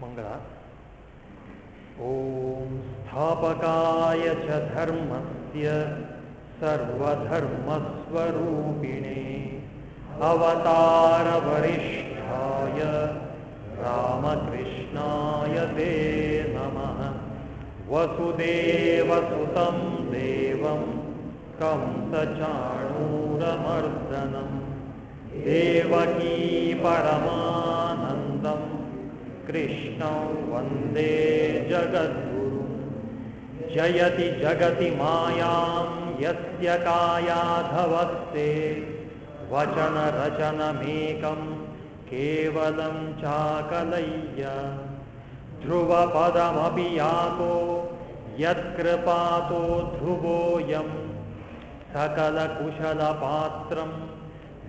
मङ्गला ॐ स्थापकाय च धर्मस्य सर्वधर्मस्वरूपिणे अवतारवरिष्ठाय रामकृष्णाय ते नमः। वसुदेवसुतं देवं कंसचाणूरमर्दनम्। देवकी परमानन्दं। कृष्णं वंदे जगद्गुरुं। जयति जगति मायां यस्य कायाधवस्ते। वचनरचनमेकं केवलं चाकलय्य। ध्रुवपदमपि यातो यत्कृपातो ध्रुवोऽयं। सकलकुशलपात्रं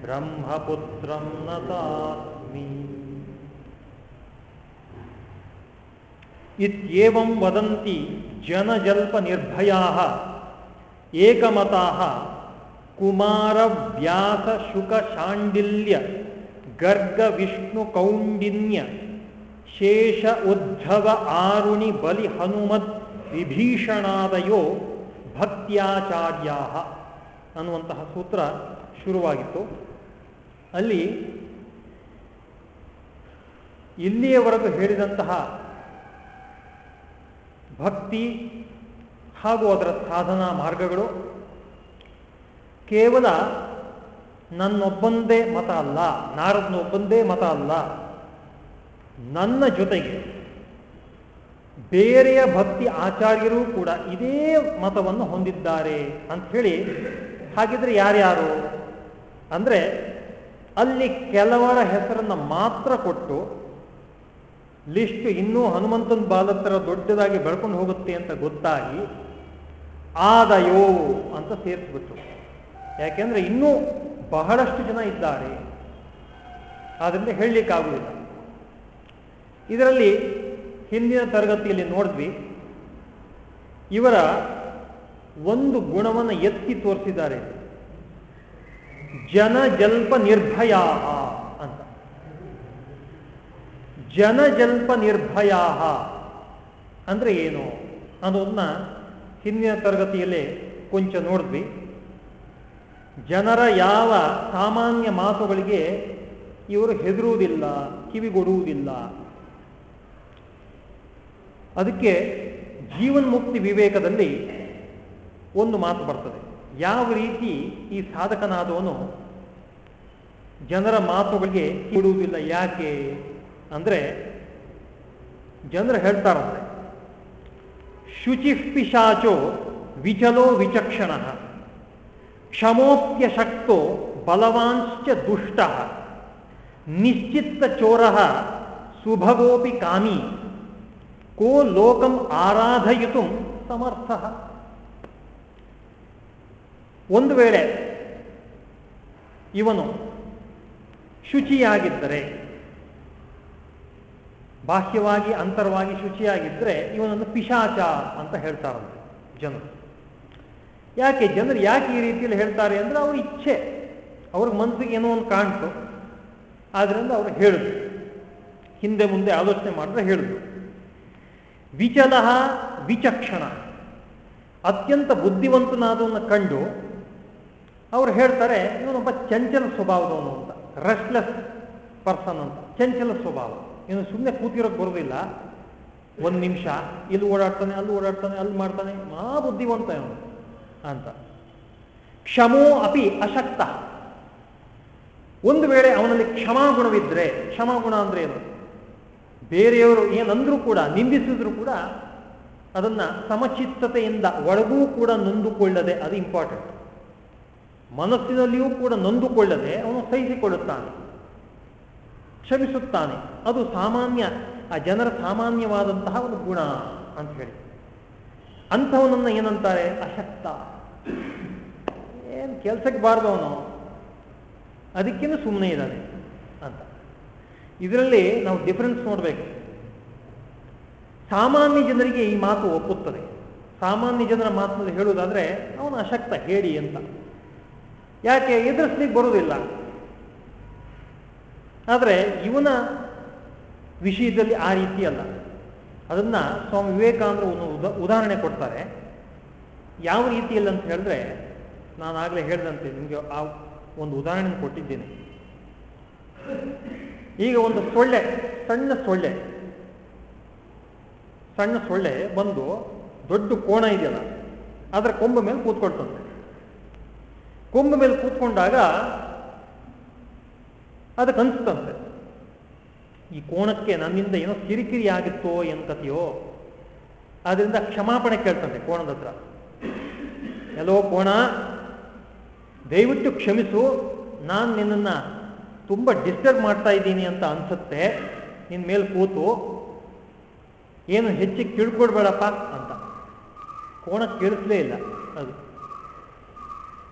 ब्रह्मपुत्रं नतास्मि इत्येवं वदन्ति जनजल्पनिर्भयाः एकमताः ಕುಮಾರ ವ್ಯಾಸ ಶುಕ ಶಾಂಡಿಲ್ಯ ಗರ್ಗ ವಿಷ್ಣು ಕೌಂಡಿನ್ಯ ಶೇಷ ಉದ್ಧವ ಆರುಣಿ ಬಲಿ ಹನುಮದ್ ವಿಭೀಷಣಾದಯೋ ಭಕ್ತ್ಯಾಚಾರ್ಯ ಅನ್ನುವಂತಹ ಸೂತ್ರ ಶುರುವಾಗಿತ್ತು ಅಲ್ಲಿ ಇಲ್ಲಿಯವರೆಗೂ ಹೇಳಿದಂತಹ ಭಕ್ತಿ ಹಾಗೂ ಅದರ ಸಾಧನಾ ಮಾರ್ಗಗಳು ಕೇವಲ ನನ್ನೊಬ್ಬಂದೇ ಮತ ಅಲ್ಲ, ನಾರದನೊಬ್ಬಂದೇ ಮತ ಅಲ್ಲ. ನನ್ನ ಜೊತೆಗೆ ಬೇರೆಯ ಭಕ್ತಿ ಆಚಾರ್ಯರು ಕೂಡ ಇದೇ ಮತವನ್ನು ಹೊಂದಿದ್ದಾರೆ ಅಂತ ಹೇಳಿ ಹಾಗಿದ್ರೆ ಯಾರ್ಯಾರು? ಅಂದರೆ ಅಲ್ಲಿ ಕೆಲವರ ಹೆಸರನ್ನು ಮಾತ್ರ ಕೊಟ್ಟು ಲಿಸ್ಟ್ ಇನ್ನೂ ಹನುಮಂತನ ಬಾಲತ್ತರ ದೊಡ್ಡದಾಗಿ ಬೆಳ್ಕೊಂಡು ಹೋಗುತ್ತೆ ಅಂತ ಗೊತ್ತಾಗಿ ಆದಯೋ ಅಂತ ಸೇರಿಸ್ಬಿಟ್ರು. ಯಾಕೆಂದ್ರೆ ಇನ್ನೂ ಬಹಳಷ್ಟು ಜನ ಇದ್ದಾರೆ. ಆದ್ರಿಂದ ಹೇಳಲಿಕ್ಕಾಗುವುದಿಲ್ಲ. ಇದರಲ್ಲಿ ಹಿಂದಿನ ತರಗತಿಯಲ್ಲಿ ನೋಡಿದ್ವಿ. ಇವರ ಒಂದು ಗುಣವನ್ನು ಎತ್ತಿ ತೋರಿಸಿದ್ದಾರೆ. ಜನಜಲ್ಪ ನಿರ್ಭಯ ಅಂತ. ಜನ ಜಲ್ಪ ನಿರ್ಭಯ ಅಂದ್ರೆ ಏನು? ಅನ್ನೋದನ್ನ ಹಿಂದಿನ ತರಗತಿಯಲ್ಲಿ ಕೊಂಚ ನೋಡಿದ್ವಿ. ಜನರ ಯಾವ ಸಾಮಾನ್ಯ ಮಾತುಗಳಿಗೆ ಇವರು ಹೆದರುವುದಿಲ್ಲ, ಕಿವಿಗೊಡುವುದಿಲ್ಲ. ಅದಕ್ಕೆ ಜೀವನ್ಮುಕ್ತಿ ವಿವೇಕದಲ್ಲಿ ಒಂದು ಮಾತು ಬರ್ತದೆ. ಯಾವ ರೀತಿ ಈ ಸಾಧಕನಾದವನು ಜನರ ಮಾತುಗಳಿಗೆ ಕೊಡುವುದಿಲ್ಲ ಯಾಕೆ ಅಂದರೆ ಜನರು ಹೇಳ್ತಾರಂತೆ, ಶುಚಿಪಿಶಾಚೋ ವಿಚಲೋ ವಿಚಕ್ಷಣ ಕ್ಷಮೋಪ್ಯಶಕ್ತೋ ಬಲವಾಂಶ್ಚ ದುಷ್ಟ, ನಿಶ್ಚಿತ್ತ ಚೋರ ಸುಭಗೋಪಿ ಕಾಮಿ, ಕೋ ಲೋಕಂ ಆರಾಧಯಿತು ಸಮರ್ಥ. ಒಂದು ವೇಳೆ ಇವನು ಶುಚಿಯಾಗಿದ್ದರೆ, ಬಾಹ್ಯವಾಗಿ, ಅಂತರವಾಗಿ ಶುಚಿಯಾಗಿದ್ದರೆ ಇವನನ್ನು ಪಿಶಾಚ ಅಂತ ಹೇಳ್ತಾರಂತೆ ಜನರು. ಯಾಕೆ? ಜನರು ಯಾಕೆ ಈ ರೀತಿಯಲ್ಲಿ ಹೇಳ್ತಾರೆ ಅಂದ್ರೆ ಅವ್ರ ಇಚ್ಛೆ, ಅವ್ರ ಮನಸ್ಸಿಗೆ ಏನೋ ಒಂದು ಕಾಣ್ತು, ಆದ್ರಿಂದ ಅವರು ಹೇಳಿದ್ರು. ಹಿಂದೆ ಮುಂದೆ ಆಲೋಚನೆ ಮಾಡಿದ್ರೆ ಹೇಳಿದ್ರು. ವಿಚಲಹ ವಿಚಕ್ಷಣ, ಅತ್ಯಂತ ಬುದ್ಧಿವಂತನಾದವನ್ನು ಕಂಡು ಅವ್ರು ಹೇಳ್ತಾರೆ ಇವನೊಬ್ಬ ಚಂಚಲ ಸ್ವಭಾವದವನು ಅಂತ ರೆಸ್ಟ್ಲೆಸ್ ಪರ್ಸನ್ ಅಂತ, ಚಂಚಲ ಸ್ವಭಾವ. ಇವನು ಸುಮ್ಮನೆ ಕೂತಿರೋಕೆ ಬರೋದಿಲ್ಲ. ಒಂದು ನಿಮಿಷ, ಇಲ್ಲಿ ಓಡಾಡ್ತಾನೆ, ಅಲ್ಲಿ ಓಡಾಡ್ತಾನೆ, ಅಲ್ಲಿ ಮಾಡ್ತಾನೆ, ಮಾ ಬುದ್ಧಿವಂತ ಇವನು ಅಂತ. ಕ್ಷಮೋ ಅಪಿ ಅಶಕ್ತ. ಒಂದು ವೇಳೆ ಅವನಲ್ಲಿ ಕ್ಷಮಾಗುಣವಿದ್ರೆ, ಕ್ಷಮಾಗುಣ ಅಂದ್ರೆ ಏನು? ಬೇರೆಯವರು ಏನಂದ್ರೂ ಕೂಡ, ನಿಂದಿಸಿದ್ರು ಕೂಡ, ಅದನ್ನ ಸಮಚಿತ್ತತೆಯಿಂದ ಒಳಗೂ ಕೂಡ ನೊಂದುಕೊಳ್ಳದೆ, ಅದು ಇಂಪಾರ್ಟೆಂಟ್ ಮನಸ್ಸಿನಲ್ಲಿಯೂ ಕೂಡ ನೊಂದುಕೊಳ್ಳದೆ ಅವನು ಸಹಿಸಿಕೊಳ್ಳುತ್ತಾನೆ. ಕ್ಷಮಿಸುತ್ತಾನೆ. ಅದು ಸಾಮಾನ್ಯ, ಆ ಜನರ ಸಾಮಾನ್ಯವಾದಂತಹ ಒಂದು ಗುಣ ಅಂತ ಹೇಳಿ. ಅಂಥವನನ್ನ ಏನಂತಾರೆ? ಅಶಕ್ತ. ಏನು ಕೆಲ್ಸಕ್ಕೆ ಬಾರ್ದವನು ಅದಕ್ಕೇನು ಸುಮ್ಮನೆ ಇದ್ದಾನೆ ಅಂತ. ಇದರಲ್ಲಿ ನಾವು ಡಿಫರೆನ್ಸ್ ನೋಡಬೇಕು. ಸಾಮಾನ್ಯ ಜನರಿಗೆ ಈ ಮಾತು ಒಪ್ಪುತ್ತದೆ. ಸಾಮಾನ್ಯ ಜನರ ಮಾತಿನಲ್ಲಿ ಹೇಳುವುದಾದ್ರೆ, ಅವನು ಅಶಕ್ತ ಹೇಳಿ ಅಂತ. ಯಾಕೆ ಎದುರಿಸ್ಲಿಕ್ಕೆ ಬರುವುದಿಲ್ಲ. ಆದರೆ ಇವನ ವಿಷಯದಲ್ಲಿ ಆ ರೀತಿ ಅಲ್ಲ. ಅದನ್ನ ಸ್ವಾಮಿ ವಿವೇಕಾನಂದರು ಒಂದು ಉದಾಹರಣೆ ಕೊಡ್ತಾರೆ. ಯಾವ ರೀತಿಯಲ್ಲಿ ಅಂತ ಹೇಳಿದ್ರೆ, ನಾನು ಆಗಲೇ ಹೇಳಿದಂತೆ ನಿಮಗೆ ಆ ಒಂದು ಉದಾಹರಣೆ ಕೊಟ್ಟಿದ್ದೇನೆ. ಈಗ ಒಂದು ಸೊಳ್ಳೆ, ಸಣ್ಣ ಸೊಳ್ಳೆ. ಸಣ್ಣ ಸೊಳ್ಳೆ ಬಂದು ದೊಡ್ಡ ಕೋಣ ಇದೆಯಲ್ಲ, ಅದರ ಕೊಂಬ ಮೇಲೆ ಕೂತ್ಕೊಳ್ತಂತೆ. ಕೊಂಬ ಮೇಲೆ ಕೂತ್ಕೊಂಡಾಗ ಅದಕ್ಕೆ ಅನಿಸ್ತಂತೆ ಈ ಕೋಣಕ್ಕೆ ನನ್ನಿಂದ ಏನೋ ಕಿರಿಕಿರಿ ಆಗಿತ್ತೋ ಕಥೆಯೋ, ಅದರಿಂದ ಕ್ಷಮಾಪಣೆ ಕೇಳ್ತಂತೆ ಕೋಣದ ಹತ್ರ. ಎಲ್ಲೋ ಕೋಣ, ದಯವಿಟ್ಟು ಕ್ಷಮಿಸು, ನಾನು ನಿನ್ನನ್ನು ತುಂಬ ಡಿಸ್ಟರ್ಬ್ ಮಾಡ್ತಾ ಇದ್ದೀನಿ ಅಂತ ಅನ್ಸುತ್ತೆ ನಿನ್ನ ಮೇಲೆ ಕೂತು, ಏನು ಹೆಚ್ಚಿಗೆ ತಿಳ್ಕೊಡ್ಬೇಡಪ್ಪ ಅಂತ. ಕೋಣ ಕೇಳಿಸ್ಲೇ ಇಲ್ಲ ಅದು.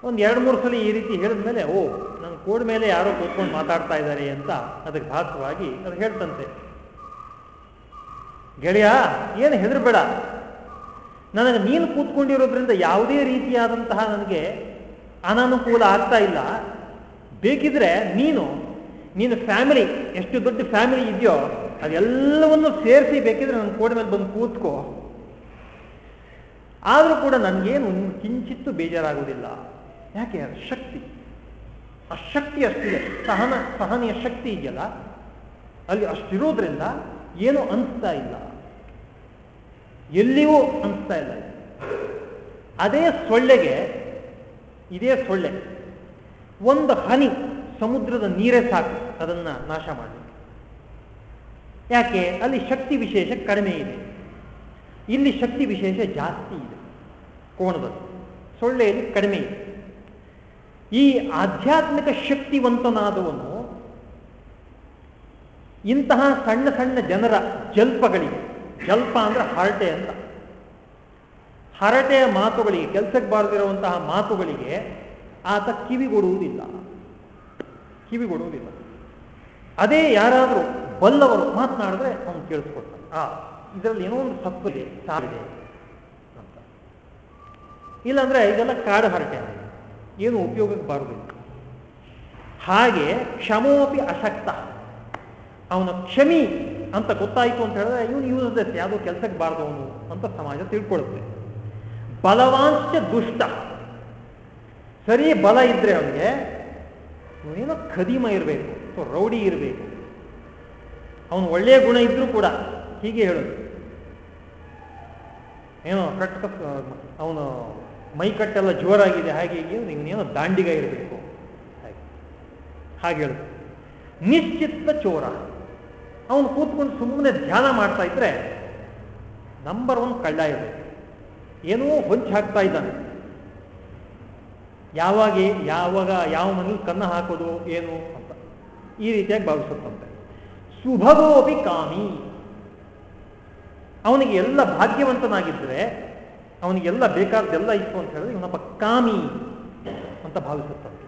ಒಂದು ಎರಡು ಮೂರು ಸಲ ಈ ರೀತಿ ಹೇಳಿದ ಮೇಲೆ, ಓ ನನ್ನ ಕೋಡ್ ಮೇಲೆ ಯಾರೋ ಕೂತ್ಕೊಂಡು ಮಾತಾಡ್ತಾ ಇದ್ದಾರೆ ಅಂತ ಅದಕ್ಕೆ ಭಾಸವಾಗಿ ಅದು ಹೇಳ್ತಂತೆ. ಗೆಳೆಯ, ಏನು ಹೆದರ್ಬೇಡ. ನನಗೆ ನೀನು ಕೂತ್ಕೊಂಡಿರೋದ್ರಿಂದ ಯಾವುದೇ ರೀತಿಯಾದಂತಹ ನನಗೆ ಅನಾನುಕೂಲ ಆಗ್ತಾ ಇಲ್ಲ. ಬೇಕಿದ್ರೆ ನೀನು ನೀನು ಫ್ಯಾಮಿಲಿ, ಎಷ್ಟು ದೊಡ್ಡ ಫ್ಯಾಮಿಲಿ ಇದೆಯೋ, ಅದೆಲ್ಲವನ್ನು ಸೇರಿಸಿ ಬೇಕಿದ್ರೆ ನನ್ನ ಕೋಡ್ ಮೇಲೆ ಬಂದು ಕೂತ್ಕೋ. ಆದರೂ ಕೂಡ ನನಗೇನು ಕಿಂಚಿತ್ತು ಬೇಜಾರಾಗುವುದಿಲ್ಲ. ಯಾಕೆ ಶಕ್ತಿ? ಆ ಶಕ್ತಿ ಅಷ್ಟಿದೆ. ಸಹನ, ಸಹನೆಯ ಶಕ್ತಿ ಇದೆಯಲ್ಲ? ಅಲ್ಲಿ ಅಷ್ಟಿರೋದ್ರಿಂದ ಏನು ಅನಿಸ್ತಾ ಇಲ್ಲ. ಎಲ್ಲಿಯೂ ಅನಿಸ್ತಾ ಇಲ್ಲ ಅದೇ ಸೊಳ್ಳೆಗೆ, ಇದೇ ಸೊಳ್ಳೆ. ಒಂದು ಹನಿ ಸಮುದ್ರದ ನೀರೇ ಸಾಕು, ಅದನ್ನ ನಾಶ ಮಾಡಿ ಯಾಕೆ? ಅಲ್ಲಿ ಶಕ್ತಿ ವಿಶೇಷ ಕಡಿಮೆ ಇದೆ. ಇಲ್ಲಿ ಶಕ್ತಿ ವಿಶೇಷ ಜಾಸ್ತಿ ಇದೆ. ಕೋಣದಲ್ಲಿ. ಸೊಳ್ಳೆಯಲ್ಲಿ ಕಡಿಮೆ ಇದೆ. ಈ ಆಧ್ಯಾತ್ಮಿಕ ಶಕ್ತಿವಂತನಾದವನು ಇಂತಹ ಸಣ್ಣ ಸಣ್ಣ ಜನರ ಜಲ್ಪಗಳಿಗೆ, ಜಲ್ಪ ಅಂದ್ರೆ ಹರಟೆ ಅಂತ. ಹರಟೆಯ ಮಾತುಗಳಿಗೆ, ಕೆಲಸಕ್ಕೆ ಬಾರದಿರುವಂತಹ ಮಾತುಗಳಿಗೆ ಆತ ಕಿವಿಗೊಡುವುದಿಲ್ಲ ಕಿವಿಗೊಡುವುದಿಲ್ಲ ಅದೇ ಯಾರಾದರೂ ಬಲ್ಲವರು ಮಾತನಾಡಿದ್ರೆ ಅವನು ಕೇಳಿಸ್ಕೊಡ್ತಾನೆ. ಆ, ಇದರಲ್ಲಿ ಏನೋ ಒಂದು ತಪ್ಪಿದೆ ಸಾರಿದೆ ಅಂತ. ಇಲ್ಲಾಂದ್ರೆ ಇದೆಲ್ಲ ಕಾಡು ಹರಟೆ ಏನು ಉಪಯೋಗಕ್ಕೆ ಬಾರದು? ಹಾಗೆ ಕ್ಷಮೋಪಿ ಅಶಕ್ತ. ಅವನ ಕ್ಷಮಿ ಅಂತ ಗೊತ್ತಾಯಿತು ಅಂತ ಹೇಳಿದ್ರೆ ಇವನು ಯೂಸ್ ಯಾವುದೋ ಕೆಲಸಕ್ಕೆ ಬಾರದವನು ಅಂತ ಸಮಾಜ ತಿಳ್ಕೊಳ್ಳುತ್ತೆ ಬಲವಾಂಶ ದುಷ್ಟ. ಸರಿ, ಬಲ ಇದ್ರೆ ಅವನಿಗೆ ಏನೋ ಖದೀಮ ಇರಬೇಕು, ಅಥವಾ ರೌಡಿ ಇರಬೇಕು. ಅವನು ಒಳ್ಳೆಯ ಗುಣ ಇದ್ರೂ ಕೂಡ ಹೀಗೆ ಹೇಳೋದು. ಏನೋ ಕಟ್ಟ ಅವನು ಮೈಕಟ್ಟೆಲ್ಲ ಜೋರಾಗಿದೆ, ಹಾಗೆ ಹೀಗೆ ಇವನೇನೋ ದಾಂಡಿಗ ಇರಬೇಕು. ಹಾಗೆ. ಹಾಗೆ ಹೇಳುದು. ನಿಶ್ಚಿತ್ತ ಚೋರ. ಅವನು ಕೂತ್ಕೊಂಡು ಸುಮ್ಮನೆ ಧ್ಯಾನ ಮಾಡ್ತಾ ಇದ್ರೆ ನಂಬರ್ ಒನ್ ಕಳ್ಳ ಇರಬೇಕು ಏನೋ ಹೊಂಚು ಹಾಕ್ತಾ ಇದ್ದಾನೆ. ಯಾವಾಗ ಯಾವಾಗ, ಯಾವ ಮನೇಲಿ ಕನ್ನ ಹಾಕೋದು, ಏನು ಅಂತ ಈ ರೀತಿಯಾಗಿ ಭಾವಿಸುತ್ತಂತೆ. ಸುಭಗೋಪಿ ಕಾಮಿ. ಅವನಿಗೆ ಎಲ್ಲ ಭಾಗ್ಯವಂತನಾಗಿದ್ದರೆ ಅವನಿಗೆಲ್ಲ ಬೇಕಾದ್ದೆಲ್ಲ ಇತ್ತು ಅಂತ ಹೇಳಿದ್ರೆ ಇವನ ಕಾಮಿ ಅಂತ ಭಾವಿಸುತ್ತಾನೆ.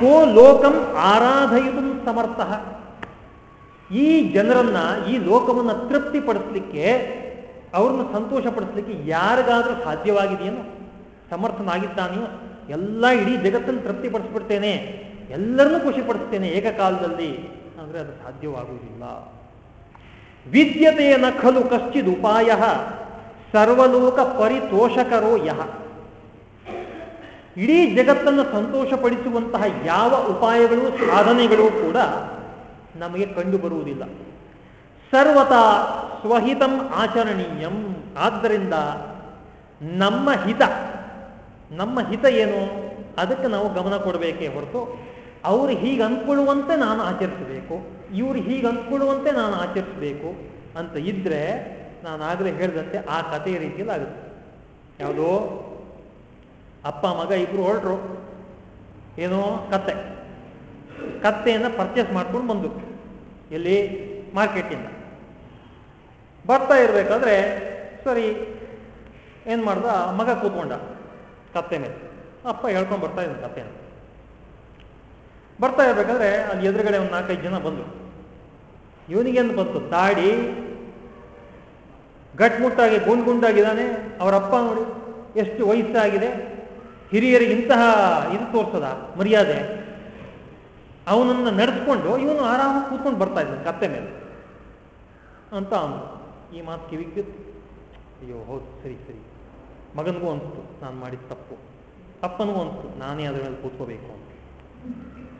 ಕೋ ಲೋಕಂ ಆರಾಧಯಿತು ಸಮರ್ಥ. ಈ ಜನರನ್ನ, ಈ ಲೋಕವನ್ನ ತೃಪ್ತಿಪಡಿಸ್ಲಿಕ್ಕೆ, ಅವ್ರನ್ನ ಸಂತೋಷಪಡಿಸ್ಲಿಕ್ಕೆ ಯಾರಿಗಾದ್ರೂ ಸಾಧ್ಯವಾಗಿದೆಯೇನೋ, ಸಮರ್ಥನಾಗಿದ್ದಾನೆಯೋ, ಎಲ್ಲ ಇಡೀ ಜಗತ್ತನ್ನು ತೃಪ್ತಿಪಡಿಸ್ಬಿಡ್ತೇನೆ, ಎಲ್ಲರನ್ನೂ ಖುಷಿಪಡಿಸ್ತೇನೆ ಏಕಕಾಲದಲ್ಲಿ, ಅಂದ್ರೆ ಅದು ಸಾಧ್ಯವಾಗುವುದಿಲ್ಲ. ವಿದ್ಯತೆಯ ನಖಲು ಕಶ್ಚಿದ್ ಉಪಾಯ. ಸರ್ವಲೋಕ ಪರಿತೋಷಕರೋ ಯಹ ಇಡೀ ಜಗತ್ತನ್ನು ಸಂತೋಷಪಡಿಸುವಂತಹ ಯಾವ ಉಪಾಯಗಳು ಸಾಧನೆಗಳು ಕೂಡ ನಮಗೆ ಕಂಡುಬರುವುದಿಲ್ಲ. ಸರ್ವತಾ ಸ್ವಹಿತಂ ಆಚರಣೀಯಂ. ಆದ್ದರಿಂದ ನಮ್ಮ ಹಿತ ನಮ್ಮ ಹಿತ ಏನು? ಅದಕ್ಕೆ ನಾವು ಗಮನ ಕೊಡಬೇಕೇ ಹೊರತು ಅವರು ಹೀಗೆ ಅಂದ್ಕೊಳ್ಳುವಂತೆ ನಾನು ಆಚರಿಸಬೇಕು, ಇವರು ಹೀಗೆ ಅಂದ್ಕೊಳ್ಳುವಂತೆ ನಾನು ಆಚರಿಸಬೇಕು ಅಂತ ಇದ್ರೆ ನಾನು ಆಗಲೇ ಹೇಳಿದಂತೆ ಆ ಕಥೆಯ ರೀತಿಯಲ್ಲಿ ಆಗುತ್ತೆ. ಯಾವುದೋ ಅಪ್ಪ, ಮಗ ಇಬ್ರು ಹೊರಟರು. ಏನೋ ಕತ್ತೆ. ಕತ್ತೆಯನ್ನು ಪರ್ಚೇಸ್ ಮಾಡ್ಕೊಂಡು ಬಂದು. ಎಲ್ಲಿ? ಮಾರ್ಕೆಟಿಂದ ಬರ್ತಾ ಇರಬೇಕಾದ್ರೆ ಸರಿ, ಏನು ಮಾಡ್ದ? ಮಗ ಕೂತ್ಕೊಂಡ ಕತ್ತೆ ಮೇಲೆ. ಅಪ್ಪ ಹೇಳ್ಕೊಂಡು ಬರ್ತಾ ಇದ್ದ ಕತ್ತೆನ ಬರ್ತಾ ಇರಬೇಕಾದ್ರೆ ಅಲ್ಲಿ ಎದುರುಗಡೆ ಒಂದು ನಾಲ್ಕೈದು ಜನ ಬಂದರು. ಇವನಿಗೇನು ಬಂತು? ತಾಡಿ ಗಟ್ಮುಟ್ಟಾಗಿ ಗುಂಡ್ ಗುಂಡಾಗಿದ್ದಾನೆ. ಅವರಪ್ಪ ನೋಡಿ ಎಷ್ಟು ವಯಸ್ಸಾಗಿದೆ. ಹಿರಿಯರಿಗೆ ಇಂತಹ ಇದು ತೋರ್ಸದ ಮರ್ಯಾದೆ. ಅವನನ್ನು ನಡೆಸ್ಕೊಂಡು ಇವನು ಆರಾಮಾಗಿ ಕೂತ್ಕೊಂಡು ಬರ್ತಾ ಇದ್ದಾನೆ ಕತ್ತೆ ಮೇಲೆ. ಅಂತ ಅವನು ಈ ಮಾತು ಕಿವಿಗೆ ಅಯ್ಯೋ, ಹೌದು, ಸರಿ ಸರಿ. ಮಗನಿಗೂ ಅನಿಸ್ತು, ನಾನು ಮಾಡಿದ ತಪ್ಪು. ಅಪ್ಪನಿಗೂ ಅನಿಸ್ತು, ನಾನೇ ಅದರ ಮೇಲೆ ಕೂತ್ಕೋಬೇಕು ಅಂತ.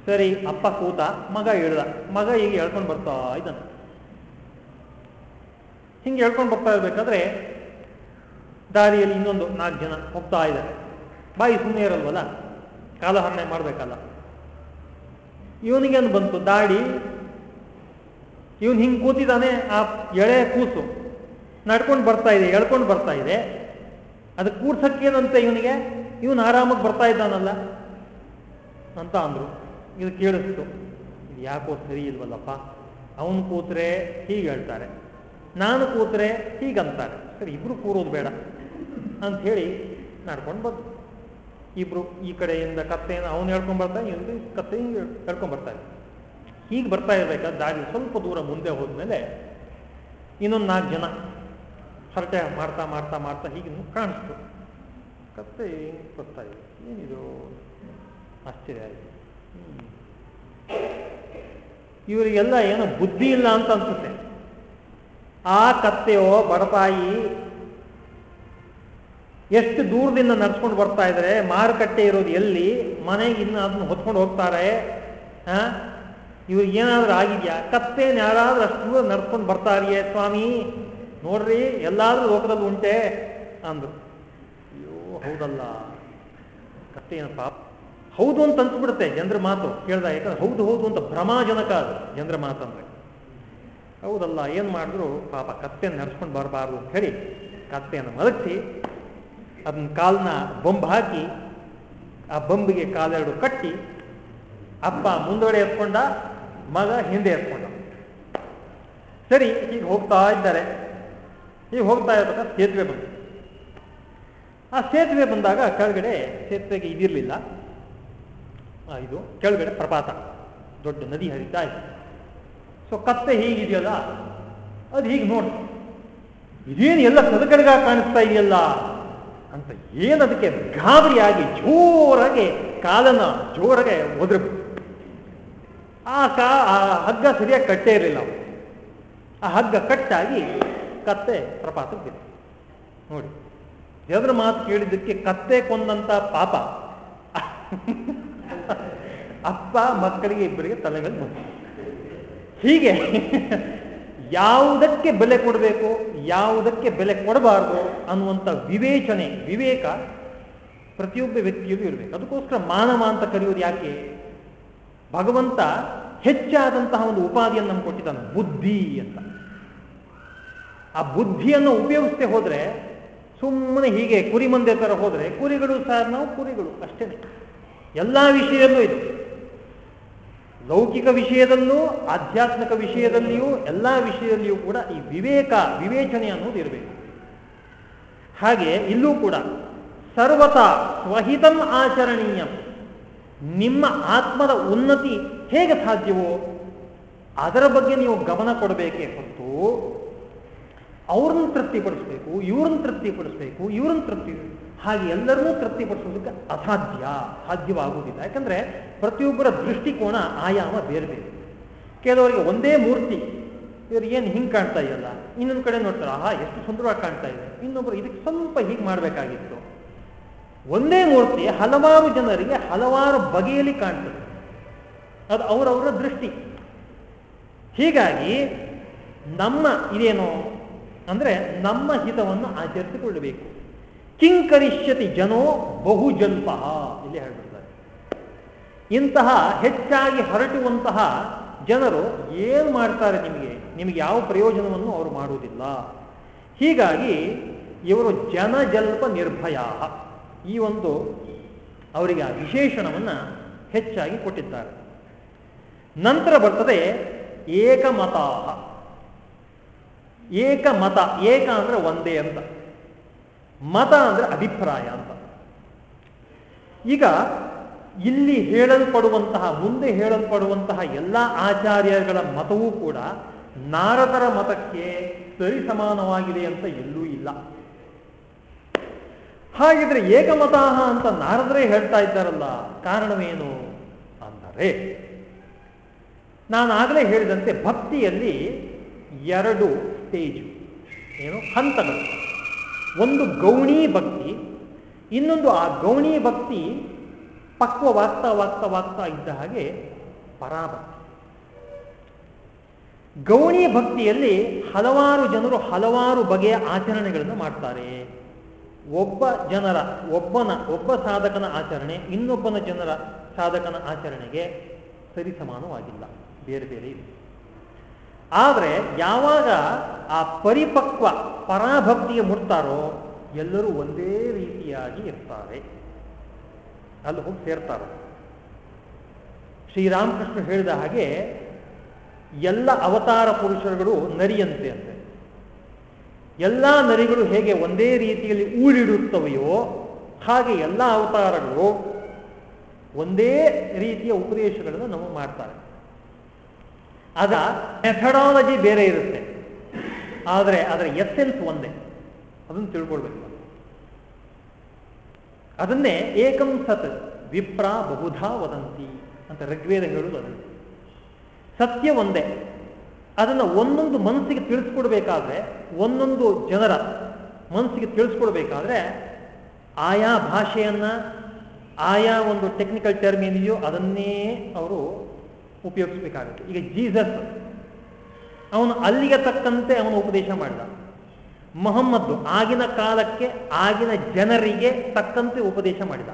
ಸರಿ, ಅಪ್ಪ ಕೂತ ಮಗ ಹೇಳ್ದ. ಮಗ ಈಗ ಹೇಳ್ಕೊಂಡು ಬರ್ತಾ ಇದ್ದಾನೆ. ಹಿಂಗೆ ಹೇಳ್ಕೊಂಡು ಬರ್ತಾ ಇರ್ಬೇಕಾದ್ರೆ, ದಾರಿಯಲ್ಲಿ ಇನ್ನೊಂದು ನಾಲ್ಕು ಜನ ಹೋಗ್ತಾ ಇದ್ದಾರೆ. ಬಾಯಿ ಸುಮ್ಮನೆ ಇರಲ್ವಲ್ಲ? ಕಾಲಹರಣೆ ಮಾಡಬೇಕಲ್ಲ. ಇವನಿಗೇನು ಬಂತು? ದಾಡಿ. ಇವನು ಹಿಂಗೆ ಕೂತಿದ್ದಾನೆ ಆ ಎಳೆ ಕೂಸು. ನಡ್ಕೊಂಡು ಬರ್ತಾ ಇದೆ, ಎಳ್ಕೊಂಡು ಬರ್ತಾ ಇದೆ. ಅದು ಕೂರ್ಸಕ್ಕೇನಂತೆ ಇವನಿಗೆ? ಇವನು ಆರಾಮಾಗಿ ಬರ್ತಾ ಇದ್ದಾನಲ್ಲ. ಅಂತ ಅಂದ್ರು. ಇದು ಕೇಳಿಸ್ತು. ಇದು ಯಾಕೋ ಸರಿ ಇಲ್ವಲ್ಲಪ್ಪ? ಅವನು ಕೂತ್ರೆ ಹೀಗೆ ಹೇಳ್ತಾರೆ. ನಾನು ಕೂತ್ರೆ ಹೀಗಂತಾರೆ ಸರಿ, ಇಬ್ರು ಕೂರೋದು ಬೇಡ. ಅಂತ ಹೇಳಿ ನಡ್ಕೊಂಡು ಬಂದು. ಇಬ್ರು ಈ ಕಡೆಯಿಂದ ಕತ್ತೆಯನ್ನು ಅವನು ಹೇಳ್ಕೊಂಡ್ ಬರ್ತಾನೆ ಇವನು ಕತ್ತೆ ಹೇಳ್ಕೊಂಡ್ ಹೀಗೆ ಬರ್ತಾ ಇರ್ಬೇಕಾದ್ರೆ ದಾರಿ ಸ್ವಲ್ಪ ದೂರ ಮುಂದೆ ಹೋದ್ಮೇಲೆ ಇನ್ನೊಂದು ನಾಲ್ಕು ಜನ ಹರಟೆ ಮಾಡ್ತಾ ಮಾಡ್ತಾ ಮಾಡ್ತಾ ಹೀಗೆ ಕಾಣಿಸ್ತು. ಕತ್ತೆ ಹಿಂಗೆ ಬರ್ತಾ ಇದೆ? ಏನಿದು? ಆಶ್ಚರ್ಯ ಆಯಿತು. ಇವರಿಗೆಲ್ಲ ಏನೋ ಬುದ್ಧಿ ಇಲ್ಲ ಅಂತ ಅನ್ಸುತ್ತೆ. ಆ ಕತ್ತೆಯೋ ಬಡಪಾಯಿ ಎಷ್ಟು ದೂರದಿಂದ ನಡ್ಸ್ಕೊಂಡು ಬರ್ತಾ ಇದ್ರೆ ಮಾರುಕಟ್ಟೆ ಇರೋದು ಎಲ್ಲಿ? ಮನೆಗೆ ಇನ್ನು ಅದನ್ನ ಹೊತ್ಕೊಂಡು ಹೋಗ್ತಾರೆ. ಇವ್ರಿಗೆ ಏನಾದ್ರೂ ಆಗಿದ್ಯಾ? ಕತ್ತೆನ ಯಾರಾದ್ರೂ ಅಷ್ಟು ದೂರ ನಡ್ಸ್ಕೊಂಡು ಬರ್ತಾರಿಯೇ ಸ್ವಾಮಿ? ನೋಡ್ರಿ, ಎಲ್ಲಾದ್ರೂ ಲೋಕದಲ್ಲಿ ಉಂಟೆ ಅಂದ್ರು. ಅಯ್ಯೋ, ಹೌದಲ್ಲ. ಕತ್ತೆ ಪಾಪ. ಹೌದು ಅಂತ ಅನ್ಸ್ಬಿಡುತ್ತೆ ಜನರ ಮಾತು. ಕೇಳ್ದ ಯಾಕಂದ್ರೆ, ಹೌದು ಹೌದು ಅಂತ ಭ್ರಮಾಜನಕ ಅದು ಜನರ ಮಾತಂದ್ರೆ. ಹೌದಲ್ಲ, ಏನು ಮಾಡಿದ್ರು? ಪಾಪ ಕತ್ತೆಯನ್ನು ನಡೆಸ್ಕೊಂಡು ಬರಬಾರ್ದು ಅಂತ ಹೇಳಿ ಕತ್ತೆಯನ್ನು ಮಲಗಿಸಿ, ಅದನ್ನ ಕಾಲನ್ನ ಬೊಂಬ್ ಹಾಕಿ, ಆ ಬೊಂಬಿಗೆ ಕಾಲೆರಡು ಕಟ್ಟಿ, ಅಪ್ಪ ಮುಂದುವಡೆ ಎತ್ಕೊಂಡ, ಮಗ ಹಿಂದೆ ಎತ್ಕೊಂಡ. ಸರಿ, ಹೀಗೆ ಹೋಗ್ತಾ ಇದ್ದಾರೆ. ಹೀಗೆ ಹೋಗ್ತಾ ಇರ್ಬೇಕಾದ್ರೆ ಸೇತುವೆ ಬಂತು. ಆ ಸೇತುವೆ ಬಂದಾಗ ಕೆಳಗಡೆ ಸೇತುವೆಗೆ ಇದಿರಲಿಲ್ಲ. ಇದು ಕೆಳಗಡೆ ಪ್ರಪಾತ, ದೊಡ್ಡ ನದಿ ಹರಿತಾ ಇದೆ. ಸೊ ಕತ್ತೆ ಹೀಗಿದೆಯಲ್ಲ? ಅದು ಹೀಗೆ ನೋಡಿ. ಇದೇನು ಎಲ್ಲ ಸದಕಡೆಗ ಕಾಣಿಸ್ತಾ ಇದೆಯಲ್ಲ? ಅಂತ ಏನದಕ್ಕೆ ಗಾಬರಿಯಾಗಿ ಜೋರಾಗಿ ಕಾಲನ ಜೋರಾಗೆ ಒದ್ರ ಆ ಕಾ, ಆ ಹಗ್ಗ ಸರಿಯಾಗಿ ಕಟ್ಟೇ ಇರಲಿಲ್ಲ ಆ ಹಗ್ಗ ಕಟ್ಟಾಗಿ ಕತ್ತೆ ಪ್ರಪಾತಕ್ಕೆ ಬಿತ್ತು. ನೋಡಿ ಎದ್ರ ಮಾತು ಕೇಳಿದ್ದಕ್ಕೆ ಕತ್ತೆ ಕೊಂದಂತ ಪಾಪ. ಅಪ್ಪ ಮಕ್ಕಳಿಗೆ ಇಬ್ಬರಿಗೆ ತಲೆಗಳು ಬಂತು ಹೀಗೆ ಯಾವುದಕ್ಕೆ ಬೆಲೆ ಕೊಡಬೇಕು, ಯಾವುದಕ್ಕೆ ಬೆಲೆ ಕೊಡಬಾರ್ದು ಅನ್ನುವಂಥ ವಿವೇಚನೆ, ವಿವೇಕ ಪ್ರತಿಯೊಬ್ಬ ವ್ಯಕ್ತಿಯಲ್ಲೂ ಇರಬೇಕು. ಅದಕ್ಕೋಸ್ಕರ ಮಾನವ ಅಂತ ಕರೆಯೋದು ಯಾಕೆ? ಭಗವಂತ ಹೆಚ್ಚಾದಂತಹ ಒಂದು ಉಪಾಧಿಯನ್ನು ನಮ್ಗೆ ಕೊಟ್ಟಿದ್ದಾನೆ, ಬುದ್ಧಿ ಅಂತ. ಆ ಬುದ್ಧಿಯನ್ನು ಉಪಯೋಗಿಸ್ತೇ ಹೋದ್ರೆ, ಸುಮ್ಮನೆ ಹೀಗೆ ಕುರಿ ಮಂದೆ ತರ ಹೋದ್ರೆ ಕುರಿಗಳು ಸಹ ನಾವು ಕುರಿಗಳು ಅಷ್ಟೇ ಎಲ್ಲ ವಿಷಯದಲ್ಲೂ ಇದು. ಲೌಕಿಕ ವಿಷಯದಲ್ಲೂ, ಆಧ್ಯಾತ್ಮಿಕ ವಿಷಯದಲ್ಲಿಯೂ, ಎಲ್ಲ ವಿಷಯದಲ್ಲಿಯೂ ಕೂಡ ಈ ವಿವೇಕ, ವಿವೇಚನೆ ಅನ್ನೋದು ಇರಬೇಕು. ಹಾಗೆ ಇಲ್ಲೂ ಕೂಡ ಸರ್ವತ ಸ್ವಹಿತಂ ಆಚರಣೀಯಂ. ನಿಮ್ಮ ಆತ್ಮದ ಉನ್ನತಿ ಹೇಗೆ ಸಾಧ್ಯವೋ, ಅದರ ಬಗ್ಗೆ ನೀವು ಗಮನ ಕೊಡಬೇಕೇ ಹೊತ್ತು ಅವ್ರನ್ನ ತೃಪ್ತಿಪಡಿಸ್ಬೇಕು, ಇವ್ರನ್ನ ತೃಪ್ತಿಪಡಿಸ್ಬೇಕು, ಇವ್ರನ್ನ ತೃಪ್ತಿ ಹಾಗೆ ಎಲ್ಲರನ್ನೂ ತೃಪ್ತಿಪಡಿಸೋದಕ್ಕೆ ಅಸಾಧ್ಯ, ಸಾಧ್ಯವಾಗುವುದಿಲ್ಲ. ಯಾಕಂದ್ರೆ ಪ್ರತಿಯೊಬ್ಬರ ದೃಷ್ಟಿಕೋನ, ಆಯಾಮ ಬೇರೆ ಬೇರೆ. ಕೆಲವರಿಗೆ ಒಂದೇ ಮೂರ್ತಿ, ಇವ್ರು ಏನು ಹಿಂಗೆ ಕಾಣ್ತಾ ಇದೆಯಲ್ಲ? ಇನ್ನೊಂದು ಕಡೆ ನೋಡ್ತಾರೆ, ಆಹಾ, ಎಷ್ಟು ಸುಂದರವಾಗಿ ಕಾಣ್ತಾ ಇದೆ. ಇನ್ನೊಬ್ಬರು ಇದಕ್ಕೆ ಸ್ವಲ್ಪ ಹೀಗೆ ಮಾಡಬೇಕಾಗಿತ್ತು. ಒಂದೇ ಮೂರ್ತಿ ಹಲವಾರು ಜನರಿಗೆ ಹಲವಾರು ಬಗೆಯಲ್ಲಿ ಕಾಣ್ತದೆ. ಅದು ಅವರವರ ದೃಷ್ಟಿ. ಹೀಗಾಗಿ ನಮ್ಮ ಇದೇನೋ? ಅಂದ್ರೆ ನಮ್ಮ ಹಿತವನ್ನು ಆಚರಿಸಿಕೊಳ್ಳಬೇಕು. ಕಿಂಕರಿಷ್ಯತಿ ಜನೋ ಬಹುಜಲ್ಪ ಇಲ್ಲಿ ಹೇಳ್ಬಿಡ್ತಾರೆ. ಇಂತಹ ಹೆಚ್ಚಾಗಿ ಹರಟುವಂತಹ ಜನರು ಏನು ಮಾಡ್ತಾರೆ ನಿಮಗೆ? ನಿಮಗೆ ಯಾವ ಪ್ರಯೋಜನವನ್ನು ಅವರು ಮಾಡುವುದಿಲ್ಲ. ಹೀಗಾಗಿ ಇವರು ಜನಜಲ್ಪ ನಿರ್ಭಯ ಈ ಒಂದು ಅವರಿಗೆ ಆ ವಿಶೇಷಣವನ್ನ ಹೆಚ್ಚಾಗಿ ಕೊಟ್ಟಿದ್ದಾರೆ. ನಂತರ ಬರ್ತದೆ ಏಕಮತ ಏಕಮತ, ಏಕ ಅಂದ್ರೆ ಒಂದೇ ಅಂತ. ಮತ ಅಂದ್ರೆ ಅಭಿಪ್ರಾಯ ಅಂತ. ಈಗ ಇಲ್ಲಿ ಹೇಳಲ್ಪಡುವಂತಹ, ಮುಂದೆ ಹೇಳಲ್ಪಡುವಂತಹ ಎಲ್ಲ ಆಚಾರ್ಯಗಳ ಮತವೂ ಕೂಡ ನಾರದರ ಮತಕ್ಕೆ ಸರಿ ಸಮಾನವಾಗಿದೆ ಅಂತ ಎಲ್ಲೂ ಇಲ್ಲ. ಹಾಗಿದ್ರೆ ಏಕಮತಾಹ ಅಂತ ನಾರದರೇ ಹೇಳ್ತಾ ಇದ್ದಾರಲ್ಲ, ಕಾರಣವೇನು ಅಂದರೆ ನಾನು ಆಗಲೇ ಹೇಳಿದಂತೆ ಭಕ್ತಿಯಲ್ಲಿ ಎರಡು ಸ್ಟೇಜು, ಏನು, ಹಂತಗಳು. ಒಂದು ಗೌಣಿ ಭಕ್ತಿ, ಇನ್ನೊಂದು ಆ ಗೌಣಿ ಭಕ್ತಿ ಪಕ್ವವಾಗ್ತಾ ವಾಗ್ತಾ ವಾಗ್ತಾ ಇದ್ದ ಹಾಗೆ ಪರಾಭಕ್ತಿ. ಗೌಣಿ ಭಕ್ತಿಯಲ್ಲಿ ಹಲವಾರು ಜನರು ಹಲವಾರು ಬಗೆಯ ಆಚರಣೆಗಳನ್ನು ಮಾಡ್ತಾರೆ. ಒಬ್ಬ ಜನರ, ಒಬ್ಬನ, ಒಬ್ಬ ಸಾಧಕನ ಆಚರಣೆ ಇನ್ನೊಬ್ಬನ ಜನರ ಸಾಧಕನ ಆಚರಣೆಗೆ ಸರಿಸಮಾನವಾಗಿಲ್ಲ ಬೇರೆ ಬೇರೆ ಇದೆ ಆದರೆ ಯಾವಾಗ ಆ ಪರಿಪಕ್ವ ಪರಾಭಕ್ತಿಗೆ ಮುಟ್ತಾರೋ ಎಲ್ಲರೂ ಒಂದೇ ರೀತಿಯಾಗಿ ಇರ್ತಾರೆ. ಅಲ್ಲಿ ಹೋಗಿ ಸೇರ್ತಾರೆ. ಶ್ರೀರಾಮಕೃಷ್ಣ ಹೇಳಿದ ಹಾಗೆ ಎಲ್ಲ ಅವತಾರ ಪುರುಷರುಗಳು ನರಿಯಂತೆ ಅಂತೆ. ಎಲ್ಲ ನರಿಗಳು ಹೇಗೆ ಒಂದೇ ರೀತಿಯಲ್ಲಿ ಊಳಿಡುತ್ತವೆಯೋ ಹಾಗೆ ಎಲ್ಲ ಅವತಾರಗಳು ಒಂದೇ ರೀತಿಯ ಉಪದೇಶಗಳನ್ನು ನಮಗೆ ಮಾಡ್ತಾರೆ. ಅದ ಮೆಥಡಾಲಜಿ ಬೇರೆ ಇರುತ್ತೆ. ಆದರೆ ಅದರ ಎಸ್ಸೆನ್ಸ್ ಒಂದೇ. ಅದನ್ನು ತಿಳ್ಕೊಳ್ಬೇಕು. ಅದನ್ನೇ ಏಕಂ ಸತ್ ವಿಪ್ರ ಬಹುಧಾ ವದಂತಿ ಅಂತ ಋಗ್ವೇದ ಹೇಳುವುದು ಅದನ್ನು ಸತ್ಯ ಒಂದೇ. ಅದನ್ನು ಒಂದೊಂದು ಮನಸ್ಸಿಗೆ ತಿಳಿಸ್ಕೊಡ್ಬೇಕಾದ್ರೆ ಒಂದೊಂದು ಜನರ ಮನಸ್ಸಿಗೆ ತಿಳಿಸ್ಕೊಡ್ಬೇಕಾದ್ರೆ ಆಯಾ ಭಾಷೆಯನ್ನ, ಆಯಾ ಒಂದು ಟೆಕ್ನಿಕಲ್ ಟರ್ಮ್ ಏನಿದೆಯೋ ಅದನ್ನೇ ಅವರು ಉಪಯೋಗಿಸ್ಬೇಕಾಗುತ್ತೆ. ಈಗ ಜೀಸಸ್ ಅವನು ಅಲ್ಲಿಗೆ ತಕ್ಕಂತೆ ಅವನು ಉಪದೇಶ ಮಾಡಿದ. ಮೊಹಮ್ಮದ್ ಆಗಿನ ಕಾಲಕ್ಕೆ ಆಗಿನ ಜನರಿಗೆ ತಕ್ಕಂತೆ ಉಪದೇಶ ಮಾಡಿದ.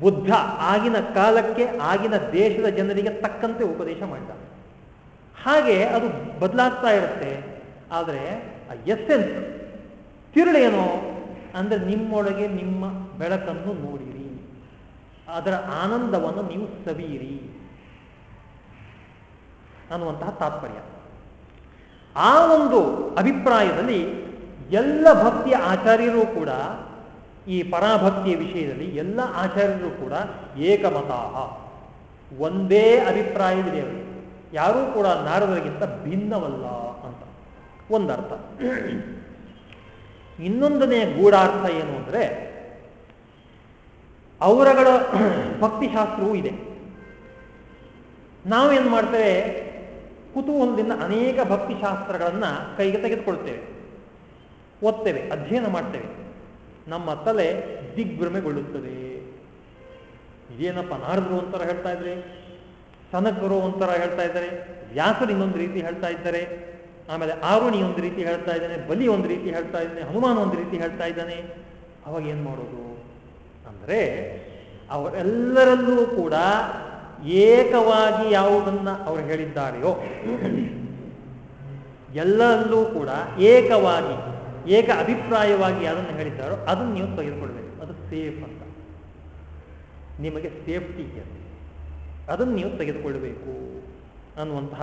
ಬುದ್ಧ ಆಗಿನ ಕಾಲಕ್ಕೆ ಆಗಿನ ದೇಶದ ಜನರಿಗೆ ತಕ್ಕಂತೆ ಉಪದೇಶ ಮಾಡಿದ. ಹಾಗೆ ಅದು ಬದಲಾಗ್ತಾ ಇರುತ್ತೆ. ಆದರೆ ಆ ಎಸ್ಸೆನ್ಸ್ ತಿರುಳೇನೋ ಅಂದರೆ ನಿಮ್ಮೊಳಗೆ ನಿಮ್ಮ ಬೆಳಕನ್ನು ನೋಡಿರಿ. ಅದರ ಆನಂದವನ್ನು ನೀವು ಸವಿಯಿರಿ. ಅನ್ನುವಂತಹ ತಾತ್ಪರ್ಯ. ಆ ಒಂದು ಅಭಿಪ್ರಾಯದಲ್ಲಿ ಎಲ್ಲ ಭಕ್ತಿಯ ಆಚಾರ್ಯರು ಕೂಡ ಈ ಪರಾಭಕ್ತಿಯ ವಿಷಯದಲ್ಲಿ ಎಲ್ಲ ಆಚಾರ್ಯರು ಕೂಡ ಏಕಮತಾಹ. ಒಂದೇ ಅಭಿಪ್ರಾಯವಿದೆ ಅವರಿಗೆ. ಯಾರೂ ಕೂಡ ನಾರದರಿಗಿಂತ ಭಿನ್ನವಲ್ಲ ಅಂತ. ಒಂದರ್ಥ. ಇನ್ನೊಂದನೆಯ ಗೂಢಾರ್ಥ ಏನು ಅಂದರೆ ಅವರಗಳ ಭಕ್ತಿಶಾಸ್ತ್ರವೂ ಇದೆ. ನಾವೇನು ಮಾಡ್ತೇವೆ? ಕುತೂಹಲದಿಂದ ಅನೇಕ ಭಕ್ತಿಶಾಸ್ತ್ರಗಳನ್ನು ಕೈಗೆ ತೆಗೆದುಕೊಳ್ತೇವೆ. ಓದ್ತೇವೆ, ಅಧ್ಯಯನ ಮಾಡ್ತೇವೆ. ನಮ್ಮ ತಲೆ ದಿಗ್ಭ್ರಮೆಗೊಳ್ಳುತ್ತದೆ. ಇದೇನಪ್ಪ ನಾರದರು ಒಂಥರ ಹೇಳ್ತಾ ಇದ್ರೆ? ಸನಕರು ಒಂಥರ ಹೇಳ್ತಾ ಇದ್ದಾರೆ? ವ್ಯಾಸರು ಇನ್ನೊಂದು ರೀತಿ ಹೇಳ್ತಾ ಇದ್ದಾರೆ. ಆಮೇಲೆ ಆರುಣಿ ಒಂದು ರೀತಿ ಹೇಳ್ತಾ ಇದ್ದಾನೆ, ಬಲಿ ಒಂದು ರೀತಿ ಹೇಳ್ತಾ ಇದ್ದಾನೆ, ಹನುಮಾನ್ ಒಂದು ರೀತಿ ಹೇಳ್ತಾ ಇದ್ದಾನೆ. ಅವಾಗ ಏನು ಮಾಡೋದು? ಅಂದರೆ ಅವರೆಲ್ಲರಲ್ಲೂ ಕೂಡ ಏಕವಾಗಿ ಯಾವುದನ್ನ ಅವರು ಹೇಳಿದ್ದಾರೆಯೋ, ಎಲ್ಲರಲ್ಲೂ ಕೂಡ ಏಕವಾಗಿ, ಏಕ ಅಭಿಪ್ರಾಯವಾಗಿ ಯಾರನ್ನು ಹೇಳಿದ್ದಾರೋ ಅದನ್ನು ನೀವು ತೆಗೆದುಕೊಳ್ಬೇಕು. ಅದು ಸೇಫ್ ಅಂತ. ನಿಮಗೆ ಸೇಫ್ಟಿ ಅದನ್ನು ನೀವು ತೆಗೆದುಕೊಳ್ಳಬೇಕು ಅನ್ನುವಂತಹ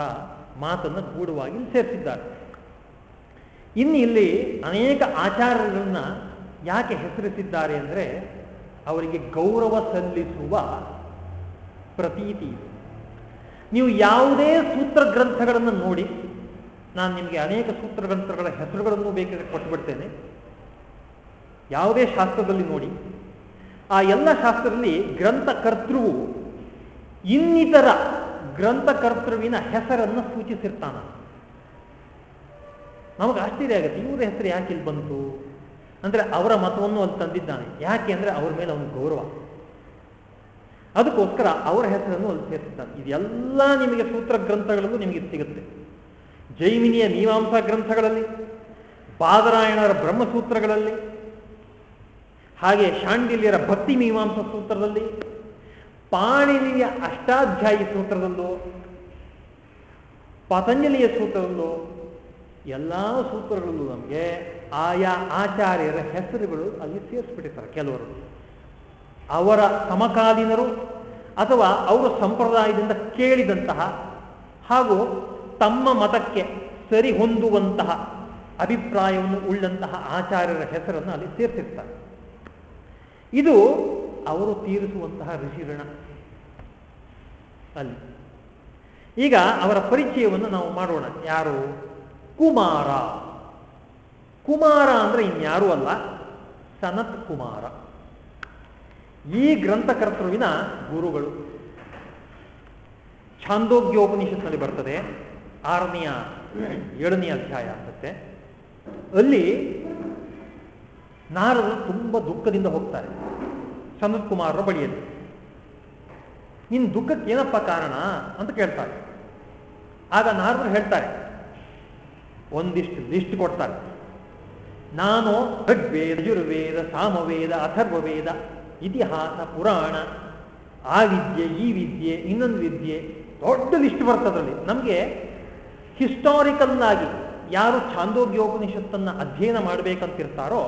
ಮಾತನ್ನು ಗೂಢವಾಗಿ ಸೇರಿಸಿದ್ದಾರೆ. ಇನ್ನು ಇಲ್ಲಿ ಅನೇಕ ಆಚಾರಗಳನ್ನ ಯಾಕೆ ಹೆಸರಿಸಿದ್ದಾರೆ ಅಂದರೆ ಅವರಿಗೆ ಗೌರವ ಸಲ್ಲಿಸುವ ಪ್ರತೀತಿ ನೀವು ಯಾವುದೇ ಸೂತ್ರ ಗ್ರಂಥಗಳನ್ನು ನೋಡಿ, ನಾನು ನಿಮಗೆ ಅನೇಕ ಸೂತ್ರ ಗ್ರಂಥಗಳ ಹೆಸರುಗಳನ್ನು ಬೇಕಾದ್ರೆ ಕೊಟ್ಟುಬಿಡ್ತೇನೆ ಯಾವುದೇ ಶಾಸ್ತ್ರದಲ್ಲಿ ನೋಡಿ, ಆ ಎಲ್ಲ ಶಾಸ್ತ್ರದಲ್ಲಿ ಗ್ರಂಥಕರ್ತೃವು ಇನ್ನಿತರ ಗ್ರಂಥಕರ್ತೃವಿನ ಹೆಸರನ್ನು ಸೂಚಿಸಿರ್ತಾನ. ನಮಗೆ ಆಶ್ಚರ್ಯ ಆಗುತ್ತೆ, ಇವರ ಹೆಸರು ಯಾಕೆ ಇಲ್ಲಿ ಬಂತು? ಅಂದ್ರೆ ಅವರ ಮತವನ್ನು ಅಲ್ಲಿ ತಂದಿದ್ದಾನೆ. ಯಾಕೆ ಅಂದ್ರೆ ಅವರ ಮೇಲೆ ಅವನ ಗೌರವ. ಅದಕ್ಕೋಸ್ಕರ ಅವರ ಹೆಸರನ್ನು ಅಲ್ಲಿ ಸೇರಿಸಿದ್ದಾನೆ ಇದೆಲ್ಲ ನಿಮಗೆ ಸೂತ್ರ ಗ್ರಂಥಗಳಲ್ಲೂ ನಿಮಗೆ ಸಿಗುತ್ತೆ. ಜೈಮಿನಿಯ ಮೀಮಾಂಸಾ ಗ್ರಂಥಗಳಲ್ಲಿ, ಬಾದರಾಯಣರ ಬ್ರಹ್ಮಸೂತ್ರಗಳಲ್ಲಿ, ಹಾಗೆ ಶಾಂಡಿಲ್ಯರ ಭಕ್ತಿ ಮೀಮಾಂಸಾ ಸೂತ್ರದಲ್ಲಿ, ಪಾಣಿನಿಯ ಅಷ್ಟಾಧ್ಯಾಯಿ ಸೂತ್ರದಲ್ಲೂ, ಪತಂಜಲಿಯ ಸೂತ್ರದಲ್ಲೂ, ಎಲ್ಲ ಸೂತ್ರಗಳಲ್ಲೂ ನಮಗೆ ಆಯಾ ಆಚಾರ್ಯರ ಹೆಸರುಗಳು ಅಲ್ಲಿ ಸೇರಿಸ್ಬಿಟ್ಟಿರ್ತಾರೆ ಕೆಲವರು. ಅವರ ಸಮಕಾಲೀನರು ಅಥವಾ ಅವರ ಸಂಪ್ರದಾಯದಿಂದ ಕೇಳಿದಂತಹ ಹಾಗೂ ತಮ್ಮ ಮತಕ್ಕೆ ಸರಿ ಹೊಂದುವಂತಹ ಅಭಿಪ್ರಾಯವನ್ನು ಉಳ್ಳಂತಹ ಆಚಾರ್ಯರ ಹೆಸರನ್ನು ಅಲ್ಲಿ ಸೇರಿಸಿರ್ತಾರೆ. ಇದು ಅವರು ತೀರಿಸುವಂತಹ ಋಷಿಋಣ ಅಲ್ಲಿ. ಈಗ ಅವರ ಪರಿಚಯವನ್ನು ನಾವು ಮಾಡೋಣ. ಯಾರು? ಕುಮಾರ. ಕುಮಾರ ಅಂದ್ರೆ ಇನ್ಯಾರೂ ಅಲ್ಲ ಸನತ್ ಕುಮಾರ ಈ ಗ್ರಂಥಕರ್ತೃವಿನ ಗುರುಗಳು. ಛಾಂದೋಗ್ಯೋಪನಿಷತ್ನಲ್ಲಿ ಬರ್ತದೆ. ಆರನೆಯ, ಏಳನೆಯ ಅಧ್ಯಾಯ ಅನ್ಸುತ್ತೆ ಅಲ್ಲಿ ನಾರದರು ತುಂಬ ದುಃಖದಿಂದ ಹೋಗ್ತಾರೆ. ಸನತ್ ಕುಮಾರರ ಬಳಿಯಲ್ಲಿ. ನಿನ್ನ ದುಃಖಕ್ಕೆ ಏನಪ್ಪ ಕಾರಣ ಅಂತ ಕೇಳ್ತಾರೆ. ಆಗ ನಾರದರು ಹೇಳ್ತಾರೆ, ಒಂದಿಷ್ಟು ಲಿಸ್ಟ್ ಕೊಡ್ತಾರೆ. ನಾನು ಋಗ್ವೇದ, ಯಜುರ್ವೇದ, ಸಾಮವೇದ, ಅಥರ್ವವೇದ ಇತಿಹಾಸ, ಪುರಾಣ, ಆ ವಿದ್ಯೆ, ಈ ವಿದ್ಯೆ, ಇನ್ನೊಂದು ವಿದ್ಯೆ, ದೊಡ್ಡ ಲಿಸ್ಟ್ ಬರ್ತದ್ರಲ್ಲಿ ನಮಗೆ ಹಿಸ್ಟಾರಿಕಲ್ ಆಗಿ ಯಾರು ಛಾಂದೋಗ್ಯೋಪನಿಷತ್ತನ್ನು ಅಧ್ಯಯನ ಮಾಡಬೇಕಂತಿರ್ತಾರೋ,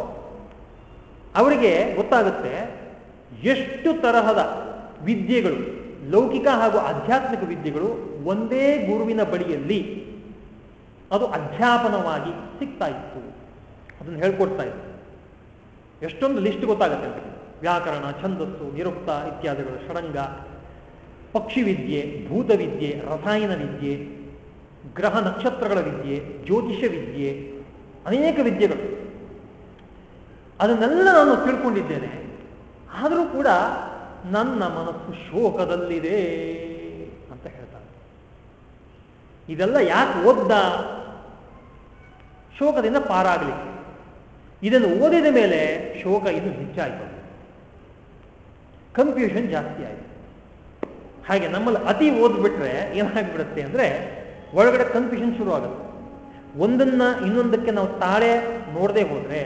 ಅವರಿಗೆ ಗೊತ್ತಾಗುತ್ತೆ ಎಷ್ಟು ತರಹದ ವಿದ್ಯೆಗಳು, ಲೌಕಿಕ ಹಾಗೂ ಆಧ್ಯಾತ್ಮಿಕ ವಿದ್ಯೆಗಳು ಒಂದೇ ಗುರುವಿನ ಬಳಿಯಲ್ಲಿ ಅದು ಅಧ್ಯಾಪನವಾಗಿ ಸಿಗ್ತಾ ಇತ್ತು. ಅದನ್ನು ಹೇಳ್ಕೊಡ್ತಾ ಇತ್ತು ಎಷ್ಟೊಂದು ಲಿಸ್ಟ್ ಗೊತ್ತಾಗುತ್ತೆ ವ್ಯಾಕರಣ, ಛಂದಸ್ಸು, ನಿರುಕ್ತ ಇತ್ಯಾದಿಗಳು ಷಡಂಗ. ಪಕ್ಷಿ ವಿದ್ಯೆ ಭೂತ ವಿದ್ಯೆ ರಸಾಯನ ವಿದ್ಯೆ ಗ್ರಹ ನಕ್ಷತ್ರಗಳ ವಿದ್ಯೆ ಜ್ಯೋತಿಷ ವಿದ್ಯೆ ಅನೇಕ ವಿದ್ಯೆಗಳು. ಅದನ್ನೆಲ್ಲ ನಾನು ತಿಳ್ಕೊಂಡಿದ್ದೇನೆ. ಆದರೂ ಕೂಡ ನನ್ನ ಮನಸ್ಸು ಶೋಕದಲ್ಲಿದೆ ಅಂತ ಹೇಳ್ತಾರೆ. ಇದೆಲ್ಲ ಯಾಕೆ ಓದ್ದ? ಶೋಕದಿಂದ ಪಾರಾಗಲಿ ಇದನ್ನು ಓದಿದ ಮೇಲೆ ಶೋಕ ಇನ್ನು ಹೆಚ್ಚಾಯಿತು. ಕನ್ಫ್ಯೂಷನ್ ಜಾಸ್ತಿ ಆಯಿತು. ಹಾಗೆ ನಮ್ಮಲ್ಲಿ ಅತಿ ಓದ್ಬಿಟ್ರೆ ಏನಾಗ್ಬಿಡುತ್ತೆ ಅಂದರೆ ಒಳಗಡೆ ಕನ್ಫ್ಯೂಷನ್ ಶುರು ಆಗುತ್ತೆ ಒಂದನ್ನ ಇನ್ನೊಂದಕ್ಕೆ ನಾವು ತಾಳೆ ನೋಡದೆ ಹೋದರೆ,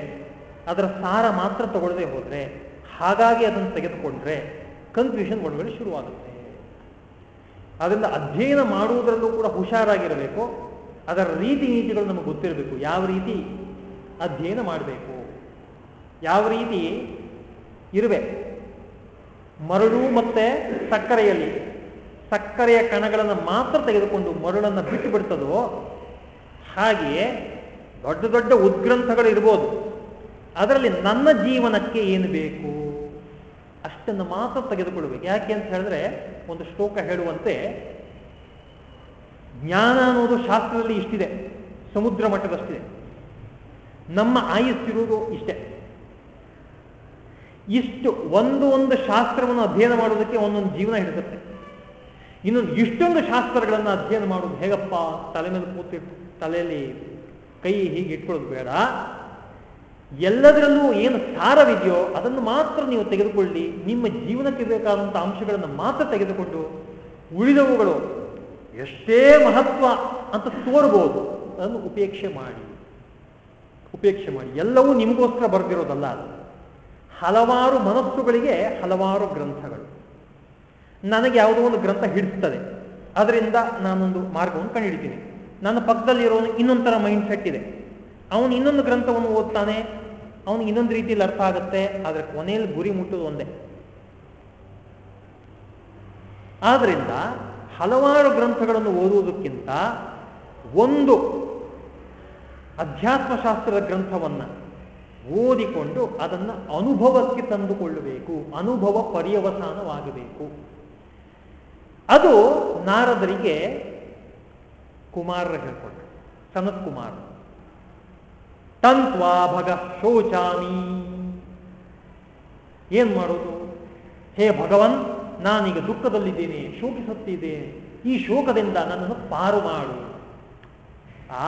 ಅದರ ಸಾರ ಮಾತ್ರ ತಗೊಳ್ಳದೆ ಹೋದರೆ, ಹಾಗಾಗಿ ಅದನ್ನು ತೆಗೆದುಕೊಂಡ್ರೆ ಕನ್ಫ್ಯೂಷನ್ ಒಳಗಡೆ ಶುರುವಾಗುತ್ತೆ. ಅದರಿಂದ ಅಧ್ಯಯನ ಮಾಡುವುದರಲ್ಲೂ ಕೂಡ ಹುಷಾರಾಗಿರಬೇಕು. ಅದರ ರೀತಿ ನೀತಿಗಳು ನಮಗೆ ಗೊತ್ತಿರಬೇಕು. ಯಾವ ರೀತಿ ಅಧ್ಯಯನ ಮಾಡಬೇಕು? ಯಾವ ರೀತಿ ಇರಬೇಕು ಮರಳು ಮತ್ತೆ ಸಕ್ಕರೆಯಲ್ಲಿ. ಸಕ್ಕರೆಯ ಕಣಗಳನ್ನು ಮಾತ್ರ ತೆಗೆದುಕೊಂಡು ಮರಳನ್ನು ಬಿಟ್ಟು ಬಿಡ್ತದೋ, ಹಾಗೆಯೇ ದೊಡ್ಡ ದೊಡ್ಡ ಉದ್ಗ್ರಂಥಗಳು ಇರ್ಬೋದು. ಅದರಲ್ಲಿ ನನ್ನ ಜೀವನಕ್ಕೆ ಏನು ಬೇಕು? ಅಷ್ಟನ್ನು ಮಾತ್ರ ತೆಗೆದುಕೊಳ್ಬೇಕು ಯಾಕೆ ಅಂತ ಹೇಳಿದ್ರೆ, ಒಂದು ಶ್ಲೋಕ ಹೇಳುವಂತೆ, ಜ್ಞಾನ ಅನ್ನೋದು ಶಾಸ್ತ್ರದಲ್ಲಿ ಇಷ್ಟಿದೆ. ಸಮುದ್ರ ಮಟ್ಟದಷ್ಟಿದೆ. ನಮ್ಮ ಆಯಸ್ಸಿರುವುದು ಇಷ್ಟೇ. ಇಷ್ಟು ಒಂದು ಒಂದು ಶಾಸ್ತ್ರವನ್ನು ಅಧ್ಯಯನ ಮಾಡೋದಕ್ಕೆ ಒಂದೊಂದು ಜೀವನ ಹಿಡಿಸುತ್ತೆ. ಇನ್ನೊಂದು ಇಷ್ಟೊಂದು ಶಾಸ್ತ್ರಗಳನ್ನು ಅಧ್ಯಯನ ಮಾಡೋದು ಹೇಗಪ್ಪ? ತಲೆ ಮೇಲೆ ಕೂತಿ ತಲೆಯಲ್ಲಿ ಕೈ ಹೀಗೆ ಇಟ್ಕೊಳ್ಳೋದು ಬೇಡ. ಎಲ್ಲದರಲ್ಲೂ ಏನು ಸಾರವಿದೆಯೋ ಅದನ್ನು ಮಾತ್ರ ನೀವು ತೆಗೆದುಕೊಳ್ಳಿ. ನಿಮ್ಮ ಜೀವನಕ್ಕೆ ಬೇಕಾದಂಥ ಅಂಶಗಳನ್ನು ಮಾತ್ರ ತೆಗೆದುಕೊಂಡು ಉಳಿದವುಗಳು ಎಷ್ಟೇ ಮಹತ್ವ ಅಂತ ತೋರ್ಬೋದು. ಅದನ್ನು ಉಪೇಕ್ಷೆ ಮಾಡಿ. ಉಪೇಕ್ಷೆ ಮಾಡಿ. ಎಲ್ಲವೂ ನಿಮಗೋಸ್ಕರ ಬರೆದಿರೋದಲ್ಲ ಅದು. ಹಲವಾರು ಮನಸ್ಸುಗಳಿಗೆ ಹಲವಾರು ಗ್ರಂಥಗಳು. ನನಗೆ ಯಾವುದೋ ಒಂದು ಗ್ರಂಥ ಹಿಡಿಸ್ತದೆ. ಅದರಿಂದ ನಾನೊಂದು ಮಾರ್ಗವನ್ನು ಕಂಡುಹಿಡಿತೀನಿ. ನನ್ನ ಪಕ್ಕದಲ್ಲಿರೋನು ಇನ್ನೊಂದು ಥರ ಮೈಂಡ್ ಸೆಟ್ ಇದೆ. ಅವನು ಇನ್ನೊಂದು ಗ್ರಂಥವನ್ನು ಓದ್ತಾನೆ. ಅವನು ಇನ್ನೊಂದು ರೀತಿಯಲ್ಲಿ ಅರ್ಥ ಆಗುತ್ತೆ. ಆದರೆ ಕೊನೆಯಲ್ಲಿ ಗುರಿ ಮುಟ್ಟುದು ಒಂದೇ. ಆದ್ರಿಂದ ಹಲವಾರು ಗ್ರಂಥಗಳನ್ನು ಓದುವುದಕ್ಕಿಂತ ಒಂದು ಅಧ್ಯಾತ್ಮಶಾಸ್ತ್ರದ ಗ್ರಂಥವನ್ನ ಓದಿಕೊಂಡು ಅದನ್ನು ಅನುಭವಕ್ಕೆ ತಂದುಕೊಳ್ಳಬೇಕು, ಅನುಭವ ಪರ್ಯವಸಾನವಾಗಬೇಕು. ಅದು ನಾರದರಿಗೆ ಕುಮಾರರ ಹೇಳ್ಕೊಂಡ್ರು, ಸನತ್ ಕುಮಾರ್ ತಂತ್ವಾ ಭಗ ಶೋಚಾಮಿ. ಏನ್ ಮಾಡೋದು? ಹೇ ಭಗವನ್, ನಾನೀಗ ದುಃಖದಲ್ಲಿದ್ದೇನೆ ಶೋಕಿಸುತ್ತಿದ್ದೇನೆ ಈ ಶೋಕದಿಂದ ನನ್ನನ್ನು ಪಾರು ಮಾಡು.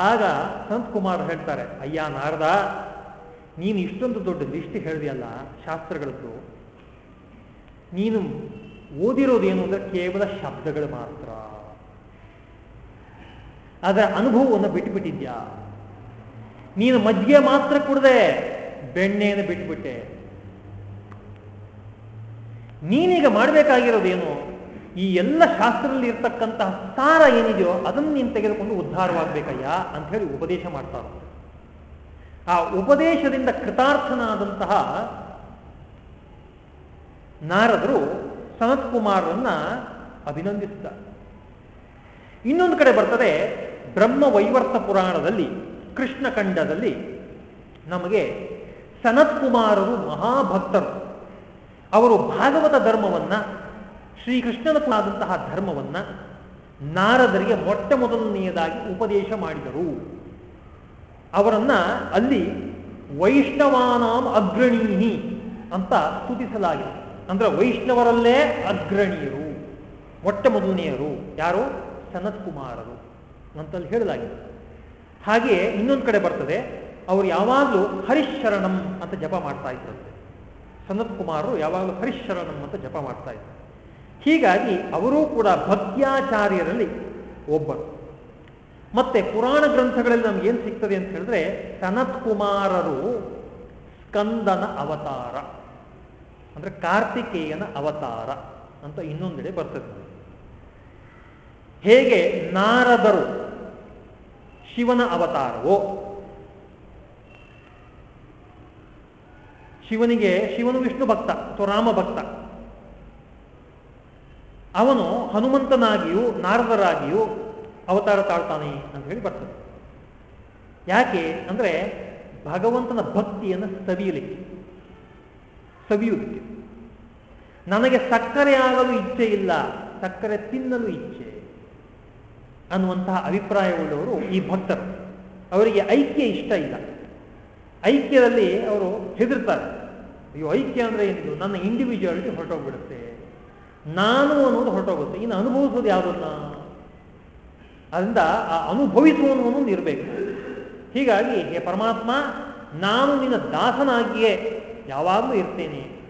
ಆಗ ಸಂತ್ ಕುಮಾರ್ ಹೇಳ್ತಾರೆ, ಅಯ್ಯ ನಾರದ ನೀನು ಇಷ್ಟೊಂದು ದೊಡ್ಡ ಲಿಸ್ಟ್ ಹೇಳಿದೆಯಲ್ಲ ಶಾಸ್ತ್ರಗಳದ್ದು? ನೀನು ಓದಿರೋದೇನು ಅಂದ್ರೆ ಕೇವಲ ಶಬ್ದಗಳು ಮಾತ್ರ. ಅದರ ಅನುಭವವನ್ನು ಬಿಟ್ಟುಬಿಟ್ಟಿದ್ಯಾ ನೀನು ಮಜ್ಜಿಗೆ ಮಾತ್ರ ಕುಡದೆ ಬೆಣ್ಣೆಯನ್ನು ಬಿಟ್ಟುಬಿಟ್ಟೆ ನೀನೀಗ ಮಾಡಬೇಕಾಗಿರೋದೇನು? ಈ ಎಲ್ಲ ಶಾಸ್ತ್ರದಲ್ಲಿ ಇರ್ತಕ್ಕಂತಹ ಸಾರ ಏನಿದೆಯೋ ಅದನ್ನು ನೀನು ತೆಗೆದುಕೊಂಡು ಉದ್ಧಾರವಾಗಬೇಕಯ್ಯ ಅಂತ ಹೇಳಿ ಉಪದೇಶ ಮಾಡ್ತಾರೆ ಆ ಉಪದೇಶದಿಂದ ಕೃತಾರ್ಥನಾದಂತಹ ನಾರದರು ಸನತ್ ಕುಮಾರರನ್ನ ಅಭಿನಂದಿಸಿದ. ಇನ್ನೊಂದು ಕಡೆ ಬರ್ತದೆ, ಬ್ರಹ್ಮ ವೈವರ್ತ ಪುರಾಣದಲ್ಲಿ ಕೃಷ್ಣಖಂಡದಲ್ಲಿ ನಮಗೆ ಸನತ್ ಕುಮಾರರು ಮಹಾಭಕ್ತರು. ಅವರು ಭಾಗವತ ಧರ್ಮವನ್ನ, ಶ್ರೀಕೃಷ್ಣನ ಕುಲಾದಂತಹ ಧರ್ಮವನ್ನ ನಾರದರಿಗೆ ಮೊಟ್ಟ ಮೊದಲನೆಯದಾಗಿ ಉಪದೇಶ ಮಾಡಿದರು. ಅವರನ್ನ ಅಲ್ಲಿ ವೈಷ್ಣವಾನಾಂ ಅಗ್ರಣೀಹಿ ಅಂತ ಸ್ತುತಿಸಲಾಗಿದೆ. ಅಂದ್ರೆ ವೈಷ್ಣವರಲ್ಲೇ ಅಗ್ರಣೀಯರು, ಮೊಟ್ಟ ಮೊದಲನೆಯರು ಯಾರು? ಸನತ್ ಕುಮಾರರು ಅಂತಲ್ಲಿ ಹೇಳಲಾಗಿದೆ. ಹಾಗೆ ಇನ್ನೊಂದು ಕಡೆ ಬರ್ತದೆ, ಅವರು ಯಾವಾಗಲೂ ಹರಿಶರಣಂ ಅಂತ ಜಪ ಮಾಡ್ತಾ ಇದ್ರಂತೆ ಸನತ್ ಕುಮಾರರು ಯಾವಾಗಲೂ ಹರಿಶರಣಂ ಅಂತ ಜಪ ಮಾಡ್ತಾ ಇದ್ರು ಹೀಗಾಗಿ ಅವರೂ ಕೂಡ ಭಕ್ತ್ಯಾಚಾರ್ಯರಲ್ಲಿ ಒಬ್ಬರು. ಮತ್ತೆ ಪುರಾಣ ಗ್ರಂಥಗಳಲ್ಲಿ ನಮ್ಗೆ ಏನು ಸಿಗ್ತದೆ ಅಂತ ಹೇಳಿದ್ರೆ ಸನತ್ ಕುಮಾರರು ಸ್ಕಂದನ ಅವತಾರ. ಅಂದ್ರೆ ಕಾರ್ತಿಕೇಯನ ಅವತಾರ ಅಂತ ಇನ್ನೊಂದೆಡೆ ಬರ್ತದೆ. ಹೇಗೆ ನಾರದರು ಶಿವನ ಅವತಾರವೋ, ಶಿವನಿಗೆ, ಶಿವನು ವಿಷ್ಣು ಭಕ್ತ, ಅಥವಾ ರಾಮ ಭಕ್ತ. ಅವನು ಹನುಮಂತನಾಗಿಯೂ ನಾರದರಾಗಿಯೂ ಅವತಾರ ತಾಳ್ತಾನೆ ಅಂತ ಹೇಳಿ ಬರ್ತದೆ. ಯಾಕೆ ಅಂದ್ರೆ ಭಗವಂತನ ಭಕ್ತಿಯನ್ನು ಸವಿಯಲಿಕ್ಕೆ, ಸವಿಯುವುದಕ್ಕೆ. ನನಗೆ ಸಕ್ಕರೆ ಆಗಲು ಇಚ್ಛೆ ಇಲ್ಲ, ಸಕ್ಕರೆ ತಿನ್ನಲು ಇಚ್ಛೆ ಅನ್ನುವಂತಹ ಅಭಿಪ್ರಾಯವುಳ್ಳವರು ಈ ಭಕ್ತರು. ಅವರಿಗೆ ಐಕ್ಯ ಇಷ್ಟ ಇಲ್ಲ. ಐಕ್ಯದಲ್ಲಿ ಅವರು ಹೆದರ್ತಾರೆ. ಅಯ್ಯೋ, ಐಕ್ಯ ಅಂದ್ರೆ ಏನಿದು? ನನ್ನ ಇಂಡಿವಿಜುವಾಲಿಟಿ ಹೊರಟೋಗ್ಬಿಡುತ್ತೆ. ನಾನು ಅನ್ನೋದು ಹೊರಟೋಗುತ್ತೆ. ಇನ್ನು ಅನುಭವಿಸೋದು ಯಾವುದನ್ನ ಅದರಿಂದ ಆ ಅನುಭವಿಸುವನು ಇರಬೇಕು. ಹೀಗಾಗಿ ಹೇ ಪರಮಾತ್ಮ, ನಾನು ನಿನ್ನ ದಾಸನಾಗಿಯೇ ಯಾವಾಗಲೂ ಇರ್ತೇನೆ.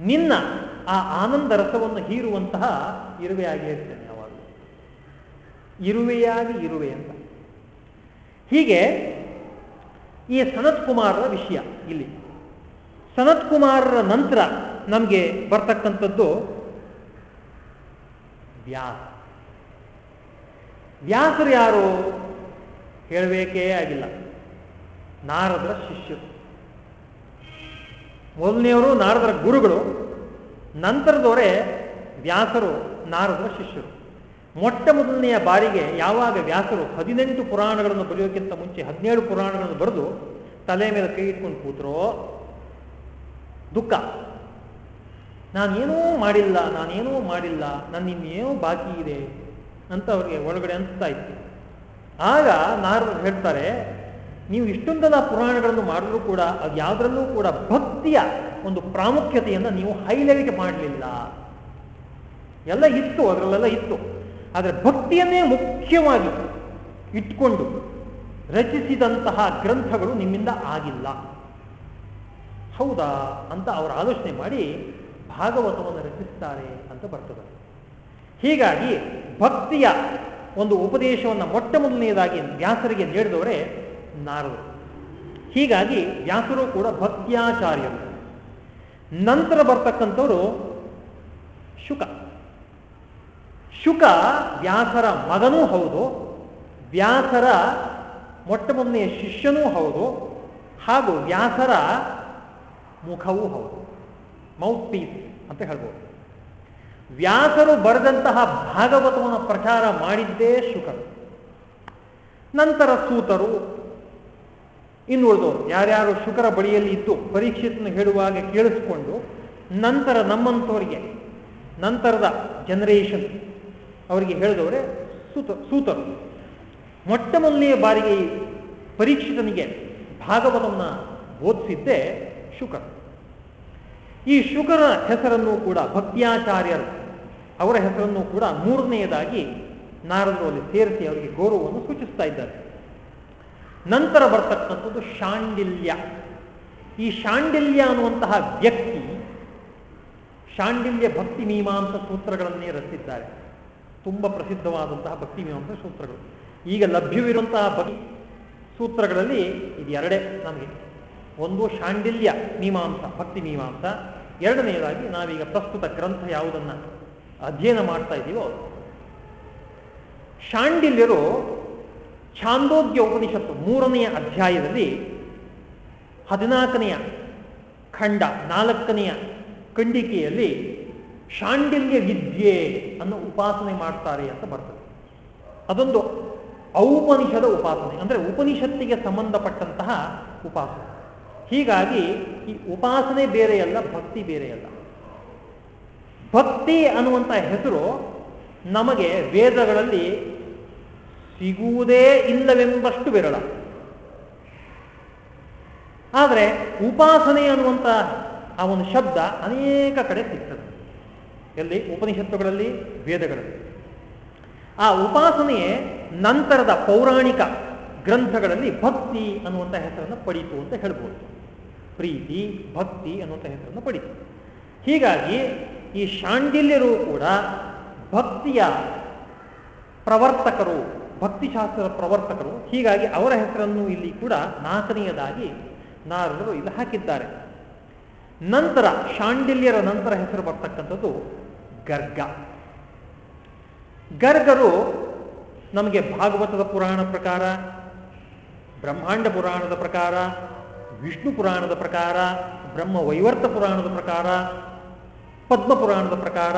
ನಿನ್ನ ಆ ಆನಂದ ರಸವನ್ನು ಹೀರುವಂತಹ ಇರುವೆಯಾಗಿ ಇರ್ತೇನೆ ಯಾವಾಗಲೂ. ಇರುವೆಯಾಗಿ ಇರುವೆ ಅಂತ. ಹೀಗೆ ಈ ಸನತ್ ಕುಮಾರರ ವಿಷಯ ಇಲ್ಲಿ. ಸನತ್ ಕುಮಾರರ ನಂತರ ನಮಗೆ ಬರ್ತಕ್ಕಂಥದ್ದು ವ್ಯಾಸ. ವ್ಯಾಸರು ಯಾರು? ಹೇಳಬೇಕೇ ಆಗಿಲ್ಲ. ನಾರದರ ಶಿಷ್ಯರು. ಮೊದಲನೆಯವರು ನಾರದರ ಗುರುಗಳು, ನಂತರದವರೇ ವ್ಯಾಸರು, ನಾರದರ ಶಿಷ್ಯರು. ಮೊಟ್ಟ ಮೊದಲನೆಯ ಬಾರಿಗೆ ಯಾವಾಗ ವ್ಯಾಸರು ಹದಿನೆಂಟು ಪುರಾಣಗಳನ್ನು ಬರೆಯೋಕ್ಕಿಂತ ಮುಂಚೆ ಹದಿನೇಳು ಪುರಾಣಗಳನ್ನು ಬರೆದು ತಲೆ ಮೇಲೆ ಕೈ ಇಟ್ಕೊಂಡು ಕೂತರೋ, ದುಃಖ. ನಾನೇನೂ ಮಾಡಿಲ್ಲ ನಾನೇನೂ ಮಾಡಿಲ್ಲ ನನ್ನ ಇನ್ನೇನೋ ಬಾಕಿ ಇದೆ ಅಂತ ಅವ್ರಿಗೆ ಒಳಗಡೆ ಅನಿಸ್ತಾ ಇತ್ತು. ಆಗ ನಾರದರು ಹೇಳ್ತಾರೆ, ನೀವು ಇಷ್ಟೊಂದೆಲ್ಲ ಪುರಾಣಗಳನ್ನು ಮಾಡಿದ್ರೂ ಕೂಡ, ಅದು ಯಾವುದರಲ್ಲೂ ಕೂಡ ಭಕ್ತಿಯ ಒಂದು ಪ್ರಾಮುಖ್ಯತೆಯನ್ನು ನೀವು ಹೈಲೈಟ್ ಮಾಡಲಿಲ್ಲ. ಎಲ್ಲ ಇತ್ತು, ಅದರಲ್ಲೆಲ್ಲ ಇತ್ತು. ಆದರೆ ಭಕ್ತಿಯನ್ನೇ ಮುಖ್ಯವಾಗಿ ಇಟ್ಕೊಂಡು ರಚಿಸಿದಂತಹ ಗ್ರಂಥಗಳು ನಿಮ್ಮಿಂದ ಆಗಿಲ್ಲ. ಹೌದಾ ಅಂತ ಅವರು ಆಲೋಚನೆ ಮಾಡಿ ಭಾಗವತವನ್ನು ರಚಿಸ್ತಾರೆ ಅಂತ ಬರ್ತದೆ. ಹೀಗಾಗಿ ಭಕ್ತಿಯ ಒಂದು ಉಪದೇಶವನ್ನು ಮೊಟ್ಟ ಮೊದಲನೆಯದಾಗಿ ವ್ಯಾಸರಿಗೆ ನೀಡಿದವರೇ ನಾರದರು. ಹೀಗಾಗಿ ವ್ಯಾಸರು ಕೂಡ ಭಕ್ತ್ಯಾಚಾರ್ಯರು. ನಂತರ ಬರ್ತಕ್ಕಂಥವರು ಶುಕ. ಶುಕ ವ್ಯಾಸರ ಮಗನೂ ಹೌದು, ವ್ಯಾಸರ ಮೊಟ್ಟ ಮೊದಲನೆಯ ಶಿಷ್ಯನೂ ಹೌದು, ಹಾಗೂ ವ್ಯಾಸರ ಮುಖವೂ ಹೌದು. ಮೌತ್ ಪೀಸ್ ಅಂತ ಹೇಳ್ಬೋದು. ವ್ಯಾಸರು ಬರೆದಂತಹ ಭಾಗವತವನ್ನು ಪ್ರಚಾರ ಮಾಡಿದ್ದೇ ಶುಕರು ನಂತರ ಸೂತರು ಇನ್ನುಳಿದವರು ಯಾರ್ಯಾರು ಶುಕರ ಬಳಿಯಲ್ಲಿ ಇದ್ದು ಪರೀಕ್ಷೆಯನ್ನು ಹೇಳುವಾಗ ಕೇಳಿಸ್ಕೊಂಡು ನಂತರ ನಮ್ಮಂಥವರಿಗೆ, ನಂತರದ ಜನರೇಷನ್ ಅವರಿಗೆ ಹೇಳಿದವರೇ ಸೂತ, ಸೂತರು. ಮೊಟ್ಟ ಮೊದಲನೆಯ ಬಾರಿಗೆ ಪರೀಕ್ಷಿತನಿಗೆ ಭಾಗವತವನ್ನು ಬೋಧಿಸಿದ್ದೇ ಶುಕರ ಈ ಶುಕರ ಹೆಸರನ್ನು ಕೂಡ ಭಕ್ತ್ಯಾಚಾರ್ಯರು ಅವರ ಹೆಸರನ್ನು ಕೂಡ ಮೂರನೆಯದಾಗಿ ನಾರದರು ಅಲ್ಲಿ ಸೇರಿಸಿ ಅವರಿಗೆ ಗೌರವವನ್ನು ಸೂಚಿಸ್ತಾ ಇದ್ದಾರೆ. ನಂತರ ಬರ್ತಕ್ಕಂಥದ್ದು ಶಾಂಡಿಲ್ಯ. ಈ ಶಾಂಡಿಲ್ಯ ಅನ್ನುವಂತಹ ವ್ಯಕ್ತಿ ಶಾಂಡಿಲ್ಯ ಭಕ್ತಿ ಮೀಮಾಂಸ ಸೂತ್ರಗಳನ್ನೇ ರಚಿಸಿದ್ದಾರೆ. ತುಂಬ ಪ್ರಸಿದ್ಧವಾದಂತಹ ಭಕ್ತಿ ಮೀಮಾಂಸ ಸೂತ್ರಗಳು. ಈಗ ಲಭ್ಯವಿರುವಂತಹ ಭಕ್ತಿ ಸೂತ್ರಗಳಲ್ಲಿ ಇದು ಎರಡೇ ನಮಗೆ. ಒಂದು ಶಾಂಡಿಲ್ಯ ಮೀಮಾಂಸ, ಭಕ್ತಿ ಮೀಮಾಂಸ. ಎರಡನೆಯದಾಗಿ ನಾವೀಗ ಪ್ರಸ್ತುತ ಗ್ರಂಥ ಯಾವುದನ್ನ ಅಧ್ಯಯನ ಮಾಡ್ತಾ ಇದ್ದೀವೋ ಶಾಂಡಿಲ್ಯರು ಛಾಂದೋಗ್ಯ ಉಪನಿಷತ್ತು ಮೂರನೆಯ ಅಧ್ಯಾಯದಲ್ಲಿ ಹದಿನಾಲ್ಕನೆಯ ಖಂಡ, ನಾಲ್ಕನೆಯ ಖಂಡಿಕೆಯಲ್ಲಿ ಶಾಂಡಿಲ್ಯ ವಿದ್ಯೆ ಅನ್ನು ಉಪಾಸನೆ ಮಾಡ್ತಾರೆ ಅಂತ ಬರ್ತದೆ. ಅದೊಂದು ಔಪನಿಷದ ಉಪಾಸನೆ, ಅಂದರೆ ಉಪನಿಷತ್ತಿಗೆ ಸಂಬಂಧಪಟ್ಟಂತಹ ಉಪಾಸನೆ. ಹೀಗಾಗಿ ಈ ಉಪಾಸನೆ ಬೇರೆಯಲ್ಲ, ಭಕ್ತಿ ಬೇರೆಯಲ್ಲ. ಭಕ್ತಿ ಅನ್ನುವಂಥ ಹೆಸರು ನಮಗೆ ವೇದಗಳಲ್ಲಿ ಸಿಗುವುದೇ ಇಲ್ಲವೆಂಬಷ್ಟು ವಿರಳ. ಆದರೆ ಉಪಾಸನೆ ಅನ್ನುವಂಥ ಆ ಒಂದು ಶಬ್ದ ಅನೇಕ ಕಡೆ ಸಿಗ್ತದೆ. ಎಲ್ಲಿ? ಉಪನಿಷತ್ತುಗಳಲ್ಲಿ, ವೇದಗಳಲ್ಲಿ. ಆ ಉಪಾಸನೆಯೇ ನಂತರದ ಪೌರಾಣಿಕ ಗ್ರಂಥಗಳಲ್ಲಿ ಭಕ್ತಿ ಅನ್ನುವಂಥ ಹೆಸರನ್ನು ಪಡೀತು ಅಂತ ಹೇಳ್ಬೋದು. ಪ್ರೀತಿ, ಭಕ್ತಿ ಅನ್ನುವಂಥ ಹೆಸರನ್ನು ಪಡೀತು. ಹೀಗಾಗಿ ಈ ಶಾಂಡಿಲ್ಯರು ಕೂಡ ಭಕ್ತಿಯ ಪ್ರವರ್ತಕರು, ಭಕ್ತಿಶಾಸ್ತ್ರದ ಪ್ರವರ್ತಕರು. ಹೀಗಾಗಿ ಅವರ ಹೆಸರನ್ನು ಇಲ್ಲಿ ಕೂಡ ನಾಲ್ಕನೆಯದಾಗಿ ನಾರದರು ಇಲ್ಲಿ ಹಾಕಿದ್ದಾರೆ. ನಂತರ ಶಾಂಡಿಲ್ಯರ ನಂತರ ಹೆಸರು ಬರ್ತಕ್ಕಂಥದ್ದು ಗರ್ಗ. ಗರ್ಗರು ನಮಗೆ ಭಾಗವತದ ಪುರಾಣ ಪ್ರಕಾರ, ಬ್ರಹ್ಮಾಂಡ ಪುರಾಣದ ಪ್ರಕಾರ, ವಿಷ್ಣು ಪುರಾಣದ ಪ್ರಕಾರ, ಬ್ರಹ್ಮ ವೈವರ್ತ ಪುರಾಣದ ಪ್ರಕಾರ ಪದ್ಮ ಪುರಾಣದ ಪ್ರಕಾರ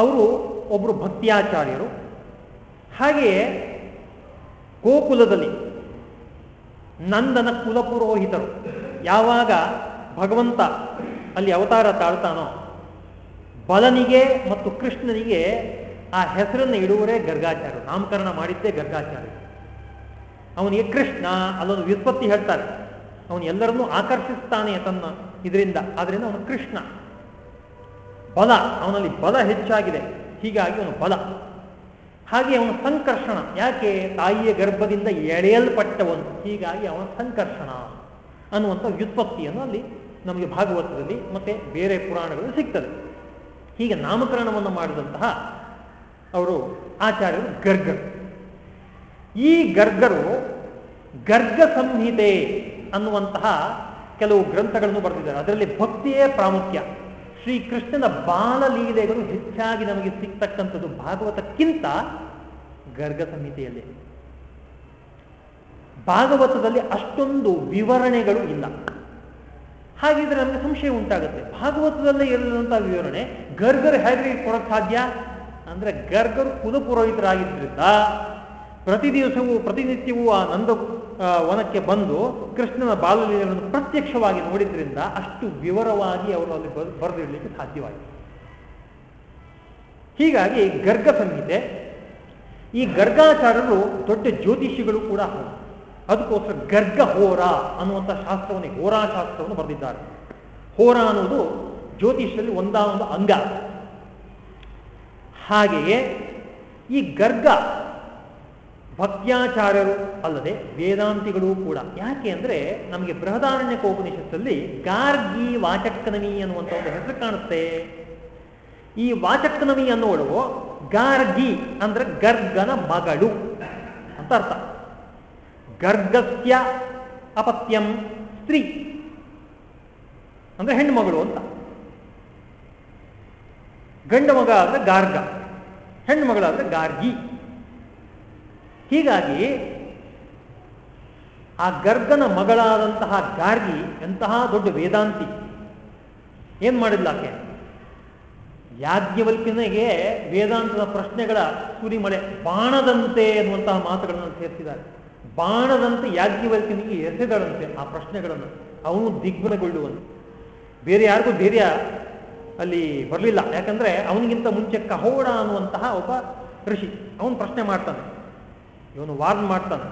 ಅವರು ಒಬ್ಬರು ಭಕ್ತ್ಯಾಚಾರ್ಯರು. ಹಾಗೆಯೇ ಗೋಕುಲದಲ್ಲಿ ನಂದನ ಕುಲಪುರೋಹಿತರು. ಯಾವಾಗ ಭಗವಂತ ಅಲ್ಲಿ ಅವತಾರ ತಾಳ್ತಾನೋ, ಬಲನಿಗೆ ಮತ್ತು ಕೃಷ್ಣನಿಗೆ ಆ ಹೆಸರನ್ನು ಇಡುವರೇ ಗರ್ಗಾಚಾರ್ಯರು. ನಾಮಕರಣ ಮಾಡಿದ್ದೇ ಗರ್ಗಾಚಾರ್ಯರು. ಅವನಿಗೆ ಕೃಷ್ಣ ಅಲ್ಲೊಂದು ವ್ಯುತ್ಪತ್ತಿ ಹೇಳ್ತಾರೆ. ಅವನು ಎಲ್ಲರನ್ನೂ ಆಕರ್ಷಿಸ್ತಾನೆ ತನ್ನ ಇದರಿಂದ. ಆದ್ರಿಂದ ಅವನು ಕೃಷ್ಣ. ಬಲ, ಅವನಲ್ಲಿ ಬಲ ಹೆಚ್ಚಾಗಿದೆ. ಹೀಗಾಗಿ ಅವನು ಬಲ. ಹಾಗೆ ಅವನ ಸಂಕರ್ಷಣ. ಯಾಕೆ? ತಾಯಿಯ ಗರ್ಭದಿಂದ ಎಳೆಯಲ್ಪಟ್ಟವನು. ಹೀಗಾಗಿ ಅವನ ಸಂಕರ್ಷಣ ಅನ್ನುವಂಥ ವ್ಯುತ್ಪತ್ತಿಯನ್ನು ಅಲ್ಲಿ ನಮಗೆ ಭಾಗವತದಲ್ಲಿ ಮತ್ತೆ ಬೇರೆ ಪುರಾಣಗಳಲ್ಲಿ ಸಿಗ್ತದೆ. ಹೀಗೆ ನಾಮಕರಣವನ್ನು ಮಾಡಿದಂತಹ ಅವರು ಆಚಾರ್ಯರು ಗರ್ಗರು. ಈ ಗರ್ಗರು ಗರ್ಗ ಸಂಹಿತೆ ಅನ್ನುವಂತಹ ಕೆಲವು ಗ್ರಂಥಗಳನ್ನು ಬರೆದಿದ್ದಾರೆ. ಅದರಲ್ಲಿ ಭಕ್ತಿಯೇ ಪ್ರಾಮುಖ್ಯ. ಶ್ರೀಕೃಷ್ಣನ ಬಾಲಲೀಲೆಗಳು ಹೆಚ್ಚಾಗಿ ನಮಗೆ ಸಿಗ್ತಕ್ಕಂಥದ್ದು ಭಾಗವತಕ್ಕಿಂತ ಗರ್ಗ ಸಂಹಿತೆಯಲ್ಲಿ ಭಾಗವತದಲ್ಲಿ ಅಷ್ಟೊಂದು ವಿವರಣೆಗಳು ಇಲ್ಲ. ಹಾಗಿದ್ರೆ ನಮಗೆ ಸಂಶಯ ಉಂಟಾಗುತ್ತೆ. ಭಾಗವತದಲ್ಲೇ ಇರದಂತಹ ವಿವರಣೆ, ಗರ್ಗರ್ ಹೇಗೆ ಕೊಡಕ್ ಸಾಧ್ಯ ಅಂದ್ರೆ ಗರ್ಗರು ಕುಲಪುರೋಹಿತರಾಗಿದ್ದರಿಂದ ಪ್ರತಿ ದಿವಸವೂ ಪ್ರತಿನಿತ್ಯವೂ ಆ ನಂದ ವನಕ್ಕೆ ಬಂದು ಕೃಷ್ಣನ ಬಾಲಲೀಲೆಯನ್ನು ಪ್ರತ್ಯಕ್ಷವಾಗಿ ನೋಡಿದ್ರಿಂದ ಅಷ್ಟು ವಿವರವಾಗಿ ಅವರು ಅಲ್ಲಿ ಬರೆದಿಡಲಿಕ್ಕೆ ಸಾಧ್ಯವಾಯಿತು. ಹೀಗಾಗಿ ಗರ್ಗ ಸಂಹಿತೆ ಈ ಗರ್ಗಾಚಾರ್ಯರು ದೊಡ್ಡ ಜ್ಯೋತಿಷಿಗಳು ಕೂಡ ಹೌದು ಅದಕ್ಕೋಸ್ಕರ ಗರ್ಗ ಹೋರ ಅನ್ನುವಂಥ ಶಾಸ್ತ್ರವನ್ನು, ಹೋರಾ ಶಾಸ್ತ್ರವನ್ನು ಬರೆದಿದ್ದಾರೆ. ಹೋರ ಅನ್ನುವುದು ಜ್ಯೋತಿಷದಲ್ಲಿ ಒಂದು ಅಂಗ. ಹಾಗೆಯೇ ಈ ಗರ್ಗ ಭಕ್ತ್ಯಾಚಾರ್ಯರು ಅಲ್ಲದೆ ವೇದಾಂತಿಗಳು ಕೂಡ. ಯಾಕೆ ಅಂದ್ರೆ ನಮಗೆ ಬೃಹದಾರಣ್ಯಕೋಪನಿಷತ್ತಲ್ಲಿ ಗಾರ್ಗಿ ವಾಚಕ್ಕನವಿ ಅನ್ನುವಂಥ ಒಂದು ಹೆಸರು ಕಾಣುತ್ತೆ. ಈ ವಾಚಕ್ಕನವಿ ಅನ್ನೋಳು ಗಾರ್ಗಿ ಅಂದ್ರೆ ಗರ್ಗನ ಮಗಳು ಅಂತ ಅರ್ಥ. ಗರ್ಗಸ್ಯ ಅಪತ್ಯಂ ಸ್ತ್ರೀ ಅಂದ್ರೆ ಹೆಣ್ಣುಮಗಳು ಅಂತ. ಗಂಡ ಮಗ ಅಂದ್ರೆ ಗಾರ್ಗ ಹೆಣ್ಣು ಮಗಳಾದ್ರೆ ಗಾರ್ಗಿ. ಹೀಗಾಗಿ ಆ ಗರ್ಗನ ಮಗಳಾದಂತಹ ಗಾರ್ಗಿ ಎಂತಹ ದೊಡ್ಡ ವೇದಾಂತಿ. ಏನ್ ಮಾಡಿದ್ಲ ಆಕೆ? ಯಾಜ್ಞವಲ್ಕಿನಿಗೆ ವೇದಾಂತದ ಪ್ರಶ್ನೆಗಳ ಸುರಿಮಳೆ ಬಾಣದಂತೆ ಎನ್ನುವಂತಹ ಮಾತುಗಳನ್ನು ಸೇರಿಸಿದ್ದಾರೆ. ಬಾಣದಂತೆ ಯಾಜ್ಞವಲ್ಕಿನಿಗೆ ಎಸೆದಳಂತೆ ಆ ಪ್ರಶ್ನೆಗಳನ್ನು. ಅವನು ದಿಗ್ಭಗೊಳ್ಳುವಂತೆ ಬೇರೆ ಯಾರಿಗೂ ಧೈರ್ಯ ಅಲ್ಲಿ ಬರಲಿಲ್ಲ. ಯಾಕಂದ್ರೆ ಅವನಿಗಿಂತ ಮುಂಚೆ ಕಹೋಡ ಅನ್ನುವಂತಹ ಒಬ್ಬ ಋಷಿ, ಅವನು ಪ್ರಶ್ನೆ ಮಾಡ್ತಾನೆ. ಇವನು ವಾರ್ನ್ ಮಾಡ್ತಾನೆ,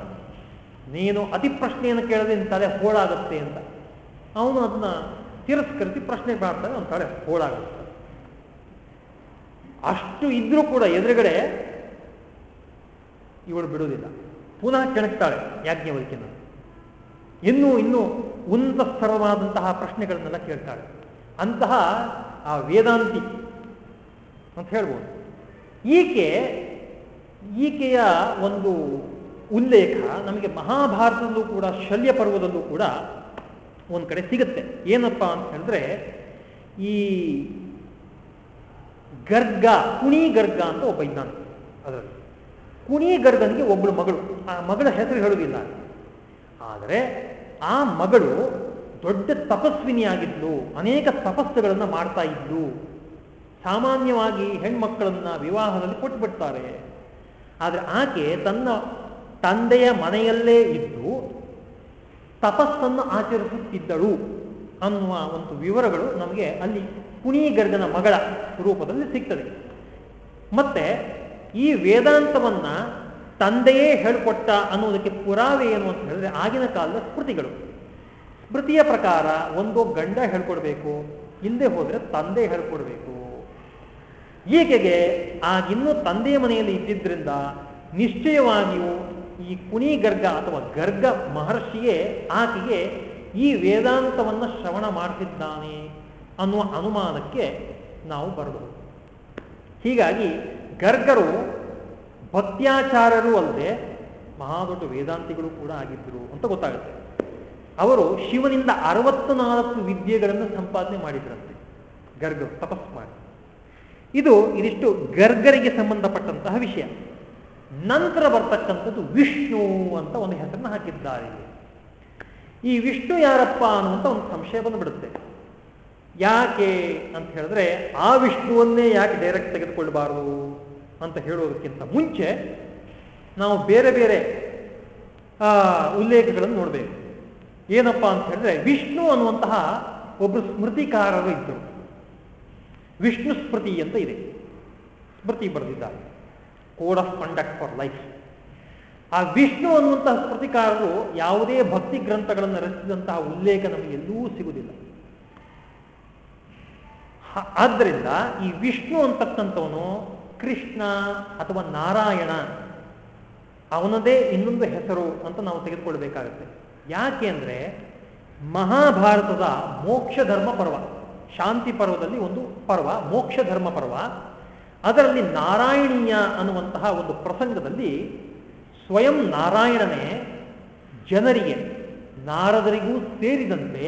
ನೀನು ಅತಿ ಪ್ರಶ್ನೆಯನ್ನು ಕೇಳದೆ ನಿನ್ನ ತಲೆ ಹೋಳಾಗುತ್ತೆ ಅಂತ. ಅವನು ಅದನ್ನ ತಿರಸ್ಕರಿಸಿ ಪ್ರಶ್ನೆ ಮಾಡ್ತಾನೆ, ಅವನ ತಲೆ ಹೋಳಾಗುತ್ತೆ. ಅಷ್ಟು ಇದ್ರೂ ಕೂಡ ಎದುರುಗಡೆ ಇವಳು ಬಿಡುವುದಿಲ್ಲ. ಪುನಃ ಕೆಣಕ್ತಾಳೆ ಯಾಜ್ಞವಲ್ಕಿನ ಇನ್ನೂ ಇನ್ನೂ ಉನ್ನತ ಸ್ತರವಾದಂತಹ ಪ್ರಶ್ನೆಗಳನ್ನೆಲ್ಲ ಕೇಳ್ತಾಳೆ. ಅಂತಹ ಆ ವೇದಾಂತಿ ಅಂತ ಹೇಳ್ಬೋದು. ಈಕೆ ಈಕೆಯ ಒಂದು ಉಲ್ಲೇಖ ನಮಗೆ ಮಹಾಭಾರತದಲ್ಲೂ ಕೂಡ, ಶಲ್ಯ ಪರ್ವದಲ್ಲೂ ಕೂಡ ಒಂದು ಕಡೆ ಸಿಗುತ್ತೆ. ಏನಪ್ಪ ಅಂತ ಹೇಳಿದ್ರೆ, ಈ ಗರ್ಗ, ಕುಣಿ ಗರ್ಗ ಅಂತ ಒಬ್ಬ ಇದ್ದಾನೆ ಅದರಲ್ಲಿ. ಕುಣಿ ಗರ್ಗನಿಗೆ ಒಬ್ಬಳು ಮಗಳು. ಆ ಮಗಳ ಹೆಸರು ಹೇಳುವುದಿಲ್ಲ. ಆದರೆ ಆ ಮಗಳು ದೊಡ್ಡ ತಪಸ್ವಿನಿಯಾಗಿದ್ಲು, ಅನೇಕ ತಪಸ್ಸುಗಳನ್ನು ಮಾಡ್ತಾ ಇದ್ಲು. ಸಾಮಾನ್ಯವಾಗಿ ಹೆಣ್ಮಕ್ಕಳನ್ನ ವಿವಾಹದಲ್ಲಿ ಕೊಟ್ಟುಬಿಡ್ತಾರೆ ಆದರೆ ಆಕೆ ತನ್ನ ತಂದೆಯ ಮನೆಯಲ್ಲೇ ಇದ್ದು ತಪಸ್ಸನ್ನು ಆಚರಿಸುತ್ತಿದ್ದಳು ಅನ್ನುವ ಒಂದು ವಿವರಗಳು ನಮಗೆ ಅಲ್ಲಿ ಪುನೀಗರ್ಗನ ಮಗಳ ರೂಪದಲ್ಲಿ ಸಿಗ್ತದೆ. ಮತ್ತೆ ಈ ವೇದಾಂತವನ್ನ ತಂದೆಯೇ ಹೇಳ್ಕೊಟ್ಟ ಅನ್ನುವುದಕ್ಕೆ ಪುರಾವೆ ಏನು ಅಂತ ಹೇಳಿದ್ರೆ ಆಗಿನ ಕಾಲದ ಸ್ಮೃತಿಗಳು. ಸ್ಮೃತಿಯ ಪ್ರಕಾರ ಒಂದು ಗಂಡ ಹೇಳ್ಕೊಡ್ಬೇಕು ಇಲ್ಲದೆ ಹೋದ್ರೆ ತಂದೆ ಹೇಳ್ಕೊಡ್ಬೇಕು. ಈಕೆಗೆ ಆಗಿನ್ನೂ ತಂದೆಯ ಮನೆಯಲ್ಲಿ ಇದ್ದಿದ್ದರಿಂದ ನಿಶ್ಚಯವಾಗಿಯೂ ಈ ಕುನಿ ಗರ್ಗ ಅಥವಾ ಗರ್ಗ ಮಹರ್ಷಿಯೇ ಆಕೆಗೆ ಈ ವೇದಾಂತವನ್ನು ಶ್ರವಣ ಮಾಡ್ತಿದ್ದಾನೆ ಅನ್ನುವ ಅನುಮಾನಕ್ಕೆ ನಾವು ಬರಬಹುದು ಹೀಗಾಗಿ ಗರ್ಗರು ಭಕ್ತ್ಯಾಚಾರರು ಅಲ್ಲದೆ ಮಹಾದೊಡ್ಡ ವೇದಾಂತಿಗಳು ಕೂಡ ಆಗಿದ್ದರು ಅಂತ ಗೊತ್ತಾಗುತ್ತೆ. ಅವರು ಶಿವನಿಂದ ಅರವತ್ತು ನಾಲ್ಕು ವಿದ್ಯೆಗಳನ್ನು ಸಂಪಾದನೆ ಮಾಡಿದ್ರಂತೆ. ಗರ್ಗರು ತಪಸ್ ಮಾಡಿ. ಇದು ಇದಿಷ್ಟು ಗರ್ಗರಿಗೆ ಸಂಬಂಧಪಟ್ಟಂತಹ ವಿಷಯ. ನಂತರ ಬರ್ತಕ್ಕಂಥದ್ದು ವಿಷ್ಣು ಅಂತ ಒಂದು ಹೆಸರನ್ನು ಹಾಕಿದ್ದಾರೆ. ಈ ವಿಷ್ಣು ಯಾರಪ್ಪ ಅನ್ನುವಂಥ ಒಂದು ಸಂಶಯ ಬಂದುಬಿಡುತ್ತೆ. ಯಾಕೆ ಅಂತ ಹೇಳಿದ್ರೆ, ಆ ವಿಷ್ಣುವನ್ನೇ ಯಾಕೆ ಡೈರೆಕ್ಟ್ ತೆಗೆದುಕೊಳ್ಬಾರದು ಅಂತ ಹೇಳೋದಕ್ಕಿಂತ ಮುಂಚೆ ನಾವು ಬೇರೆ ಬೇರೆ ಉಲ್ಲೇಖಗಳನ್ನು ನೋಡಬೇಕು. ಏನಪ್ಪಾ ಅಂತ ಹೇಳಿದ್ರೆ, ವಿಷ್ಣು ಅನ್ನುವಂತಹ ಒಬ್ಬರು ಸ್ಮೃತಿಕಾರರು ಇದ್ದರು ವಿಷ್ಣು ಸ್ಮೃತಿ ಅಂತ ಇದೆ. ಸ್ಮೃತಿ ಬರೆದಿದ್ದಾರೆ. Code of conduct for life. ಆ ವಿಷ್ಣು ಅನ್ನುವಂತಹ ಸ್ಮೃತಿಕಾರರು ಯಾವುದೇ ಭಕ್ತಿ ಗ್ರಂಥಗಳನ್ನು ರಚಿಸಿದಂತಹ ಉಲ್ಲೇಖ ನಮಗೆ ಎಲ್ಲೂ ಸಿಗುವುದಿಲ್ಲ. ಆದ್ದರಿಂದ ಈ ವಿಷ್ಣು ಅಂತಕ್ಕಂಥವನು ಕೃಷ್ಣ ಅಥವಾ ನಾರಾಯಣ ಅವನದೇ ಇನ್ನೊಂದು ಹೆಸರು ಅಂತ ನಾವು ತೆಗೆದುಕೊಳ್ಬೇಕಾಗತ್ತೆ. ಯಾಕೆ ಅಂದರೆ ಮಹಾಭಾರತದ ಮೋಕ್ಷ ಧರ್ಮ ಪರ್ವ. ಶಾಂತಿ ಪರ್ವದಲ್ಲಿ ಒಂದು ಪರ್ವ, ಮೋಕ್ಷ ಧರ್ಮ ಪರ್ವ. ಅದರಲ್ಲಿ ನಾರಾಯಣೀಯ ಅನ್ನುವಂತಹ ಒಂದು ಪ್ರಸಂಗದಲ್ಲಿ ಸ್ವಯಂ ನಾರಾಯಣನೇ ಜನರಿಗೆ, ನಾರದರಿಗೂ ಸೇರಿದಂತೆ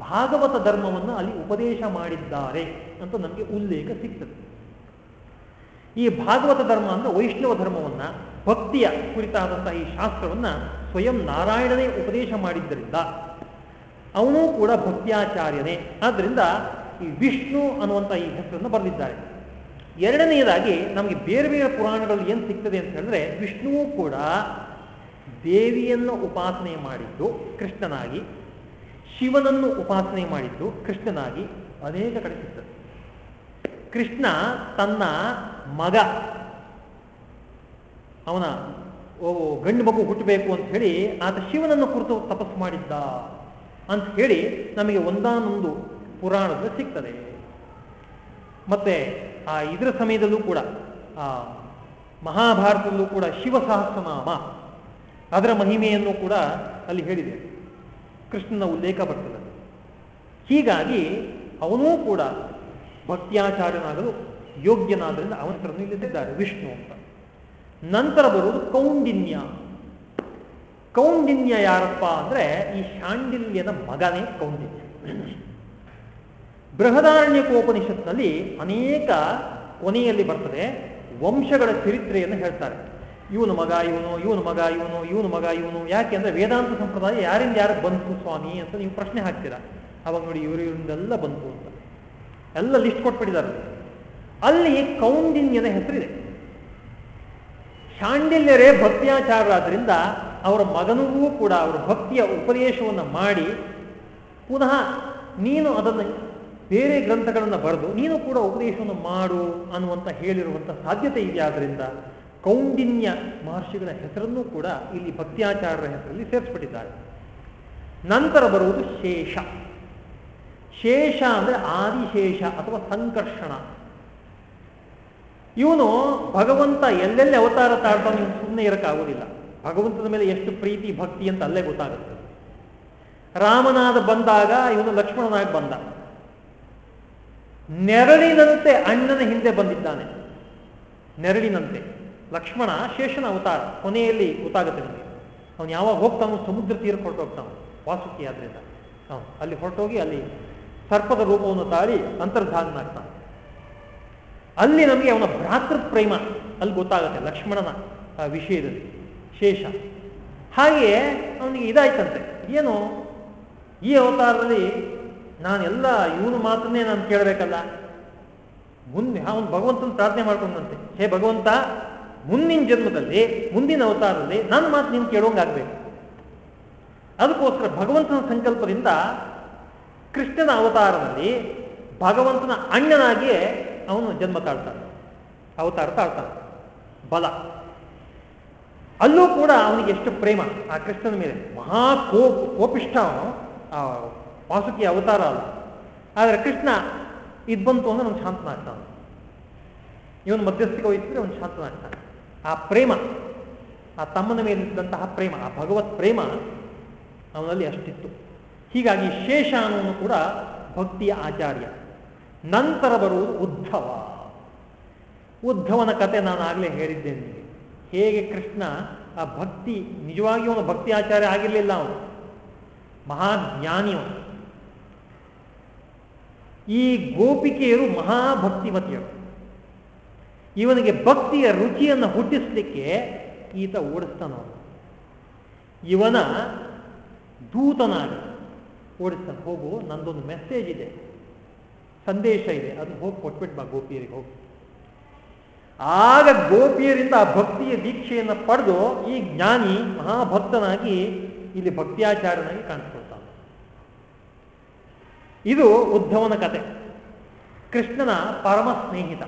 ಭಾಗವತ ಧರ್ಮವನ್ನು ಅಲ್ಲಿ ಉಪದೇಶ ಮಾಡಿದ್ದಾರೆ ಅಂತ ನಮಗೆ ಉಲ್ಲೇಖ ಸಿಗ್ತದೆ. ಈ ಭಾಗವತ ಧರ್ಮ ಅಂದ್ರೆ ವೈಷ್ಣವ ಧರ್ಮವನ್ನ, ಭಕ್ತಿಯ ಕುರಿತಾದಂತಹ ಈ ಶಾಸ್ತ್ರವನ್ನ ಸ್ವಯಂ ನಾರಾಯಣನೇ ಉಪದೇಶ ಮಾಡಿದ್ದರಿಂದ, ಅವನು ಕೂಡ ಭಕ್ತ್ಯಾಚಾರ್ಯನೇ. ಆದ್ದರಿಂದ ಈ ವಿಷ್ಣು ಅನ್ನುವಂಥ ಈ ಹೆಸರನ್ನು ಬರೆದಿದ್ದಾರೆ. ಎರಡನೆಯದಾಗಿ ನಮಗೆ ಬೇರೆ ಬೇರೆ ಪುರಾಣಗಳಲ್ಲಿ ಏನು ಸಿಗ್ತದೆ ಅಂತ ಹೇಳಿದ್ರೆ ವಿಷ್ಣುವು ಕೂಡ ದೇವಿಯನ್ನು ಉಪಾಸನೆ ಮಾಡಿದ್ದು ಕೃಷ್ಣನಾಗಿ, ಶಿವನನ್ನು ಉಪಾಸನೆ ಮಾಡಿದ್ದು ಕೃಷ್ಣನಾಗಿ ಅನೇಕ ಕಡೆ ಸಿಗ್ತದೆ. ಕೃಷ್ಣ ತನ್ನ ಮಗ, ಅವನ ಓ ಗಂಡು ಮಗು ಹುಟ್ಟಬೇಕು ಅಂತ ಹೇಳಿ ಆತ ಶಿವನನ್ನು ಕುರಿತು ತಪಸ್ಸು ಮಾಡಿದ್ದ ಅಂತ ಹೇಳಿ ನಮಗೆ ಒಂದಾನೊಂದು ಪುರಾಣದಲ್ಲಿ ಸಿಗ್ತದೆ. ಮತ್ತೆ, ಆ ಇದರ ಸಮಯದಲ್ಲೂ ಕೂಡ, ಆ ಮಹಾಭಾರತದಲ್ಲೂ ಕೂಡ ಶಿವ ಸಹಸ್ರನಾಮ ಅದರ ಮಹಿಮೆಯನ್ನು ಕೂಡ ಅಲ್ಲಿ ಹೇಳಿದೆ. ಕೃಷ್ಣನ ಉಲ್ಲೇಖ ಬರ್ತದೆ. ಹೀಗಾಗಿ ಅವನೂ ಕೂಡ ಭಕ್ತ್ಯಾಚಾರ್ಯನಾಗಲು ಯೋಗ್ಯನಾದ್ರಿಂದ ಅವನ ಹೆಸರನ್ನು ಇಲ್ಲಿದ್ದಾರೆ ವಿಷ್ಣು ಅಂತ. ನಂತರ ಬರುವುದು ಕೌಂಡಿನ್ಯ. ಕೌಂಡಿನ್ಯ ಯಾರಪ್ಪ ಅಂದ್ರೆ ಈ ಶಾಂಡಿಲ್ಯದ ಮಗನೇ ಕೌಂಡಿನ್ಯ. ಬೃಹದಾರಣ್ಯಕೋಪನಿಷತ್ನಲ್ಲಿ ಅನೇಕ ಕೊನೆಯಲ್ಲಿ ಬರ್ತದೆ. ವಂಶಗಳ ಚರಿತ್ರೆಯನ್ನು ಹೇಳ್ತಾರೆ. ಇವನು ಮಗ, ಇವನು ಇವನು ಮಗ, ಇವನು ಇವನು ಮಗ, ಇವನು. ಯಾಕೆ ಅಂದ್ರೆ ವೇದಾಂತ ಸಂಪ್ರದಾಯ ಯಾರಿಂದ ಯಾರು ಬಂತು ಸ್ವಾಮಿ ಅಂತ ನೀವು ಪ್ರಶ್ನೆ ಹಾಕ್ತೀರಾ. ಅವಾಗ ನೋಡಿ ಇವರು ಇವರಿಂದೆಲ್ಲ ಬಂತು ಅಂತ. ಎಲ್ಲ ಲಿಸ್ಟ್ ಕೊಟ್ಬಿಟ್ಟಿದ್ದಾರೆ. ಅಲ್ಲಿ ಕೌಂಡಿನ್ಯದ ಹೆಸರಿದೆ. ಶಾಂಡಿಲ್ಯರೇ ಭಕ್ತಿಯಾಚಾರರಾದ್ರಿಂದ ಅವರ ಮಗನಿಗೂ ಕೂಡ ಅವರ ಭಕ್ತಿಯ ಉಪದೇಶವನ್ನು ಮಾಡಿ ಪುನಃ ನೀನು ಅದನ್ನು ಬೇರೆ ಗ್ರಂಥಗಳನ್ನು ಬರೆದು ನೀನು ಕೂಡ ಉಪದೇಶವನ್ನು ಮಾಡು ಅನ್ನುವಂಥ ಹೇಳಿರುವಂಥ ಸಾಧ್ಯತೆ ಇದೆ. ಆದ್ದರಿಂದ ಕೌಂಡಿನ್ಯ ಮಹರ್ಷಿಗಳ ಹೆಸರನ್ನು ಕೂಡ ಇಲ್ಲಿ ಭಕ್ತ್ಯಾಚಾರ್ಯರ ಹೆಸರಲ್ಲಿ ಸೇರಿಸ್ಬಿಟ್ಟಿದ್ದಾರೆ. ನಂತರ ಬರುವುದು ಶೇಷ. ಶೇಷ ಅಂದ್ರೆ ಆದಿಶೇಷ ಅಥವಾ ಸಂಕರ್ಷಣ. ಇವನು ಭಗವಂತ ಎಲ್ಲೆಲ್ಲಿ ಅವತಾರ ಇವನು ಸುಮ್ಮನೆ ಇರೋಕ್ಕಾಗೋದಿಲ್ಲ. ಭಗವಂತನ ಮೇಲೆ ಎಷ್ಟು ಪ್ರೀತಿ, ಭಕ್ತಿ ಅಂತ ಅಲ್ಲೇ ಗೊತ್ತಾಗುತ್ತೆ. ರಾಮನಾದ ಬಂದಾಗ ಇವನು ಲಕ್ಷ್ಮಣನಾಗಿ ಬಂದ. ನೆರಳಿನಂತೆ ಅಣ್ಣನ ಹಿಂದೆ ಬಂದಿದ್ದಾನೆ. ನೆರಳಿನಂತೆ. ಲಕ್ಷ್ಮಣ ಶೇಷನ ಅವತಾರ. ಕೊನೆಯಲ್ಲಿ ಗೊತ್ತಾಗುತ್ತೆ ನಿಮಗೆ. ಅವನು ಯಾವಾಗ ಹೋಗ್ತಾನೋ ಸಮುದ್ರ ತೀರ ಹೊರಟೋಗ್ತಾನೆ ವಾಸುಕಿ ಆದ್ರಿಂದ. ಅವನು ಅಲ್ಲಿ ಹೊರಟೋಗಿ ಅಲ್ಲಿ ಸರ್ಪದ ರೂಪವನ್ನು ತಾಳಿ ಅಂತರ್ಧಾನನಾಗ್ತಾನೆ ಅಲ್ಲಿ ನಮಗೆ ಅವನ ಭ್ರಾತೃ ಪ್ರೇಮ ಅಲ್ಲಿ ಗೊತ್ತಾಗುತ್ತೆ ಲಕ್ಷ್ಮಣನ ವಿಷಯದಲ್ಲಿ, ಶೇಷ. ಹಾಗೆಯೇ ಅವನಿಗೆ ಇದಾಯ್ತಂತೆ. ಏನು? ಈ ಅವತಾರದಲ್ಲಿ ನಾನೆಲ್ಲ ಇವನು ಮಾತ್ರನೇ ನಾನು ಕೇಳಬೇಕಲ್ಲ. ಮುಂದೆ ಅವನು ಭಗವಂತನ ಪ್ರಾರ್ಥನೆ ಮಾಡ್ಕೊಂಡಂತೆ. ಹೇ ಭಗವಂತ, ಮುಂದಿನ ಜನ್ಮದಲ್ಲಿ, ಮುಂದಿನ ಅವತಾರದಲ್ಲಿ ನನ್ನ ಮಾತು ನೀನು ಕೇಳೋಂಗಾಗಬೇಕು. ಅದಕ್ಕೋಸ್ಕರ ಭಗವಂತನ ಸಂಕಲ್ಪದಿಂದ ಕೃಷ್ಣನ ಅವತಾರದಲ್ಲಿ ಭಗವಂತನ ಅಣ್ಣನಾಗಿಯೇ ಅವನು ಜನ್ಮ ತಾಳ್ತಾನೆ. ಅವತಾರ ತಾಳ್ತಾನೆ. ಬಲ. ಅಲ್ಲೂ ಕೂಡ ಅವನಿಗೆ ಎಷ್ಟು ಪ್ರೇಮ ಆ ಕೃಷ್ಣನ ಮೇಲೆ. ಮಹಾ ಕೋಪ ಕೋಪಿಷ್ಟ ಅವನು. ವಾಸುಕಿ ಅವತಾರ ಅಲ್ಲ. ಆದರೆ ಕೃಷ್ಣ ಇದು ಬಂತು ಅಂದ್ರೆ ಶಾಂತನ ಶಾಂತನಾಗ್ತಾನೆ ಇವನು ಮಧ್ಯಸ್ಥಿಕೆ ವಹಿಸಿದ್ರೆ ಅವನು ಶಾಂತನಾಗ್ತಾನೆ ಆ ಪ್ರೇಮ, ಆ ತಮ್ಮನ ಮೇಲಿದ್ದಂತಹ ಪ್ರೇಮ, ಆ ಭಗವತ್ ಪ್ರೇಮ ಅವನಲ್ಲಿ ಅಷ್ಟಿತ್ತು. ಹೀಗಾಗಿ ಶೇಷ ಅನ್ನೋನು ಕೂಡ ಭಕ್ತಿಯ ಆಚಾರ್ಯ. ನಂತರ ಬರುವುದು ಉದ್ಧವ. ಉದ್ಧವನ ಕತೆ ನಾನು ಆಗಲೇ ಹೇಳಿದ್ದೇನೆ ನಿಮಗೆ. ಹೇಗೆ ಕೃಷ್ಣ ಆ ಭಕ್ತಿ, ನಿಜವಾಗಿಯೂ ಅವನು ಭಕ್ತಿ ಆಚಾರ್ಯ ಆಗಿರಲಿಲ್ಲ ಅವನು. ಮಹಾಜ್ಞಾನಿಯವನು ಈ ಗೋಪಿಕೆಯರು ಮಹಾಭಕ್ತಿಮತಿಯರು ಇವನಿಗೆ ಭಕ್ತಿಯ ರುಚಿಯನ್ನು ಹುಟ್ಟಿಸ್ಲಿಕ್ಕೆ ಈತ ಓಡಿಸ್ತಾನವನು ಇವನ ದೂತನಾಗಿ ಓಡಿಸ್ತಾನೆ, ಹೋಗು, ನಂದೊಂದು ಮೆಸೇಜ್ ಇದೆ. ಸಂದೇಶ ಇದೆ, ಅದನ್ನು ಹೋಗಿ ಕೊಟ್ಬಿಟ್ಟು ಬಾ ಗೋಪಿಯರಿಗೆ, ಹೋಗಿ. ಆಗ ಗೋಪಿಯರಿಂದ ಆ ಭಕ್ತಿಯ ದೀಕ್ಷೆಯನ್ನು ಪಡೆದು ಈ ಜ್ಞಾನಿ ಮಹಾಭಕ್ತನಾಗಿ ಇಲ್ಲಿ ಭಕ್ತ್ಯಾಚಾರನಾಗಿ ಕಾಣಿಸ್ಕೊಳ್ತಾನೆ ಇದು ಉದ್ಧವನ ಕತೆ. ಕೃಷ್ಣನ ಪರಮ ಸ್ನೇಹಿತ.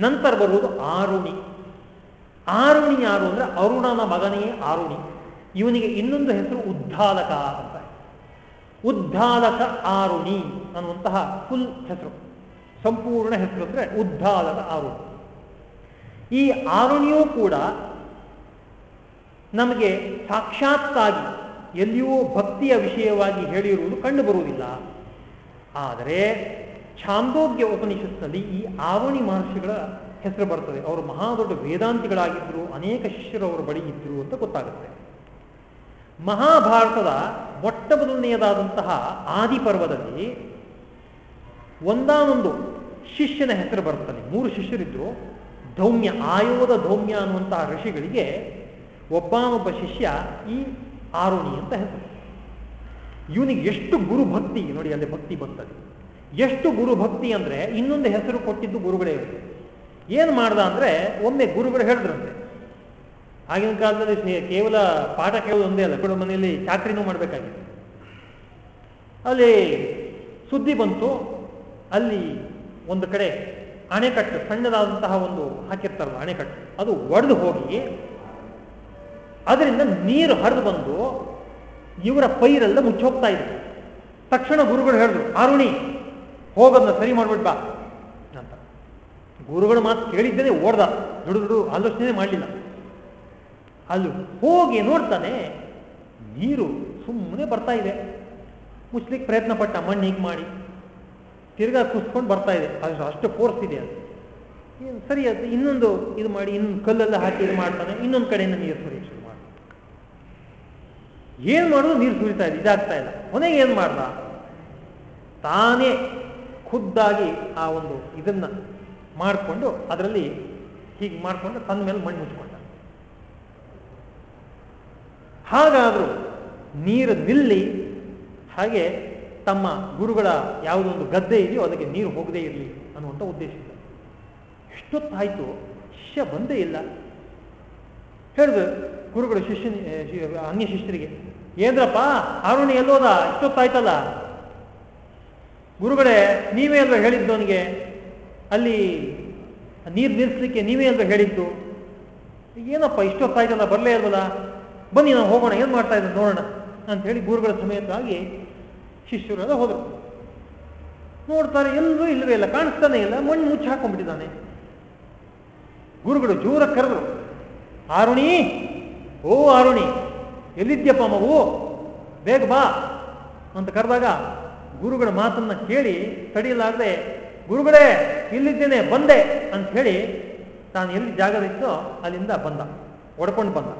ನಂತರ ಬರುವುದು ಆರುಣಿ. ಆರುಣಿ ಯಾರು ಅಂದ್ರೆ ಅರುಣನ ಮಗನೇ ಆರುಣಿ. ಇವನಿಗೆ ಇನ್ನೊಂದು ಹೆಸರು ಉದ್ದಾಲಕ ಅಂತ. ಉದ್ದಾಲಕ ಆರುಣಿ ಅನ್ನುವಂತಹ ಫುಲ್ ಹೆಸರು. ಸಂಪೂರ್ಣ ಹೆಸರು ಅಂದ್ರೆ ಉದ್ದಾಲಕ ಆರುಣಿ. ಈ ಆರುಣಿಯೂ ಕೂಡ ನಮಗೆ ಸಾಕ್ಷಾತ್ತಾಗಿ ಎಲ್ಲಿಯೂ ಭಕ್ತಿಯ ವಿಷಯವಾಗಿ ಹೇಳಿರುವುದು ಕಂಡು ಬರುವುದಿಲ್ಲ. ಆದರೆ ಛಾಂದೋಗ್ಯ ಉಪನಿಷತ್ನಲ್ಲಿ ಈ ಆವಣಿ ಮಹರ್ಷಿಗಳ ಹೆಸರು ಬರ್ತದೆ. ಅವರು ಮಹಾ ದೊಡ್ಡ ವೇದಾಂತಿಗಳಾಗಿದ್ದರು ಅನೇಕ ಶಿಷ್ಯರು ಅವರ ಬಳಿ ಇದ್ದರು ಅಂತ ಗೊತ್ತಾಗುತ್ತೆ. ಮಹಾಭಾರತದ ಮೊಟ್ಟ ಮೊದಲನೆಯದಾದಂತಹ ಆದಿಪರ್ವದಲ್ಲಿ ಒಂದಾನೊಂದು ಶಿಷ್ಯನ ಹೆಸರು ಬರ್ತದೆ. ಮೂರು ಶಿಷ್ಯರಿದ್ದರು ಧೌಮ್ಯ, ಆಯೋಧ ಧೌಮ್ಯ ಅನ್ನುವಂತಹ ಋಷಿಗಳಿಗೆ ಒಬ್ಬನೊಬ್ಬ ಶಿಷ್ಯ ಈ ಆರುಣಿ ಅಂತ ಹೆಸರು. ಇವನಿಗೆ ಎಷ್ಟು ಗುರು ಭಕ್ತಿ, ನೋಡಿ ಅಲ್ಲಿ ಭಕ್ತಿ ಬರ್ತದೆ. ಎಷ್ಟು ಗುರು ಭಕ್ತಿ ಅಂದ್ರೆ ಇನ್ನೊಂದು ಹೆಸರು ಕೊಟ್ಟಿದ್ದು ಗುರುಗಳೇ ಏನು ಮಾಡ್ದ ಅಂದ್ರೆ ಒಮ್ಮೆ ಗುರುಗಳು ಹೇಳಿದ್ರಂತೆ. ಆಗಿನ ಕಾಲದಲ್ಲಿ ಕೇವಲ ಪಾಠ ಕೇವಲ ಒಂದೇ ಅಲ್ಲ ಕೂಡ ಮನೆಯಲ್ಲಿ ಚಾಕ್ರಿನೂ ಮಾಡಬೇಕಾಗಿತ್ತು. ಅಲ್ಲಿ ಸುದ್ದಿ ಬಂತು, ಅಲ್ಲಿ ಒಂದು ಕಡೆ ಅಣೆಕಟ್ಟು, ಸಣ್ಣದಾದಂತಹ ಒಂದು ಹಾಕಿರ್ತಾರಲ್ಲ ಅಣೆಕಟ್ಟು, ಅದು ಒಡೆದು ಹೋಗಿ, ಅದರಿಂದ ನೀರು ಹರಿದು ಬಂದು ಇವರ ಪೈರೆಲ್ಲ ಮುಚ್ಚೋಗ್ತಾ ಇದ್ರು. ತಕ್ಷಣ ಗುರುಗಳು ಹೇಳಿದ್ರು ಆರುಣಿ ಹೋಗೋದನ್ನ ಸರಿ ಬಾ. ಅಂತ. ಗುರುಗಳು ಮಾತು ಕೇಳಿದ್ದೇನೆ ಓಡ್ದ. ದುಡು ಆಲೋಚನೆ ಮಾಡಲಿಲ್ಲ. ಅಲ್ಲಿ ಹೋಗಿ ನೋಡ್ತಾನೆ ನೀರು ಸುಮ್ಮನೆ ಬರ್ತಾ ಇದೆ. ಮುಚ್ಚಲಿಕ್ಕೆ ಪ್ರಯತ್ನ ಪಟ್ಟ, ಮಣ್ಣು ಹೀಗೆ ಮಾಡಿ. ತಿರ್ಗಾ ಕುಸ್ಕೊಂಡು ಬರ್ತಾ ಇದೆ. ಅದು ಅಷ್ಟು ಫೋರ್ಸ್ ಇದೆ ಅದು. ಸರಿ ಅದು ಇನ್ನೊಂದು ಇದು ಮಾಡಿ, ಇನ್ನೊಂದು ಕಲ್ಲೆಲ್ಲ ಹಾಕಿ ಇದು ಮಾಡ್ತಾನೆ. ಇನ್ನೊಂದು ಕಡೆಯಿಂದ ನೀರು ಮಾಡಿ ಏನ್ ಮಾಡೋದು? ನೀರು ಸುರಿತಾ ಇದೆ ಇದಾಗ್ತಾ ಇಲ್ಲ. ಕೊನೆಗೆ ಏನು ಮಾಡ್ದ? ತಾನೇ ಖುದ್ದಾಗಿ ಆ ಒಂದು ಇದನ್ನ ಮಾಡಿಕೊಂಡು ಅದರಲ್ಲಿ ಹೀಗೆ ಮಾಡಿಕೊಂಡು ತನ್ನ ಮೇಲೆ ಮಣ್ಣು ಮುಚ್ಕೊಂಡ. ಹಾಗಾದರೂ ನೀರು ನಿಲ್ಲಿ ಹಾಗೆ ತಮ್ಮ ಗುರುಗಳ ಯಾವುದೊಂದು ಗದ್ದೆ ಇದೆಯೋ ಅದಕ್ಕೆ ನೀರು ಹೋಗದೇ ಇರಲಿ ಅನ್ನುವಂಥ ಉದ್ದೇಶ ಎಷ್ಟೊತ್ತಾಯ್ತು ಶಿಷ್ಯ ಬಂದೇ ಇಲ್ಲ. ಹೇಳಿದ್ರು ಗುರುಗಳು ಶಿಷ್ಯನ ಅನ್ಯ ಶಿಷ್ಯರಿಗೆ ಏನ್ರಪ್ಪ? ಅರುಣ್ ಎಲ್ಲೋದ? ಇಷ್ಟೊತ್ತಾಯ್ತಲ್ಲ? ಗುರುಗಳೇ, ನೀವೇ ಅಲ್ವ ಹೇಳಿದ್ದು ಅವನಿಗೆ ಅಲ್ಲಿ ನೀರು ನಿಲ್ಲಿಸ್ಲಿಕ್ಕೆ ನೀವೇ ಅಲ್ವ ಹೇಳಿದ್ದು. ಏನಪ್ಪ, ಇಷ್ಟೊತ್ತಾಯ್ತಲ್ಲ, ಬರಲೇ ಇಲ್ವಲ್ಲ? ಬನ್ನಿ ನಾವು ಹೋಗೋಣ. ಏನು ಮಾಡ್ತಾ ಇದ್ದ ನೋಡೋಣ ಅಂತ ಹೇಳಿ ಗುರುಗಳ ಸಮೇತವಾಗಿ ಶಿಷ್ಯರೆಲ್ಲ ಹೋದರು. ನೋಡ್ತಾರೆ ಎಲ್ಲರೂ ಇಲ್ಲವೇ ಇಲ್ಲ, ಕಾಣಿಸ್ತಾನೆ ಇಲ್ಲ. ಮಣ್ಣು ಮುಚ್ಚಿ ಹಾಕೊಂಡ್ಬಿಟ್ಟಿದ್ದಾನೆ. ಗುರುಗಳು ಜೋರ ಕರೆದ್ರು, ಆರುಣಿ, ಓ ಆರುಣಿ ಎಲ್ಲಿದ್ಯಪ್ಪ ಮಗು? ಬೇಗ ಬಾ ಅಂತ ಕರೆದಾಗ ಗುರುಗಳ ಮಾತನ್ನ ಕೇಳಿ ತಡೆಯಲಾಗದೆ ಗುರುಗಳೇ, ಇಲ್ಲಿದ್ದೇನೆ, ಬಂದೆ ಅಂತ ಹೇಳಿ ತಾನು ಎಲ್ಲಿ ಜಾಗದಿತ್ತೋ ಅಲ್ಲಿಂದ ಬಂದ ಒಡ್ಕೊಂಡು ಬಂದ.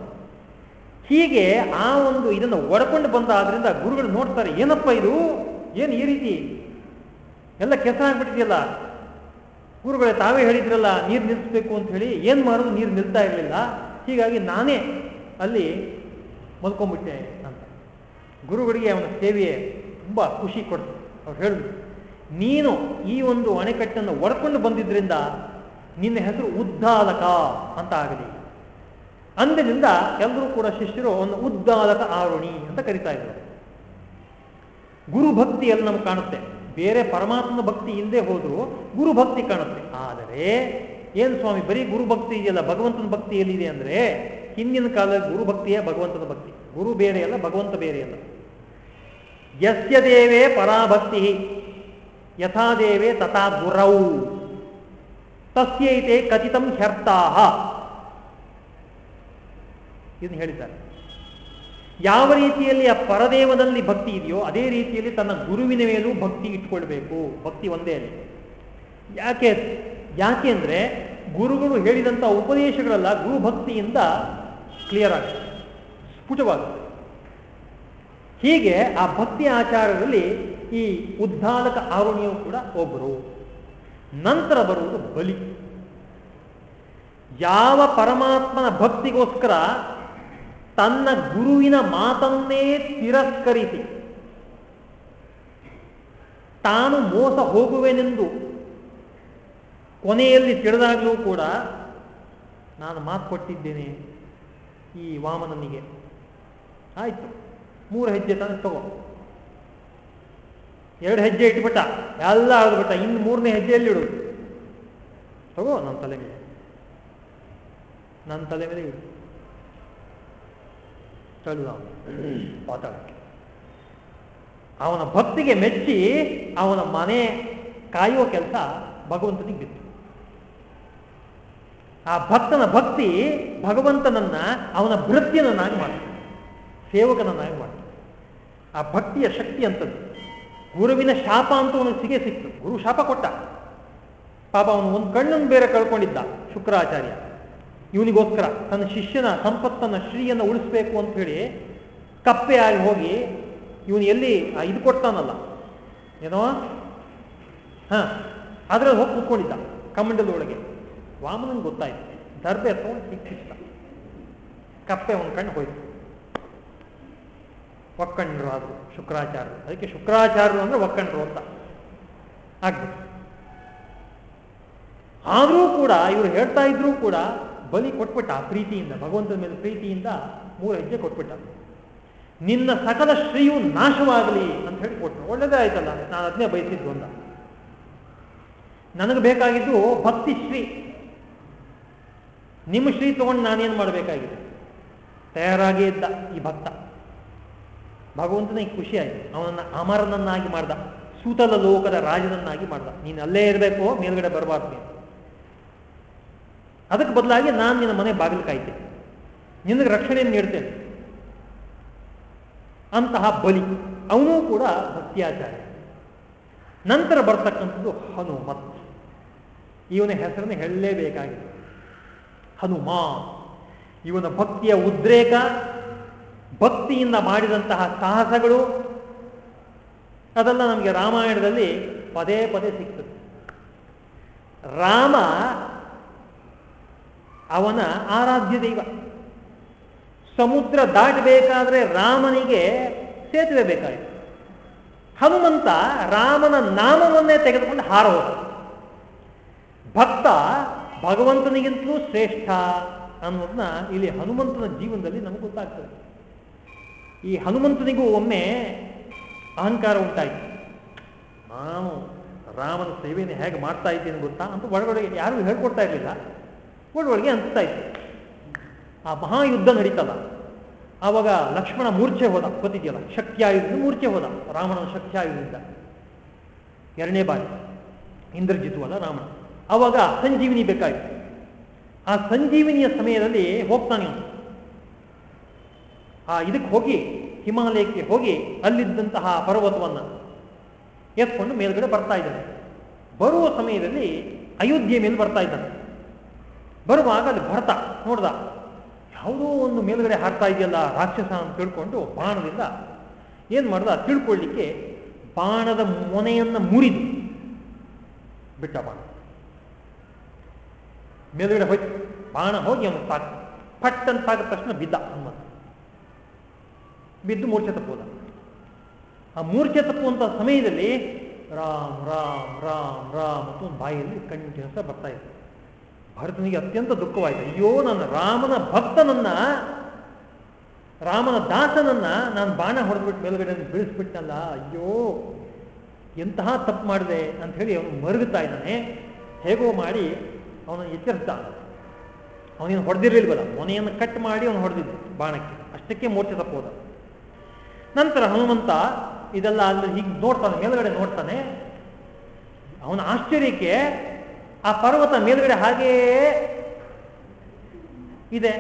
ಹೀಗೆ ಆ ಒಂದು ಇದನ್ನು ಒಡ್ಕೊಂಡು ಬಂದ ಆದ್ರಿಂದ ಗುರುಗಳು ನೋಡ್ತಾರೆ, ಏನಪ್ಪ ಇದು? ಏನು ಈ ರೀತಿ? ಎಲ್ಲ ಕೆಲಸ ಆಗ್ಬಿಟ್ಟಿದೆಯಲ್ಲ? ಗುರುಗಳೇ, ತಾವೇ ಹೇಳಿದ್ರಲ್ಲ ನೀರು ನಿಲ್ಲಿಸ್ಬೇಕು ಅಂತ ಹೇಳಿ, ಏನು ಮಾಡೋದು? ನೀರು ನಿಲ್ತಾ ಇರಲಿಲ್ಲ. ಹೀಗಾಗಿ ನಾನೇ ಅಲ್ಲಿ ಮಲ್ಕೊಂಡ್ಬಿಟ್ಟೆ ಅಂತ. ಗುರುಗಳಿಗೆ ಅವನ ಸೇವೆಯೇ ತುಂಬ ಖುಷಿ ಕೊಡ್ತು. ಅವ್ರು ಹೇಳಿದ್ರು, ನೀನು ಈ ಒಂದು ಅಣೆಕಟ್ಟನ್ನು ಒಡ್ಕೊಂಡು ಬಂದಿದ್ರಿಂದ ನಿನ್ನ ಹೆಸರು ಉದ್ದಾಲಕ ಅಂತ ಆಗಲಿ. ಅಂದಿನಿಂದ ಎಲ್ಲರೂ ಕೂಡ ಶಿಷ್ಯರು ಒಂದು ಉದ್ದಾಲಕ ಆರುಣಿ ಅಂತ ಕರಿತಾ ಇದ್ರು. ಗುರು ಭಕ್ತಿಯಲ್ಲಿ ನಮ್ಗೆ ಕಾಣುತ್ತೆ. ಬೇರೆ ಪರಮಾತ್ಮನ ಭಕ್ತಿ ಇಲ್ಲದೆ ಹೋದ್ರು ಗುರು ಭಕ್ತಿ ಕಾಣುತ್ತೆ. ಆದರೆ, ಏನು ಸ್ವಾಮಿ, ಬರೀ ಗುರು ಭಕ್ತಿ ಇದೆಯಲ್ಲ, ಭಗವಂತನ ಭಕ್ತಿ ಎಲ್ಲಿದೆ ಅಂದ್ರೆ ಹಿಂದಿನ ಕಾಲದಲ್ಲಿ ಗುರು ಭಕ್ತಿಯೇ ಭಗವಂತನ ಭಕ್ತಿ. ಗುರು ಬೇರೆ ಅಲ್ಲ, ಭಗವಂತ ಬೇರೆ ಅಲ್ಲ. ಯಸ್ಯ ದೇವೇ ಪರಾಭಕ್ತಿ ಯಥಾ ದೇವೇ ತಥಾ ಗುರೌ. ತಸ್ಯೈತೆ ಕಥಿತಂ ಹ್ಯರ್ಥಾಹ ಇದನ್ನು ಹೇಳಿದ್ದಾರೆ. ಯಾವ ರೀತಿಯಲ್ಲಿ ಆ ಪರದೇವದಲ್ಲಿ ಭಕ್ತಿ ಇದೆಯೋ ಅದೇ ರೀತಿಯಲ್ಲಿ ತನ್ನ ಗುರುವಿನ ಮೇಲೂ ಭಕ್ತಿ ಇಟ್ಕೊಳ್ಬೇಕು. ಭಕ್ತಿ ಒಂದೇ ಅಲ್ಲಿ. ಯಾಕೆ ಯಾಕೆ ಅಂದರೆ ಗುರುಗಳು ಹೇಳಿದಂಥ ಉಪದೇಶಗಳೆಲ್ಲ ಗುರು ಭಕ್ತಿಯಿಂದ ಕ್ಲಿಯರ್ ಆಗುತ್ತೆ ಸ್ಫುಟವಾಗುತ್ತೆ ಹೀಗೆ ಆ ಭಕ್ತಿ ಆಚಾರದಲ್ಲಿ ಈ ಉದ್ದಾಲಕ ಆರುಣಿಯು ಕೂಡ ಒಬ್ಬರು ನಂತರ ಬರುವುದು ಬಲಿ. ಯಾವ ಪರಮಾತ್ಮನ ಭಕ್ತಿಗೋಸ್ಕರ ತನ್ನ ಗುರುವಿನ ಮಾತನ್ನೇ ತಿರಸ್ಕರಿಸಿ ತಾನು ಮೋಸ ಹೋಗುವೆನೆಂದು ಕೊನೆಯಲ್ಲಿ ತಿಳಿದಾಗಲೂ ಕೂಡ ನಾನು ಮಾತು ಕೊಟ್ಟಿದ್ದೇನೆ. ಈ ವಾಮನನಿಗೆ. ಆಯ್ತು, ಮೂರು ಹೆಜ್ಜೆ ತಂದು ತಗೋ. ಎರಡು ಹೆಜ್ಜೆ ಇಟ್ಬಿಟ್ಟ, ಎಲ್ಲ ಆದ್ಬಿಟ್ಟ ಇನ್ನು ಮೂರನೇ ಹೆಜ್ಜೆಯಲ್ಲಿ ಇಡು. ತಗೋ ನನ್ನ ತಲೆ ಮೇಲೆ ನನ್ನ ತಲೆ ಮೇಲೆ ಇಡು. ತಳ್ಳು ಪಾತಾಳಕ್ಕೆ ಅವನ ಭಕ್ತಿಗೆ ಮೆಚ್ಚಿ ಅವನ ಮನೆ ಕಾಯುವ ಕೆಲಸ ಭಗವಂತನಿಗೆ ಬಿತ್ತು. ಆ ಭಕ್ತನ ಭಕ್ತಿ ಭಗವಂತನನ್ನ ಅವನ ಭೃತ್ಯನನ್ನಾಗಿ ಮಾಡ್ತಾನೆ ಸೇವಕನನ್ನಾಗಿ ಮಾಡ್ತಾನೆ ಆ ಭಕ್ತಿಯ ಶಕ್ತಿ ಅಂತದ್ದು. ಗುರುವಿನ ಶಾಪ ಅಂತ ಅವನಿಗೆ ಸಿಗೇ ಸಿಕ್ತು. ಗುರು ಶಾಪ ಕೊಟ್ಟ. ಪಾಪ ಅವನು ಒಂದು ಕಣ್ಣನ್ನು ಬೇರೆ ಕಳ್ಕೊಂಡಿದ್ದ ಶುಕ್ರಾಚಾರ್ಯ. ಇವನಿಗೋಸ್ಕರ ತನ್ನ ಶಿಷ್ಯನ ಸಂಪತ್ತನ್ನ ಶ್ರೀಯನ್ನು ಉಳಿಸ್ಬೇಕು ಅಂತ ಹೇಳಿ ಕಪ್ಪೆ ಆಗಿ ಹೋಗಿ ಇವನು ಎಲ್ಲಿ ಇದು ಕೊಡ್ತಾನಲ್ಲ. ಏನೋ? ಹಾ. ಅದ್ರಲ್ಲಿ ಹೋಗಿ ಕೂತ್ಕೊಂಡಿದ್ದ. ಕಮಂಡಲೊಳಗೆ ವಾಮನನ್ ಗೊತ್ತಾಯ್ತು. ದರ್ಬೆ ಹತ್ಕೊಂಡು ಸಿಕ್ಕಿಸ್ತ ಕಪ್ಪೆ ಒಂದು ಹೋಯ್ತು. ಒಕ್ಕಂಡ್ರು ಆದ್ರು ಶುಕ್ರಾಚಾರ್ಯರು ಅದಕ್ಕೆ ಶುಕ್ರಾಚಾರ್ಯರು ಅಂದ್ರೆ ಒಕ್ಕಂಡ್ರು ಅಂತ. ಆಗ್ಬಿಟ್ಟು ಆದರೂ ಕೂಡ ಇವರು ಹೇಳ್ತಾ ಇದ್ರೂ ಕೂಡ ಬಲಿ ಕೊಟ್ಬಿಟ್ಟ ಪ್ರೀತಿಯಿಂದ, ಭಗವಂತನ ಮೇಲೆ ಪ್ರೀತಿಯಿಂದ ಮೂರು ಹೆಜ್ಜೆ ಕೊಟ್ಬಿಟ್ಟ. ನಿನ್ನ ಸಕಲ ಶ್ರೀಯು ನಾಶವಾಗಲಿ ಅಂತ ಹೇಳಿ ಕೊಟ್ಟರು ಒಳ್ಳೇದೇ ಆಯ್ತಲ್ಲ ನಾನು ಅದನ್ನೇ ಬಯಸಿದ್ದು ಅಂತ. ನನಗೆ ಬೇಕಾಗಿದ್ದು ಭಕ್ತಿ ಶ್ರೀ. ನಿಮ್ಮ ಶ್ರೀ ತಗೊಂಡು ನಾನೇನು ಮಾಡಬೇಕಾಗಿದೆ? ತಯಾರಾಗೇ ಇದ್ದ ಈ ಭಕ್ತ. ಭಗವಂತನಿಗೆ ಖುಷಿ ಆಯ್ತು. ಅವನನ್ನ ಅಮರನನ್ನಾಗಿ ಮಾಡ್ದ. ಸೂತಲ ಲೋಕದ ರಾಜನನ್ನಾಗಿ ಮಾಡ್ದ. ನೀನು ಅಲ್ಲೇ ಇರಬೇಕು, ಮೇಲ್ಗಡೆ ಬರಬಾರ್ದು ಅದಕ್ಕೆ ಬದಲಾಗಿ ನಾನು ನಿನ್ನ ಮನೆ ಬಾಗಿಲು ಕಾಯ್ತೇನೆ ನಿನಗೆ ರಕ್ಷಣೆಯನ್ನು ನೀಡ್ತೇನೆ. ಅಂತಹ ಬಲಿ. ಅವನೂ ಕೂಡ ಭಕ್ತಿಯಾಚಾರ್ಯ. ನಂತರ ಬರ್ತಕ್ಕಂಥದ್ದು ಹನುಮತ್. ಇವನ ಹೆಸರನ್ನು ಹೇಳಲೇಬೇಕಾಗಿದೆ. ಹನುಮ ಇವನ ಭಕ್ತಿಯ ಉದ್ರೇಕ, ಭಕ್ತಿಯಿಂದ ಮಾಡಿದಂತಹ ಸಾಹಸಗಳು, ಅದೆಲ್ಲ ನಮಗೆ ರಾಮಾಯಣದಲ್ಲಿ ಪದೇ ಪದೇ ಸಿಗ್ತದೆ. ರಾಮ ಅವನ ಆರಾಧ್ಯ ದೈವ. ಸಮುದ್ರ ದಾಟಬೇಕಾದ್ರೆ ರಾಮನಿಗೆ ಸೇತುವೆ ಬೇಕಾಯಿತು. ಹನುಮಂತ ರಾಮನ ನಾಮವನ್ನೇ ತೆಗೆದುಕೊಂಡು ಹಾರ ಭಕ್ತ ಭಗವಂತನಿಗಿಂತಲೂ ಶ್ರೇಷ್ಠ ಅನ್ನೋದನ್ನ ಇಲ್ಲಿ ಹನುಮಂತನ ಜೀವನದಲ್ಲಿ ನಮ್ಗೆ ಗೊತ್ತಾಗ್ತದೆ. ಈ ಹನುಮಂತನಿಗೂ ಒಮ್ಮೆ ಅಹಂಕಾರ ಉಂಟಾಯಿತು. ನಾನು ರಾಮನ ಸೇವೆಯನ್ನು ಹೇಗೆ ಮಾಡ್ತಾ ಇದ್ದೇನೆ ಗೊತ್ತಾ ಅಂತ ಒಳಗಡೆ ಯಾರು ಹೇಳ್ಕೊಡ್ತಾ ಇರಲಿಲ್ಲ. ಒಳಗೊಳಗೆ ಅನಿಸ್ತಾ ಇತ್ತು ಆ ಮಹಾಯುದ್ಧ ನಡೀತಲ್ಲ. ಆವಾಗ ಲಕ್ಷ್ಮಣ ಮೂರ್ಛೆ ಹೋದ, ಗೊತ್ತಿದೆಯಲ್ಲ? ಶಕ್ತಿಯಾಯುಧ ಮೂರ್ಛೆ ಹೋದ ರಾಮನ ಶಕ್ತಿಯಾಯುಧದಿಂದ ಎರಡನೇ ಬಾರಿ. ಇಂದ್ರಜಿತು ಅಲ್ಲ ರಾಮನ ಆವಾಗ ಸಂಜೀವಿನಿ ಬೇಕಾಯಿತು. ಆ ಸಂಜೀವಿನಿಯ ಸಮಯದಲ್ಲಿ ಹೋಗ್ತಾನೆ ಆ ಇದಕ್ಕೆ ಹೋಗಿ, ಹಿಮಾಲಯಕ್ಕೆ ಹೋಗಿ ಅಲ್ಲಿದ್ದಂತಹ ಪರ್ವತವನ್ನು ಎತ್ಕೊಂಡು ಮೇಲ್ಗಡೆ ಬರ್ತಾ ಇದ್ದಾನೆ. ಬರುವ ಸಮಯದಲ್ಲಿ ಅಯೋಧ್ಯೆ ಮೇಲೆ ಬರ್ತಾ ಇದ್ದಾನೆ. ಬರುವಾಗ ಅಲ್ಲಿ ಭರತ ನೋಡ್ದ, ಯಾವುದೋ ಒಂದು ಮೇಲ್ಗಡೆ ಹಾರ್ತಾ ಇದೆಯಲ್ಲ ರಾಕ್ಷಸ ಅಂತ ತಿಳ್ಕೊಂಡು ಬಾಣದಿಂದ ಏನು ಮಾಡ್ದ ತಿಳ್ಕೊಳ್ಳಿಕ್ಕೆ ಬಾಣದ ಮೊನೆಯನ್ನ ಮುರಿದು ಬಿಟ್ಟ ಬಾಣ. ಮೇಲ್ಗಡೆ ಹೋಯ್ತು. ಬಾಣ ಹೋಗಿ ಅವನು ತಾಕ ಪಟ್ ಅಂತ ತಾಗಿದ ತಕ್ಷಣ ಬಿದ್ದ ಹನುಮಂತ. ಬಿದ್ದು ಮೂರ್ಛೆ ತಪ್ಪೋದ. ಆ ಮೂರ್ಛೆ ತಪ್ಪುವಂತಹ ಸಮಯದಲ್ಲಿ ರಾಮ್ ರಾಮ್ ರಾಮ್ ರಾಮ್ ಅಂತ ಒಂದು ಬಾಯಿಯಲ್ಲಿ ಕಂಟಿನ್ಯೂಸ್ ಬರ್ತಾ ಇತ್ತು. ಭರತನಿಗೆ ಅತ್ಯಂತ ದುಃಖವಾಯಿತು. ಅಯ್ಯೋ, ನನ್ನ ರಾಮನ ಭಕ್ತನನ್ನ, ರಾಮನ ದಾಸನನ್ನ ನಾನು ಬಾಣ ಹೊಡೆದ್ಬಿಟ್ಟು ಮೇಲುಗಡೆ ಬೀಳಿಸ್ಬಿಟ್ನಲ್ಲ ಅಯ್ಯೋ, ಎಂತಹ ತಪ್ಪು ಮಾಡಿದೆ ಅಂತ ಹೇಳಿ ಅವನು ಮರುಗುತ್ತಾ ಇದ್ದಾನೆ. ಹೇಗೋ ಮಾಡಿ ಅವನನ್ನು ಎಚ್ಚರಿಸ್ದ ಅವನೇನು ಹೊಡೆದಿರ್ಲಿಲ್ವಲ್ಲ? ಮೊನೆಯನ್ನು ಕಟ್ ಮಾಡಿ ಅವನು ಹೊಡೆದಿದ್ದು ಬಾಣಕ್ಕೆ. ಅಷ್ಟಕ್ಕೆ ಮೂರ್ತಿ ತಪ್ಪೋದ ನಂತರ ಹನುಮಂತ ಇದೆಲ್ಲ ಅಲ್ಲಿ ಹೀಗೆ ನೋಡ್ತಾನೆ, ಮೇಲುಗಡೆ ನೋಡ್ತಾನೆ. ಅವನ ಆಶ್ಚರ್ಯಕ್ಕೆ ಆ ಪರ್ವತ ಮೇಲುಗಡೆ ಹಾಗೆಯೇ ಇದೆ.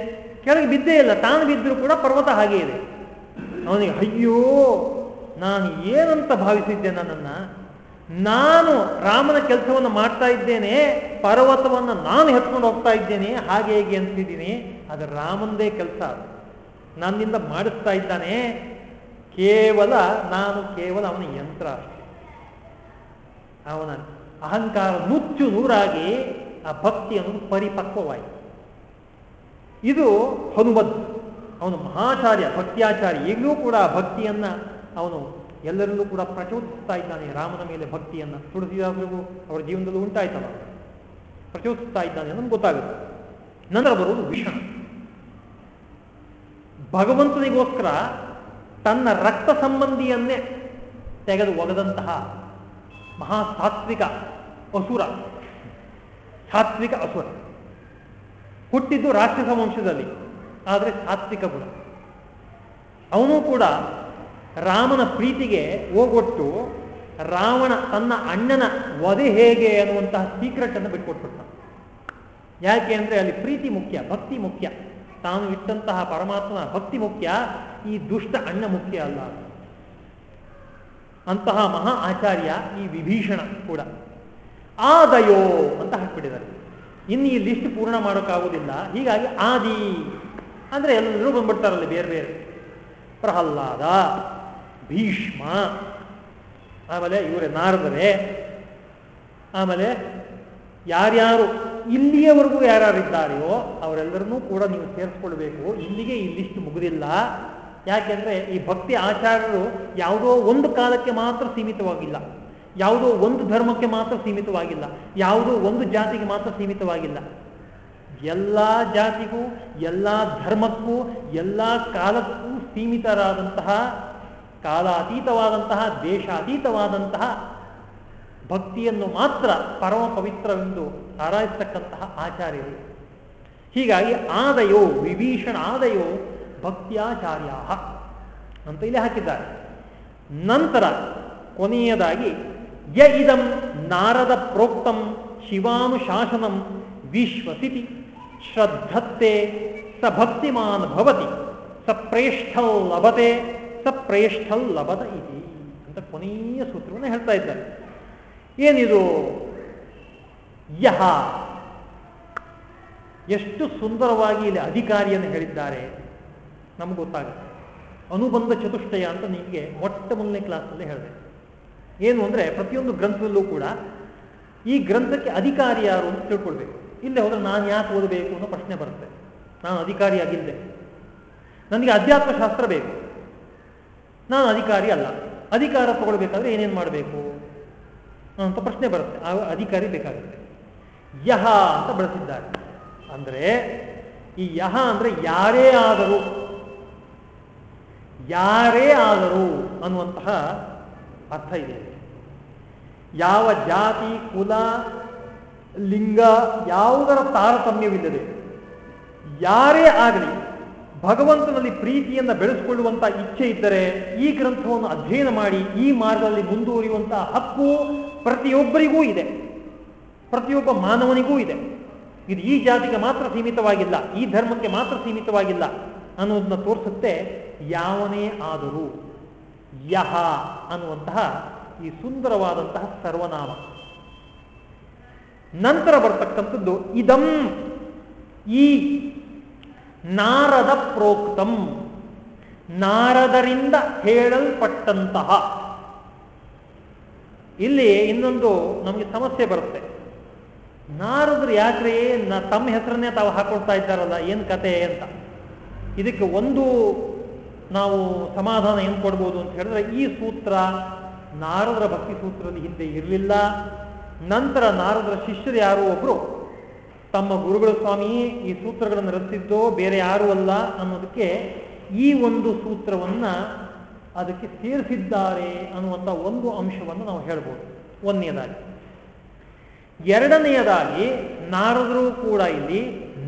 ಕೆಳಗೆ ಬಿದ್ದೇ ಇಲ್ಲ, ತಾನು ಬಿದ್ದರೂ ಕೂಡ ಪರ್ವತ ಹಾಗೆ ಇದೆ. ಅವನಿಗೆ, ಅಯ್ಯೋ, ನಾನು ಏನಂತ ಭಾವಿಸಿದ್ದೆ ನನ್ನನ್ನು? ನಾನು ರಾಮನ ಕೆಲಸವನ್ನು ಮಾಡ್ತಾ ಇದ್ದೇನೆ, ಪರ್ವತವನ್ನು ನಾನು ಹೆತ್ಕೊಂಡು ಹೋಗ್ತಾ ಇದ್ದೇನೆ, ಹಾಗೆ ಹೇಗೆ ಅಂತಿದ್ದೀನಿ, ಅದು ರಾಮಂದೇ ಕೆಲಸ. ನನ್ನಿಂದ ಮಾಡಿಸ್ತಾ ಇದ್ದಾನೆ, ಕೇವಲ ನಾನು ಕೇವಲ ಅವನ ಯಂತ್ರ ಅಷ್ಟೆ. ಅವನ ಅಹಂಕಾರ ನುಚ್ಚು ನೂರಾಗಿ ಆ ಭಕ್ತಿ ಅನ್ನೋದು ಪರಿಪಕ್ವವಾಯಿತು. ಇದು ಹನುಮದ್, ಅವನು ಮಹಾಚಾರ್ಯ, ಭಕ್ತಿಯಾಚಾರ್ಯ, ಈಗಲೂ ಕೂಡ ಭಕ್ತಿಯನ್ನ ಅವನು ಎಲ್ಲರಲ್ಲೂ ಕೂಡ ಪ್ರಚೋದಿಸ್ತಾ ಇದ್ದಾನೆ ರಾಮನ ಮೇಲೆ ಭಕ್ತಿಯನ್ನ. ತುಳಸಿದಾಸರಿಗೂ ಅವರ ಜೀವನದಲ್ಲೂ ಉಂಟಾಯ್ತಲ್ಲ ಪ್ರಚೋದಿಸ್ತಾ ಇದ್ದಾನೆ ನಮ್ಗೆ ಗೊತ್ತಾಗುತ್ತೆ. ನಂತರ ಬರುವುದು ವಿಷಣ. ಭಗವಂತನಿಗೋಸ್ಕರ ತನ್ನ ರಕ್ತ ಸಂಬಂಧಿಯನ್ನೇ ತೆಗೆದು ಒಗೆದಂತಹ ಮಹಾ ಸಾತ್ವಿಕ ಅಸುರ. ಸಾತ್ವಿಕ ಅಸುರ. ಹುಟ್ಟಿದ್ದು ರಾಕ್ಷಸ ವಂಶದಲ್ಲಿ, ಆದರೆ ಸಾತ್ವಿಕ ಗುಣ. ಅವನು ಕೂಡ ರಾಮನ ಪ್ರೀತಿಗೆ ಹೋಗೊಟ್ಟು ರಾವಣ ತನ್ನ ಅಣ್ಣನ ವಧೆ ಹೇಗೆ ಅನ್ನುವಂತಹ ಸೀಕ್ರೆಟ್ ಅನ್ನು ಬಿಟ್ಕೊಟ್ಬಿಟ್ಟ. ಯಾಕೆ ಅಂದ್ರೆ ಅಲ್ಲಿ ಪ್ರೀತಿ ಮುಖ್ಯ, ಭಕ್ತಿ ಮುಖ್ಯ. ತಾನು ಇಟ್ಟಂತಹ ಪರಮಾತ್ಮನ ಭಕ್ತಿ ಮುಖ್ಯ, ಈ ದುಷ್ಟ ಅಣ್ಣ ಮುಖ್ಯ ಅಲ್ಲ. ಅಂತಹ ಮಹಾ ಆಚಾರ್ಯ ಈ ವಿಭೀಷಣ ಕೂಡ. ಆದಯೋ ಅಂತ ಹಾಕ್ಬಿಟ್ಟಿದ್ದಾರೆ. ಇನ್ನು ಈ ಲಿಸ್ಟ್ ಪೂರ್ಣ ಮಾಡೋಕ್ಕಾಗೋದಿಲ್ಲ. ಹೀಗಾಗಿ ಆದಿ. ಅಂದ್ರೆ ಎಲ್ಲರೂ ಬಂದ್ಬಿಡ್ತಾರಲ್ಲಿ ಬೇರೆ ಬೇರೆ. ಪ್ರಹ್ಲಾದ. ಭೀಷ್ಮ. ಆಮೇಲೆ ಇವರೇ ನಾರದರೆ. ಆಮೇಲೆ ಯಾರ್ಯಾರು ಇಲ್ಲಿಯವರೆಗೂ ಯಾರ್ಯಾರಿದ್ದಾರೆಯೋ ಅವರೆಲ್ಲರನ್ನೂ ಕೂಡ ನೀವು ಸೇರಿಸ್ಕೊಳ್ಬೇಕು. ಇಲ್ಲಿಗೆ ಈ ಲಿಸ್ಟ್ ಮುಗುದಿಲ್ಲ ಯಾಕೆಂದ್ರೆ ಈ ಭಕ್ತಿ ಆಚಾರ್ಯರು ಯಾವುದೋ ಒಂದು ಕಾಲಕ್ಕೆ ಮಾತ್ರ ಸೀಮಿತವಾಗಿಲ್ಲ. ಯಾವುದೋ ಒಂದು ಧರ್ಮಕ್ಕೆ ಮಾತ್ರ ಸೀಮಿತವಾಗಿಲ್ಲ. ಯಾವುದೋ ಒಂದು ಜಾತಿಗೆ ಮಾತ್ರ ಸೀಮಿತವಾಗಿಲ್ಲ. ಎಲ್ಲ ಜಾತಿಗೂ, ಎಲ್ಲ ಧರ್ಮಕ್ಕೂ, ಎಲ್ಲ ಕಾಲಕ್ಕೂ ಸೀಮಿತರಾದಂತಹ ಕಾಲಾತೀತವಾದಂತಹ, ದೇಶಾತೀತವಾದಂತಹ ಭಕ್ತಿಯನ್ನು ಮಾತ್ರ ಪರಮ ಪವಿತ್ರವೆಂದು ಆರಾಧಿಸತಕ್ಕಂತಹ ಆಚಾರ್ಯರು. ಹೀಗಾಗಿ ಆದಯೋ, ವಿಭೀಷಣ ಆದಯೋ ಭಕ್ತ್ಯಾಚಾರ್ಯ ಅಂತ ಇಲ್ಲಿ ಹಾಕಿದ್ದಾರೆ. ನಂತರ ಕೊನೆಯದಾಗಿ, ಯ ಇದಂ ನಾರದ ಪ್ರೋಕ್ತಂ ಶಿವಾನುಶಾಸನಂ ವಿಶ್ವಸಿತಿ ಶ್ರದ್ಧತ್ತೆ ಸ ಭಕ್ತಿಮಾನ್ ಭವತಿ ಸ ಪ್ರೇಷ್ಠ ಲಭತೆ ಸ ಪ್ರೇಷ್ಠಲ್ ಲಭತ ಇತಿ ಅಂತ ಕೊನೆಯ ಸೂತ್ರವನ್ನು ಹೇಳ್ತಾ ಇದ್ದಾರೆ. ಏನಿದು? ಯಹ. ಎಷ್ಟು ಸುಂದರವಾಗಿ ಇಲ್ಲಿ ಅಧಿಕಾರಿಯನ್ನು ಹೇಳಿದ್ದಾರೆ. ನಮ್ಗೆ ಗೊತ್ತಾಗುತ್ತೆ. ಅನುಬಂಧ ಚತುಷ್ಟಯ ಅಂತ ನಿಮಗೆ ಮೊಟ್ಟ ಮೊದಲನೇ ಕ್ಲಾಸಲ್ಲಿ ಹೇಳಿದೆ. ಏನು ಅಂದರೆ ಪ್ರತಿಯೊಂದು ಗ್ರಂಥದಲ್ಲೂ ಕೂಡ ಈ ಗ್ರಂಥಕ್ಕೆ ಅಧಿಕಾರಿ ಯಾರು ಅಂತ ತಿಳ್ಕೊಳ್ಬೇಕು. ಇಲ್ಲೇ ಹೋದ್ರೆ ನಾನು ಯಾಕೆ ಓದಬೇಕು ಅನ್ನೋ ಪ್ರಶ್ನೆ ಬರುತ್ತೆ. ನಾನು ಅಧಿಕಾರಿಯಾಗಿದ್ದೆ ನನಗೆ ಅಧ್ಯಾತ್ಮಶಾಸ್ತ್ರ ಬೇಕು. ನಾನು ಅಧಿಕಾರಿ ಅಲ್ಲ. ಅಧಿಕಾರ ತಗೊಳ್ಬೇಕಾದ್ರೆ ಏನೇನು ಮಾಡಬೇಕು? ಅಂತ ಪ್ರಶ್ನೆ ಬರುತ್ತೆ. ಆ ಅಧಿಕಾರಿ ಬೇಕಾಗುತ್ತೆ. ಯಹ ಅಂತ ಬಳಸಿದ್ದಾರೆ. ಅಂದರೆ ಈ ಯಹ ಅಂದ್ರೆ ಯಾರೇ ಆದರೂ ಯಾರೇ ಆದರೂ ಅನ್ನುವಂತಹ ಅರ್ಥ ಇದೆ. ಯಾವ ಜಾತಿ, ಕುಲ, ಲಿಂಗ ಯಾವುದರ ತಾರತಮ್ಯವಿಲ್ಲದೆ, ಯಾರೇ ಆಗಲಿ ಭಗವಂತನಲ್ಲಿ ಪ್ರೀತಿಯನ್ನು ಬೆಳೆಸಿಕೊಳ್ಳುವಂತಹ ಇಚ್ಛೆ ಇದ್ದರೆ ಈ ಗ್ರಂಥವನ್ನು ಅಧ್ಯಯನ ಮಾಡಿ ಈ ಮಾರ್ಗದಲ್ಲಿ ಮುಂದುವರಿಯುವಂತಹ ಹಕ್ಕು ಪ್ರತಿಯೊಬ್ಬರಿಗೂ ಇದೆ. ಪ್ರತಿಯೊಬ್ಬ ಮಾನವನಿಗೂ ಇದೆ. ಇದು ಈ ಜಾತಿಗೆ ಮಾತ್ರ ಸೀಮಿತವಾಗಿಲ್ಲ, ಈ ಧರ್ಮಕ್ಕೆ ಮಾತ್ರ ಸೀಮಿತವಾಗಿಲ್ಲ ಅನ್ನೋದನ್ನ ತೋರಿಸುತ್ತೆ ಯಾವನೇ ಆದರೂ. ಯಹ ಅನ್ನುವಂತಹ ಈ ಸುಂದರವಾದಂತಹ ಸರ್ವನಾಮ. ನಂತರ ಬರ್ತಕ್ಕಂಥದ್ದು ಇದಂ ಈ ನಾರದ ಪ್ರೋಕ್ತಂ. ನಾರದರಿಂದ ಹೇಳಲ್ಪಟ್ಟಂತಹ. ಇಲ್ಲಿ ಇನ್ನೊಂದು ನಮಗೆ ಸಮಸ್ಯೆ ಬರುತ್ತೆ. ನಾರದರು ಯಾಕ್ರಿ ತಮ್ಮ ಹೆಸರನ್ನೇ ತಾವು ಹಾಕೊಳ್ತಾ ಇದ್ದಾರಲ್ಲ, ಏನು ಕತೆ ಅಂತ. ಇದಕ್ಕೆ ಒಂದು ನಾವು ಸಮಾಧಾನ ಏನು ಕೊಡ್ಬೋದು ಅಂತ ಹೇಳಿದ್ರೆ, ಈ ಸೂತ್ರ ನಾರದರ ಭಕ್ತಿ ಸೂತ್ರದಲ್ಲಿ ಹಿಂದೆ ಇರಲಿಲ್ಲ. ನಂತರ ನಾರದರ ಶಿಷ್ಯರು ಯಾರು ಒಬ್ರು? ತಮ್ಮ ಗುರುಗಳ ಸ್ವಾಮಿ ಈ ಸೂತ್ರಗಳನ್ನು ರಚಿಸಿದ್ದೋ ಬೇರೆ ಯಾರು ಅಲ್ಲ ಅನ್ನೋದಕ್ಕೆ ಈ ಒಂದು ಸೂತ್ರವನ್ನ ಅದಕ್ಕೆ ಸೇರಿಸಿದ್ದಾರೆ ಅನ್ನುವಂಥ ಒಂದು ಅಂಶವನ್ನು ನಾವು ಹೇಳ್ಬೋದು. ಒಂದನೇದಾಗಿ, ಎರಡನೆಯದಾಗಿ, ನಾರದರು ಕೂಡ ಇಲ್ಲಿ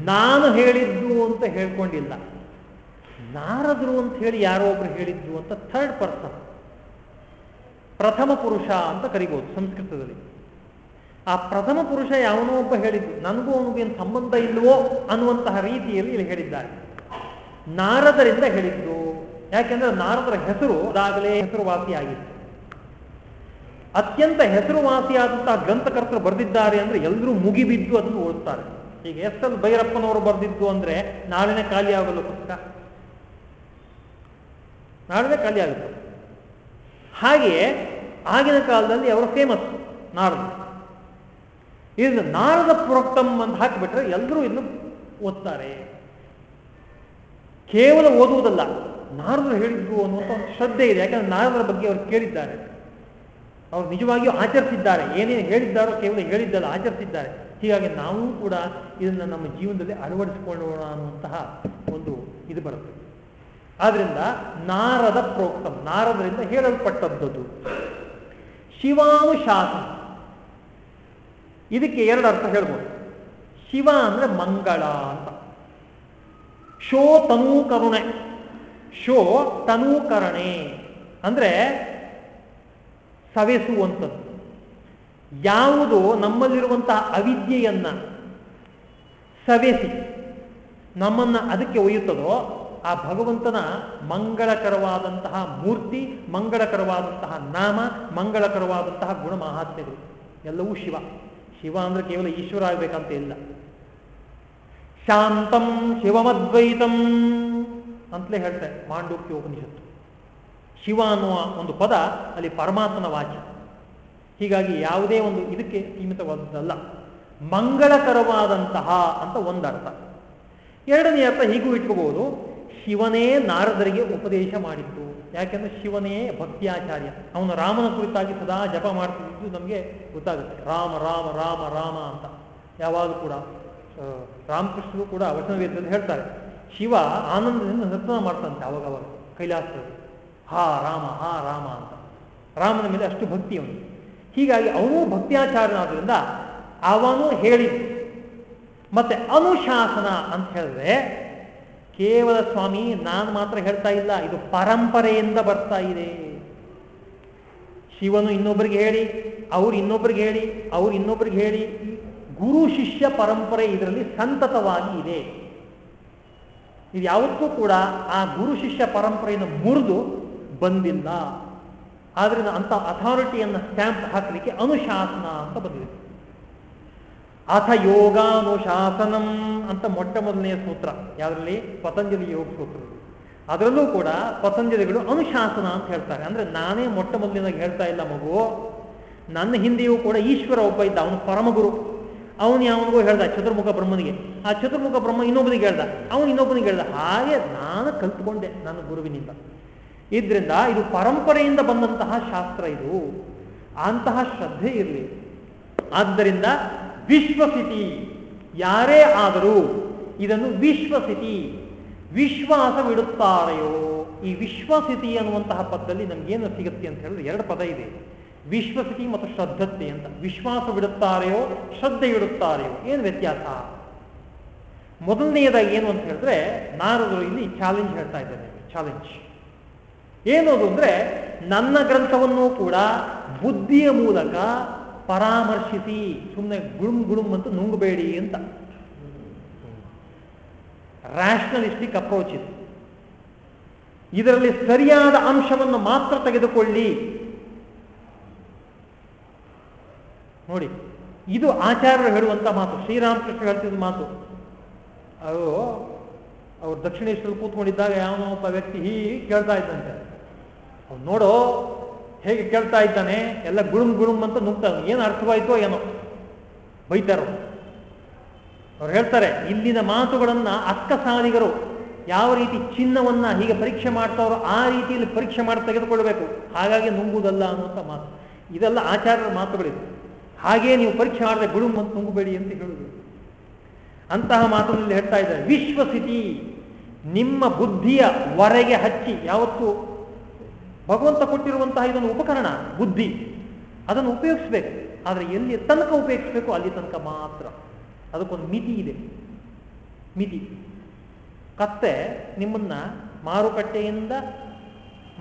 ನಾನು ಹೇಳಿದ್ದು ಅಂತ ಹೇಳ್ಕೊಂಡಿಲ್ಲ. ನಾರದರು ಅಂತ ಹೇಳಿ ಯಾರೋ ಒಬ್ರು ಹೇಳಿದ್ದು ಅಂತ ಥರ್ಡ್ ಪರ್ಸನ್ ಪ್ರಥಮ ಪುರುಷ ಅಂತ ಕರಿಬೋದು ಸಂಸ್ಕೃತದಲ್ಲಿ. ಆ ಪ್ರಥಮ ಪುರುಷ ಯಾವನೋ ಒಬ್ಬ ಹೇಳಿದ್ದು, ನನಗೂ ಅವನಿಗೇನು ಸಂಬಂಧ ಇಲ್ವೋ ಅನ್ನುವಂತಹ ರೀತಿಯಲ್ಲಿ ಇಲ್ಲಿ ಹೇಳಿದ್ದಾರೆ. ನಾರದರಿಂದ ಹೇಳಿದ್ದು, ಯಾಕೆಂದ್ರೆ ನಾರದರ ಹೆಸರು ಅದಾಗಲೇ ಹೆಸರುವಾಸಿಯಾಗಿತ್ತು. ಅತ್ಯಂತ ಹೆಸರುವಾಸಿಯಾದಂತಹ ಗ್ರಂಥಕರ್ತರು ಬರೆದಿದ್ದಾರೆ ಅಂದ್ರೆ ಎಲ್ಲರೂ ಮುಗಿಬಿದ್ದು ಅದನ್ನು ಓದುತ್ತಾರೆ. ಈಗ ಎಸ್ ಎಲ್ ಭೈರಪ್ಪನವರು ಬರೆದಿದ್ದು ಅಂದ್ರೆ ನಾಳಿನ ಖಾಲಿ ಆಗಲ್ಲ ಪುಸ್ತಕ ನಾಳಿನ ಖಾಲಿ ಆಗುತ್ತೆ ಹಾಗೆಯೇ ಆಗಿನ ಕಾಲದಲ್ಲಿ ಅವರು ಫೇಮಸ್ ನಾರದ ಇದು ನಾರದ ಪ್ರೋಕ್ತಮ್ ಅಂತ ಹಾಕಿಬಿಟ್ರೆ ಎಲ್ಲರೂ ಇನ್ನು ಓದ್ತಾರೆ. ಕೇವಲ ಓದುವುದಲ್ಲ, ನಾರದರು ಹೇಳಿದ್ರು ಅನ್ನುವಂಥ ಒಂದು ಶ್ರದ್ಧೆ ಇದೆ. ಯಾಕಂದ್ರೆ ನಾರದರ ಬಗ್ಗೆ ಅವರು ಕೇಳಿದ್ದಾರೆ. ಅವರು ನಿಜವಾಗಿಯೂ ಆಚರಿಸಿದ್ದಾರೆ. ಏನೇನು ಹೇಳಿದ್ದಾರೋ ಕೇವಲ ಹೇಳಿದ್ದಲ್ಲ, ಆಚರಿಸಿದ್ದಾರೆ. ಹೀಗಾಗಿ ನಾವು ಕೂಡ ಇದನ್ನು ನಮ್ಮ ಜೀವನದಲ್ಲಿ ಅಳವಡಿಸಿಕೊಳ್ಳೋಣ ಅನ್ನುವಂತಹ ಒಂದು ಇದು ಬರುತ್ತೆ. ಆದ್ರಿಂದ ನಾರದ ಪ್ರೋಕ್ತಂ ನಾರದರಿಂದ ಹೇಳಲ್ಪಟ್ಟದ್ದು ಶಿವಾನುಶಾಸನ ಇದಕ್ಕೆ ಎರಡು ಅರ್ಥ ಹೇಳ್ಬೋದು. ಶಿವ ಅಂದ್ರೆ ಮಂಗಳ ಅಂತ. ಶೋ ತನೂಕರುಣೆ ಶೋ ತನೂಕರಣೆ ಅಂದ್ರೆ ಸವೆಸುವಂಥದ್ದು. ಯಾವುದು ನಮ್ಮಲ್ಲಿರುವಂತಹ ಅವಿದ್ಯೆಯನ್ನ ಸವೆಸಿ ನಮ್ಮನ್ನ ಅದಕ್ಕೆ ಒಯ್ಯುತ್ತದೋ ಆ ಭಗವಂತನ ಮಂಗಳಕರವಾದಂತಹ ಮೂರ್ತಿ, ಮಂಗಳಕರವಾದಂತಹ ನಾಮ, ಮಂಗಳಕರವಾದಂತಹ ಗುಣ ಮಹಾತ್ಮೆಗಳು ಎಲ್ಲವೂ ಶಿವ. ಶಿವ ಅಂದ್ರೆ ಕೇವಲ ಈಶ್ವರ ಆಗ್ಬೇಕಂತ ಇಲ್ಲ. ಶಾಂತಂ ಶಿವಮದ್ವೈತಂ ಅಂತಲೇ ಹೇಳ್ತಾರೆ ಮಾಂಡೋಕ್ಯ ಉಪನಿಷತ್ತು. ಶಿವ ಅನ್ನುವ ಒಂದು ಪದ ಅಲ್ಲಿ ಪರಮಾತ್ಮನ ವಾಚ್ಯ ಹೀಗಾಗಿ ಯಾವುದೇ ಒಂದು ಇದಕ್ಕೆ ಸೀಮಿತವಾದದ್ದಲ್ಲ. ಮಂಗಳಕರವಾದಂತಹ ಅಂತ ಒಂದರ್ಥ. ಎರಡನೇ ಅರ್ಥ ಹೀಗೂ ಇಟ್ಕೋಬಹುದು, ಶಿವನೇ ನಾರದರಿಗೆ ಉಪದೇಶ ಮಾಡಿದ್ದು. ಯಾಕೆಂದ್ರೆ ಶಿವನೇ ಭಕ್ತಿಯಾಚಾರ್ಯ. ಅವನು ರಾಮನ ಕುರಿತಾಗಿ ಸದಾ ಜಪ ಮಾಡ್ತಿದ್ದು ನಮಗೆ ಗೊತ್ತಾಗುತ್ತೆ. ರಾಮ ರಾಮ ರಾಮ ರಾಮ ಅಂತ. ಯಾವಾಗಲೂ ಕೂಡ ರಾಮಕೃಷ್ಣರು ಕೂಡ ವಚನವೇದದಲ್ಲಿ ಹೇಳ್ತಾರೆ. ಶಿವ ಆನಂದದಿಂದ ನರ್ತನ ಮಾಡ್ತಾನಂತೆ ಅವಾಗವಾಗ, ಕೈಲಾಸದಲ್ಲಿ. ಹಾ, ರಾಮ ಹಾ, ರಾಮ ಅಂತ. ರಾಮನ ಮೇಲೆ ಅಷ್ಟು ಭಕ್ತಿ ಅವನು. ಹೀಗಾಗಿ ಅವನು ಆದ್ದರಿಂದ ಅವನು ಹೇಳಿದ್ದು. ಮತ್ತೆ ಅನುಶಾಸನ ಅಂತ ಹೇಳಿದ್ರೆ ಕೇವಲ ಸ್ವಾಮಿ, ನಾನು ಮಾತ್ರ ಹೇಳ್ತಾ ಇಲ್ಲ, ಇದು ಪರಂಪರೆಯಿಂದ ಬರ್ತಾ ಇದೆ. ಶಿವನು ಇನ್ನೊಬ್ಬರಿಗೆ ಹೇಳಿ, ಅವ್ರು ಇನ್ನೊಬ್ಬರಿಗೆ ಹೇಳಿ, ಅವ್ರು ಇನ್ನೊಬ್ಬರಿಗೆ ಹೇಳಿ ಗುರು ಶಿಷ್ಯ ಪರಂಪರೆ ಇದರಲ್ಲಿ ಸಂತತವಾಗಿ ಇದೆ. ಇದು ಯಾವತ್ತೂ ಕೂಡ ಆ ಗುರು ಶಿಷ್ಯ ಪರಂಪರೆಯನ್ನು ಮುರಿದು ಬಂದಿಲ್ಲ. ಆದ್ರಿಂದ ಅಂತ ಅಥಾರಿಟಿಯನ್ನು ಸ್ಟ್ಯಾಂಪ್ ಹಾಕಲಿಕ್ಕೆ ಅನುಶಾಸನ ಅಂತ ಬಂದಿದೆ. ಅಥ ಯೋಗಾನುಶಾಸನಂ ಅಂತ ಮೊಟ್ಟ ಮೊದಲನೆಯ ಸೂತ್ರ. ಯಾವುದರಲ್ಲಿ? ಪತಂಜಲಿ ಯೋಗ ಸೂತ್ರ ಅದರಲ್ಲೂ ಕೂಡ ಪತಂಜಲಿಗಳು ಅನುಶಾಸನ ಅಂತ ಹೇಳ್ತಾರೆ. ಅಂದ್ರೆ ನಾನೇ ಮೊಟ್ಟ ಮೊದಲಿನಾಗಿ ಹೇಳ್ತಾ ಇಲ್ಲ ಮಗು. ನನ್ನ ಹಿಂದೆಯೂ ಕೂಡ ಈಶ್ವರ ಒಬ್ಬ ಇದ್ದ. ಅವನು ಪರಮಗುರು. ಅವನು ಯಾವನಿಗೂ ಹೇಳ್ದ? ಚತುರ್ಮುಖ ಬ್ರಹ್ಮನಿಗೆ. ಆ ಚತುರ್ಮುಖ ಬ್ರಹ್ಮ ಇನ್ನೊಬ್ಬನಿಗೆ ಹೇಳ್ದ. ಅವನು ಇನ್ನೊಬ್ಬನಿಗೆ ಹೇಳ್ದ. ಹಾಗೆ ನಾನು ಕಲ್ತ್ಕೊಂಡೆ ನನ್ನ ಗುರುವಿನಿಂದ. ಇದ್ರಿಂದ ಇದು ಪರಂಪರೆಯಿಂದ ಬಂದಂತಹ ಶಾಸ್ತ್ರ ಇದು. ಅಂತಹ ಶ್ರದ್ಧೆ ಇರಲಿ. ಆದ್ದರಿಂದ ವಿಶ್ವಸಿತಿ. ಯಾರೇ ಆದರೂ ಇದನ್ನು ವಿಶ್ವಸಿತಿ. ವಿಶ್ವಾಸವಿಡುತ್ತಾರೆಯೋ? ಈ ವಿಶ್ವಸಿತಿ ಅನ್ನುವಂತಹ ಪದದಲ್ಲಿ ನಮ್ಗೇನು ಸಿಗುತ್ತೆ ಅಂತ ಹೇಳಿದ್ರೆ ಎರಡು ಪದ ಇದೆ. ವಿಶ್ವಸಿತಿ ಮತ್ತು ಶ್ರದ್ಧತೆ ಅಂತ. ವಿಶ್ವಾಸ ಬಿಡುತ್ತಾರೆಯೋ ಶ್ರದ್ಧೆ ಇಡುತ್ತಾರೆಯೋ ಏನು ವ್ಯತ್ಯಾಸ? ಮೊದಲನೆಯದಾಗಿ ಏನು ಅಂತ ಹೇಳಿದ್ರೆ ನಾರದರು ಇಲ್ಲಿ ಚಾಲೆಂಜ್ ಹೇಳ್ತಾ ಇದ್ದಾರೆ. ಚಾಲೆಂಜ್ ಏನದು ಅಂದ್ರೆ ನನ್ನ ಗ್ರಂಥವನ್ನು ಕೂಡ ಬುದ್ಧಿಯ ಮೂಲಕ ಪರಾಮರ್ಶಿಸಿ ಸುಮ್ಮನೆ ಗುಳುಮ್ ಗುಳುಮ್ ಅಂತ ನುಂಗಬೇಡಿ ಅಂತ. ರ್ಯಾಷನಲಿಸ್ಟಿಕ್ ಅಪ್ರೋಚ್ ಇದು. ಇದರಲ್ಲಿ ಸರಿಯಾದ ಅಂಶವನ್ನು ಮಾತ್ರ ತೆಗೆದುಕೊಳ್ಳಿ. ನೋಡಿ, ಇದು ಆಚಾರ್ಯರು ಹೇಳುವಂತ ಮಾತು, ಶ್ರೀರಾಮಕೃಷ್ಣ ಹೇಳ್ತಿದ್ದ ಮಾತು. ಅವರು ಅವ್ರು ದಕ್ಷಿಣೇಶ್ವರಲ್ಲಿ ಕೂತ್ಕೊಂಡಿದ್ದಾಗ ಯಾವನೋ ಒಬ್ಬ ವ್ಯಕ್ತಿ ಹೀಗೆ ಕೇಳ್ತಾ ಇದ್ದಂತೆ. ಅವ್ನು ನೋಡೋ ಹೇಗೆ ಕೇಳ್ತಾ ಇದ್ದಾನೆ? ಎಲ್ಲ ಗುಳುಮ್ ಗುಳುಮ್ ಅಂತ ನುಗ್ತಾನೆ ಏನು ಅರ್ಥವಾಯಿತೋ ಏನೋ. ಬೈತಾರೋ ಅವ್ರು ಹೇಳ್ತಾರೆ, ಇಲ್ಲಿನ ಮಾತುಗಳನ್ನ ಅಕ್ಕಸಾಲಿಗರು ಯಾವ ರೀತಿ ಚಿನ್ನವನ್ನ ಹೀಗೆ ಪರೀಕ್ಷೆ ಮಾಡ್ತಾರೋ ಆ ರೀತಿಯಲ್ಲಿ ಪರೀಕ್ಷೆ ಮಾಡಿ ತೆಗೆದುಕೊಳ್ಬೇಕು. ಹಾಗಾಗಿ ನುಂಗುವುದಲ್ಲ ಅನ್ನುವಂಥ ಮಾತು. ಇದೆಲ್ಲ ಆಚಾರ್ಯರ ಮಾತುಗಳಿದೆ. ಹಾಗೇ ನೀವು ಪರೀಕ್ಷೆ ಮಾಡದೆ ಗುಳುಮ್ ಅಂತ ನುಂಗಬೇಡಿ ಅಂತ ಹೇಳುದು. ಅಂತಹ ಮಾತುಗಳಲ್ಲಿ ಹೇಳ್ತಾ ಇದ್ದಾರೆ, ವಿಶ್ವಸಿತಿ ನಿಮ್ಮ ಬುದ್ಧಿಯ ಹೊರಗೆ ಹಚ್ಚಿ, ಯಾವತ್ತು ಭಗವಂತ ಕೊಟ್ಟಿರುವಂತಹ ಇದೊಂದು ಉಪಕರಣ, ಬುದ್ಧಿ. ಅದನ್ನು ಉಪಯೋಗಿಸ್ಬೇಕು. ಆದರೆ ಎಲ್ಲಿ ತನಕ ಉಪಯೋಗಿಸ್ಬೇಕು ಅಲ್ಲಿ ತನಕ ಮಾತ್ರ. ಅದಕ್ಕೊಂದು ಮಿತಿ ಇದೆ. ಮಿತಿ. ಕತ್ತೆ ನಿಮ್ಮನ್ನ ಮಾರುಕಟ್ಟೆಯಿಂದ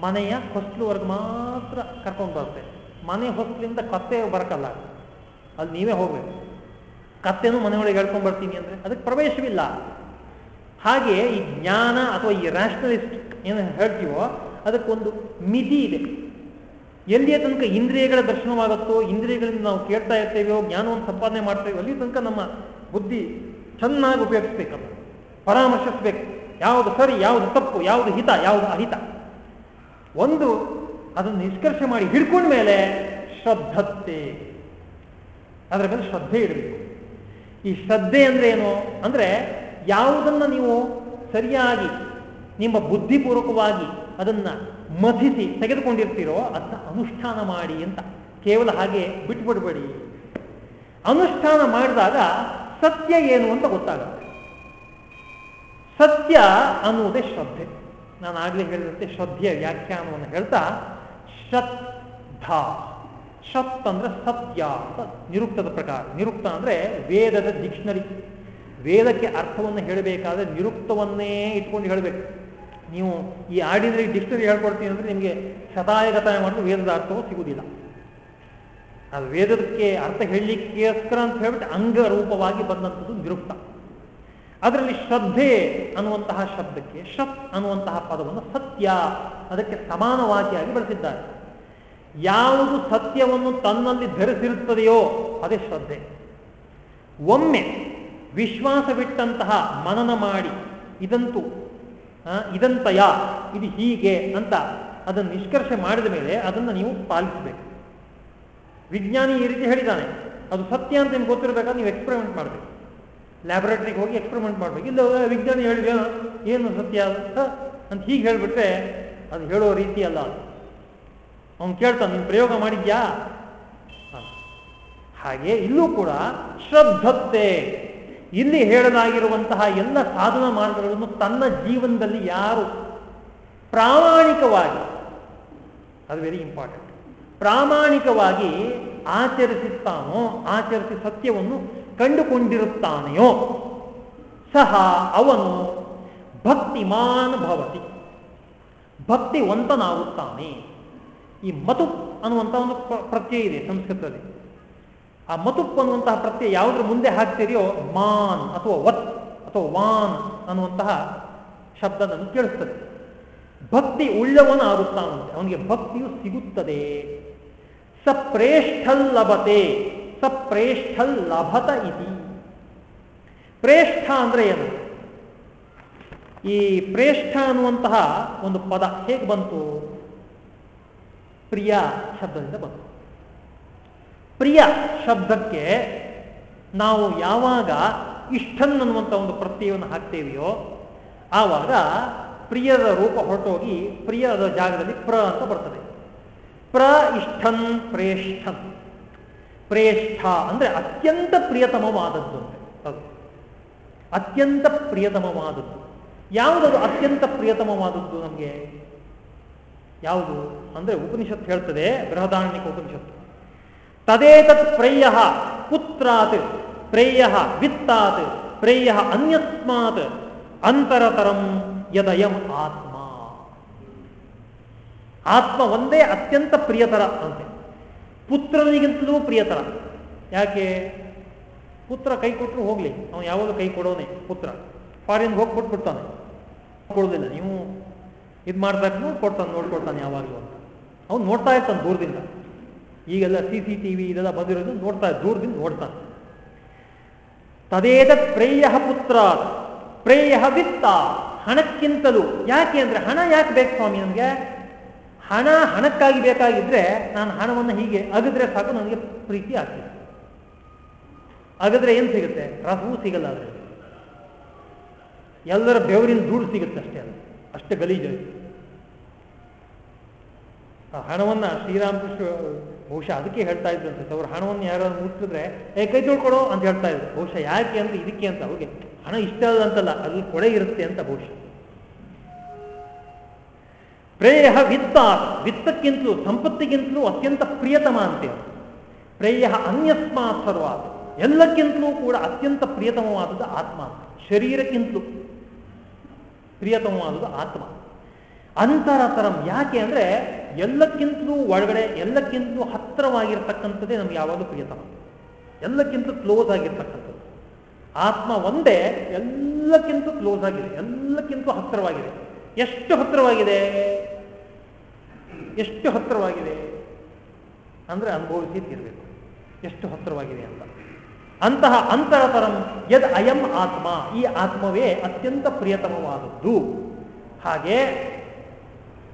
ಮನೆಯ ಹೊಸ್ಲುವರೆಗೆ ಮಾತ್ರ ಕರ್ಕೊಂಡು ಬರುತ್ತೆ. ಮನೆ ಹೊಸ್ಲಿಂದ ಕತ್ತೆ ಬರಕಲ್ಲ. ಅಲ್ಲಿ ನೀವೇ ಹೋಗ್ಬೇಕು. ಕತ್ತೆನೂ ಮನೆಯೊಳಗೆ ಹೇಳ್ಕೊಂಡು ಬರ್ತೀನಿ ಅಂದ್ರೆ ಅದಕ್ಕೆ ಪ್ರವೇಶವಿಲ್ಲ. ಹಾಗೆ ಈ ಜ್ಞಾನ ಅಥವಾ ಈ ರ್ಯಾಷನಲಿಸ್ಟ್ ಏನು ಹೇಳ್ತೀವೋ ಅದಕ್ಕೊಂದು ಮಿತಿ ಇದೆ. ಎಲ್ಲಿಯ ತನಕ ಇಂದ್ರಿಯಗಳ ದರ್ಶನವಾಗುತ್ತೋ, ಇಂದ್ರಿಯಗಳಿಂದ ನಾವು ಕೇಳ್ತಾ ಇರ್ತೇವೆಯೋ, ಜ್ಞಾನವನ್ನು ಸಂಪಾದನೆ ಮಾಡ್ತೇವೆ ಅಲ್ಲಿ ತನಕ ನಮ್ಮ ಬುದ್ಧಿ ಚೆನ್ನಾಗಿ ಉಪಯೋಗಿಸ್ಬೇಕಲ್ಲ ಪರಾಮರ್ಶಿಸ್ಬೇಕು. ಯಾವುದು ಸರಿ, ಯಾವುದು ತಪ್ಪು, ಯಾವುದು ಹಿತ, ಯಾವುದು ಅಹಿತ. ಒಂದು ಅದನ್ನು ನಿಷ್ಕರ್ಷ ಮಾಡಿ ಹಿಡ್ಕೊಂಡ ಮೇಲೆ ಶ್ರದ್ಧತೆ ಅದರ ಮೇಲೆ ಶ್ರದ್ಧೆ ಇಡಬೇಕು. ಈ ಶ್ರದ್ಧೆ ಅಂದ್ರೆ ಏನು? ಅಂದ್ರೆ ಯಾವುದನ್ನು ನೀವು ಸರಿಯಾಗಿ, ನಿಮ್ಮ ಬುದ್ಧಿಪೂರ್ವಕವಾಗಿ ಅದನ್ನ ಮಥಿಸಿ ತೆಗೆದುಕೊಂಡಿರ್ತೀರೋ ಅದನ್ನ ಅನುಷ್ಠಾನ ಮಾಡಿ ಅಂತ. ಕೇವಲ ಹಾಗೆ ಬಿಟ್ಬಿಡ್ಬೇಡಿ. ಅನುಷ್ಠಾನ ಮಾಡಿದಾಗ ಸತ್ಯ ಏನು ಅಂತ ಗೊತ್ತಾಗುತ್ತೆ. ಸತ್ಯ ಅನ್ನುವುದೇ ಶ್ರದ್ಧೆ. ನಾನು ಆಗಲೇ ಹೇಳಿದಂತೆ ಶ್ರದ್ಧೆಯ ವ್ಯಾಖ್ಯಾನವನ್ನು ಹೇಳ್ತಾ, ಶ್ರದ್ಧ. ಶತ್ ಅಂದ್ರೆ ಸತ್ಯ ಅಂತ ನಿರುಕ್ತದ ಪ್ರಕಾರ. ನಿರುಕ್ತ ಅಂದ್ರೆ ವೇದದ ಡಿಕ್ಷನರಿ ವೇದಕ್ಕೆ ಅರ್ಥವನ್ನು ಹೇಳಬೇಕಾದ್ರೆ ನಿರುಕ್ತವನ್ನೇ ಇಟ್ಕೊಂಡು ಹೇಳಬೇಕು. ನೀವು ಈ ಆರ್ಡಿನರಿ ಡಿಕ್ಷನರಿ ಹೇಳ್ಕೊಡ್ತೀನಿ ಅಂದ್ರೆ ನಿಮಗೆ ಶತಾಯಗತಾಯ ಮಾಡಲು ವೇದದ ಅರ್ಥವು ಸಿಗುವುದಿಲ್ಲ ಅದು ವೇದಕ್ಕೆ ಅರ್ಥ ಹೇಳಲಿಕ್ಕೋಸ್ಕರ ಅಂತ ಹೇಳ್ಬಿಟ್ಟು ಅಂಗರೂಪವಾಗಿ ಬಂದಂಥದ್ದು ನಿರುಕ್ತ. ಅದರಲ್ಲಿ ಶ್ರದ್ಧೆ ಅನ್ನುವಂತಹ ಶಬ್ದಕ್ಕೆ ಶತ್ ಅನ್ನುವಂತಹ ಪದವನ್ನು ಸತ್ಯ ಅದಕ್ಕೆ ಸಮಾನವಾಗಿಯಾಗಿ ಬಳಸಿದ್ದಾರೆ. ಯಾವುದು ಸತ್ಯವನ್ನು ತನ್ನಲ್ಲಿ ಧರಿಸಿರುತ್ತದೆಯೋ ಅದೇ ಶ್ರದ್ಧೆ. ಒಮ್ಮೆ ವಿಶ್ವಾಸವಿಟ್ಟಂತಹ ಮನನ ಮಾಡಿ, ಇದಂತೂ ಇದಂತಯ, ಇದು ಹೀಗೆ ಅಂತ ಅದನ್ನು ನಿಷ್ಕರ್ಷ ಮಾಡಿದ ಮೇಲೆ ಅದನ್ನು ನೀವು ಪಾಲಿಸಬೇಕು. ವಿಜ್ಞಾನಿ ಈ ರೀತಿ ಹೇಳಿದ್ದಾನೆ, ಅದು ಸತ್ಯ ಅಂತ ನಿಮ್ಗೆ ಗೊತ್ತಿರಬೇಕಾದ್ರೆ ನೀವು ಎಕ್ಸ್ಪೆರಿಮೆಂಟ್ ಮಾಡಬೇಕು. ಲ್ಯಾಬೊರೇಟ್ರಿಗೆ ಹೋಗಿ ಎಕ್ಸ್ಪೆರಿಮೆಂಟ್ ಮಾಡಬೇಕು. ಇಲ್ಲ ವಿಜ್ಞಾನಿ ಹೇಳಿದ ಏನು ಸತ್ಯ ಅಂತ ಅಂತ ಹೀಗೆ ಹೇಳಿಬಿಟ್ರೆ ಅದು ಹೇಳೋ ರೀತಿ ಅಲ್ಲ ಅದು. ಅವನು ಕೇಳ್ತಾನೆ, ನೀನು ಪ್ರಯೋಗ ಮಾಡಿದ್ಯಾ? ಹಾಗೆ, ಇಲ್ಲೂ ಕೂಡ ಶ್ರದ್ಧತೆ ಇಲ್ಲಿ ಹೇಳಲಾಗಿರುವಂತಹ ಎಲ್ಲ ಸಾಧನ ಮಾರ್ಗಗಳನ್ನು ತನ್ನ ಜೀವನದಲ್ಲಿ ಯಾರು ಪ್ರಾಮಾಣಿಕವಾಗಿ, ಅದು ವೆರಿ ಇಂಪಾರ್ಟೆಂಟ್ ಪ್ರಾಮಾಣಿಕವಾಗಿ ಆಚರಿಸುತ್ತಾನೋ, ಆಚರಿಸಿ ಸತ್ಯವನ್ನು ಕಂಡುಕೊಂಡಿರುತ್ತಾನೆಯೋ, ಸಹ ಅವನು ಭಕ್ತಿಮಾನ್ ಭವತಿ, ಭಕ್ತಿವಂತನಾಗುತ್ತಾನೆ. ಈ ಮತು ಅನ್ನುವಂಥ ಒಂದು ಪ್ರತ್ಯಯ ಇದೆ ಸಂಸ್ಕೃತದಲ್ಲಿ. ಆ ಮತುಪ್ ಅನ್ನುವಂತಹ ಪ್ರತ್ಯಯ ಯಾವುದ್ರ ಮುಂದೆ ಹಾಕ್ತೀರಿಯೋ ಮಾನ್ ಅಥವಾ ವತ್ ಅಥವಾ ವಾನ್ ಅನ್ನುವಂತಹ ಶಬ್ದ ನಮಗೆ ಕೇಳಿಸ್ತದೆ. ಭಕ್ತಿ ಉಳ್ಳವನು ಆಗುತ್ತಾನಂತೆ. ಅವನಿಗೆ ಭಕ್ತಿಯು ಸಿಗುತ್ತದೆ. ಸಪ್ರೇಷ್ಠಲ್ ಲಭತೆ ಸಪ್ರೇಷ್ಠಲ್ ಲಭತ ಇತಿ. ಪ್ರೇಷ್ಠ ಅಂದ್ರೆ ಏನು? ಈ ಪ್ರೇಷ್ಠ ಅನ್ನುವಂತಹ ಒಂದು ಪದ ಹೇಗೆ ಬಂತು? ಪ್ರಿಯ ಶಬ್ದದಿಂದ ಬಂತು. ಪ್ರಿಯ ಶಬ್ದಕ್ಕೆ ನಾವು ಯಾವಾಗ ಇಷ್ಟನ್ ಅನ್ನುವಂಥ ಒಂದು ಪ್ರತ್ಯಯವನ್ನು ಹಾಕ್ತೇವೆಯೋ ಆವಾಗ ಪ್ರಿಯದ ರೂಪ ಹೊರಟೋಗಿ ಪ್ರಿಯದ ಜಾಗದಲ್ಲಿ ಪ್ರ ಅಂತ ಬರ್ತದೆ. ಪ್ರ ಇಷ್ಟನ್ ಪ್ರೇಷ್ಠನ್ ಪ್ರೇಷ್ಠ ಅಂದ್ರೆ ಅತ್ಯಂತ ಪ್ರಿಯತಮವಾದದ್ದು ಅಂತೆ. ಅದು ಅತ್ಯಂತ ಪ್ರಿಯತಮವಾದದ್ದು. ಯಾವುದದು ಅತ್ಯಂತ ಪ್ರಿಯತಮವಾದದ್ದು ನಮಗೆ? ಯಾವುದು? ಅಂದ್ರೆ ಉಪನಿಷತ್ ಹೇಳ್ತದೆ, ಬೃಹದಾರಣ್ಯಕ ಉಪನಿಷತ್ತು. ತದೇತತ್ ಪ್ರೇಯ ಪುತ್ರಾತ್ ಪ್ರೇಯ ವಿತ್ತಾತ್, ಪ್ರೇಯ ಅನ್ಯಸ್ಮಾತ್ ಅಂತರತರಂ ಯದಯಂ ಆತ್ಮ. ಆತ್ಮ ಒಂದೇ ಅತ್ಯಂತ ಪ್ರಿಯತರ ಅಂತೆ. ಪುತ್ರನಿಗಿಂತಲೂ ಪ್ರಿಯತರ. ಯಾಕೆ? ಪುತ್ರ ಕೈ ಕೊಟ್ಟರು ಹೋಗ್ಲಿ. ಅವನು ಯಾವಾಗಲೂ ಕೈ ಕೊಡೋನೆ ಪುತ್ರ. ಫಾರಿನ್ ಹೋಗಿ ಕೊಟ್ಬಿಡ್ತಾನೆ. ಕೊಡೋದಿಲ್ಲ. ನೀವು ಇದು ಮಾಡ್ಬೇಕು ಕೊಡ್ತಾನೆ ನೋಡ್ಕೊಡ್ತಾನೆ ಯಾವಾಗಲೂ ಅಂತ. ಅವ್ನು ನೋಡ್ತಾ ಇರ್ತಾನೆ ದೂರದಿಂದ. ಈಗೆಲ್ಲ ಸಿ ಸಿ ಟಿ ವಿ ಇದೆಲ್ಲ ಬಂದಿರೋದು ನೋಡ್ತಾ, ದೂರದಿಂದ ನೋಡ್ತಾನೆ ತದೇದ ಪ್ರೇಯ ಪುತ್ರ, ಪ್ರೇಯ ವಿತ್ತ, ಹಣಕ್ಕಿಂತಲೂ. ಯಾಕೆ ಅಂದ್ರೆ ಹಣ ಯಾಕೆ ಬೇಕು ಸ್ವಾಮಿ ನನಗೆ? ಹಣ ಹಣಕ್ಕಾಗಿ ಬೇಕಾಗಿದ್ರೆ ನಾನು ಹಣವನ್ನು ಹೀಗೆ ಅಗದ್ರೆ ಸಾಕು, ನನಗೆ ಪ್ರೀತಿ ಆಗ್ತದೆ. ಅಗದ್ರೆ ಏನು ಸಿಗುತ್ತೆ? ರಸವೂ ಸಿಗಲ್ಲ ಅದ್ರಲ್ಲಿ. ಎಲ್ಲರ ಬೆವರಿನ ಧೂಳು ಸಿಗುತ್ತೆ ಅಷ್ಟೇ ಅದು. ಅಷ್ಟೇ ಗಲೀಜು. ಹಣವನ್ನ ಶ್ರೀರಾಮಕೃಷ್ಣ ಬಹುಶಃ ಅದಕ್ಕೆ ಹೇಳ್ತಾ ಇದ್ರು ಅಂತ. ಅವ್ರ ಹಣವನ್ನು ಯಾರಾದ್ರು ಮುಟ್ಟಿದ್ರೆ, ಏ, ಕೈ ತೊಳ್ಕೊಡು ಅಂತ ಹೇಳ್ತಾ ಇದ್ರು. ಬಹುಶಃ ಯಾಕೆ ಅಂದ್ರೆ ಇದಕ್ಕೆ ಅಂತ ಅವ್ರಿಗೆ ಹಣ ಇಷ್ಟ ಅಲ್ಲ ಅಂತಲ್ಲ ಅಲ್ಲಿ ಕೊಳೆ ಇರುತ್ತೆ ಅಂತ ಬಹುಶಃ. ಪ್ರೇಯ ವಿತ್ತ, ವಿತ್ತಕ್ಕಿಂತಲೂ, ಸಂಪತ್ತಿಗಿಂತಲೂ ಅತ್ಯಂತ ಪ್ರಿಯತಮ ಅಂತೆ ಪ್ರೇಯ ಅನ್ಯಸ್ಮಾತ್ ಸರ್ವಾತ್. ಎಲ್ಲಕ್ಕಿಂತಲೂ ಕೂಡ ಅತ್ಯಂತ ಪ್ರಿಯತಮವಾದದ್ದು ಆತ್ಮ. ಶರೀರಕ್ಕಿಂತಲೂ ಪ್ರಿಯತಮವಾದದ್ದು ಆತ್ಮ. ಅಂತರತರಂ. ಯಾಕೆ ಅಂದ್ರೆ ಎಲ್ಲಕ್ಕಿಂತಲೂ ಒಳಗಡೆ, ಎಲ್ಲಕ್ಕಿಂತಲೂ ಹತ್ತಿರವಾಗಿರ್ತಕ್ಕಂಥದ್ದೇ ನಮ್ಗೆ ಯಾವಾಗಲೂ ಪ್ರಿಯತಮ. ಎಲ್ಲಕ್ಕಿಂತ ಕ್ಲೋಸ್ ಆಗಿರ್ತಕ್ಕಂಥದ್ದು. ಆತ್ಮ ಒಂದೇ ಎಲ್ಲಕ್ಕಿಂತ ಕ್ಲೋಸ್ ಆಗಿದೆ ಎಲ್ಲಕ್ಕಿಂತ ಹತ್ತಿರವಾಗಿದೆ. ಎಷ್ಟು ಹತ್ತಿರವಾಗಿದೆ? ಎಷ್ಟು ಹತ್ತಿರವಾಗಿದೆ? ಅಂದ್ರೆ ಅನುಭವಿಸಿ ತೀರ್ಬೇಕು. ಎಷ್ಟು ಹತ್ತಿರವಾಗಿದೆ ಅಂತ. ಅಂತಹ ಅಂತರತರಂ ಯದ್ ಅಯಂ ಆತ್ಮ. ಈ ಆತ್ಮವೇ ಅತ್ಯಂತ ಪ್ರಿಯತಮವಾದದ್ದು. ಹಾಗೆ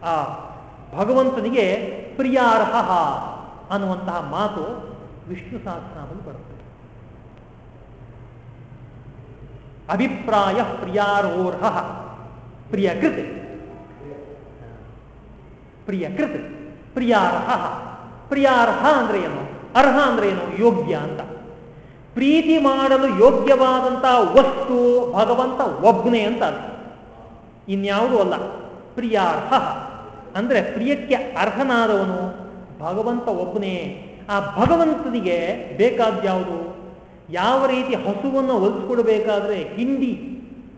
ಆ ಭಗವಂತನಿಗೆ ಪ್ರಿಯಾರ್ಹ ಅನ್ನುವಂತಹ ಮಾತು ವಿಷ್ಣು ಸಹಸ್ರನಾಮದಲ್ಲಿ ಬರುತ್ತೆ. ಅಭಿಪ್ರಾಯ ಪ್ರಿಯಾರೋರ್ಹ. ಪ್ರಿಯಕೃತ್. ಪ್ರಿಯಕೃತ್. ಪ್ರಿಯಾರ್ಹ. ಪ್ರಿಯಾರ್ಹ ಅಂದ್ರೆ ಏನು? ಅರ್ಹ ಅಂದ್ರೆ ಏನು? ಯೋಗ್ಯ ಅಂತ. ಪ್ರೀತಿ ಮಾಡಲು ಯೋಗ್ಯವಾದಂತಹ ವಸ್ತು ಭಗವಂತ ಒಬ್ನೇ ಅಂತ ಅರ್ಥ. ಇನ್ಯಾವುದೂ ಅಲ್ಲ. ಪ್ರಿಯಾರ್ಹ. ಅಂದ್ರೆ ಪ್ರಿಯಕ್ಕೆ ಅರ್ಹನಾದವನು ಭಗವಂತ ಒಬ್ಬನೇ. ಆ ಭಗವಂತನಿಗೆ ಬೇಕಾದ್ಯಾವುದು ಯಾವ ರೀತಿ ಹಸುವನ್ನು ಹೊಲಿಸ್ಕೊಡ್ಬೇಕಾದ್ರೆ ಹಿಂಡಿ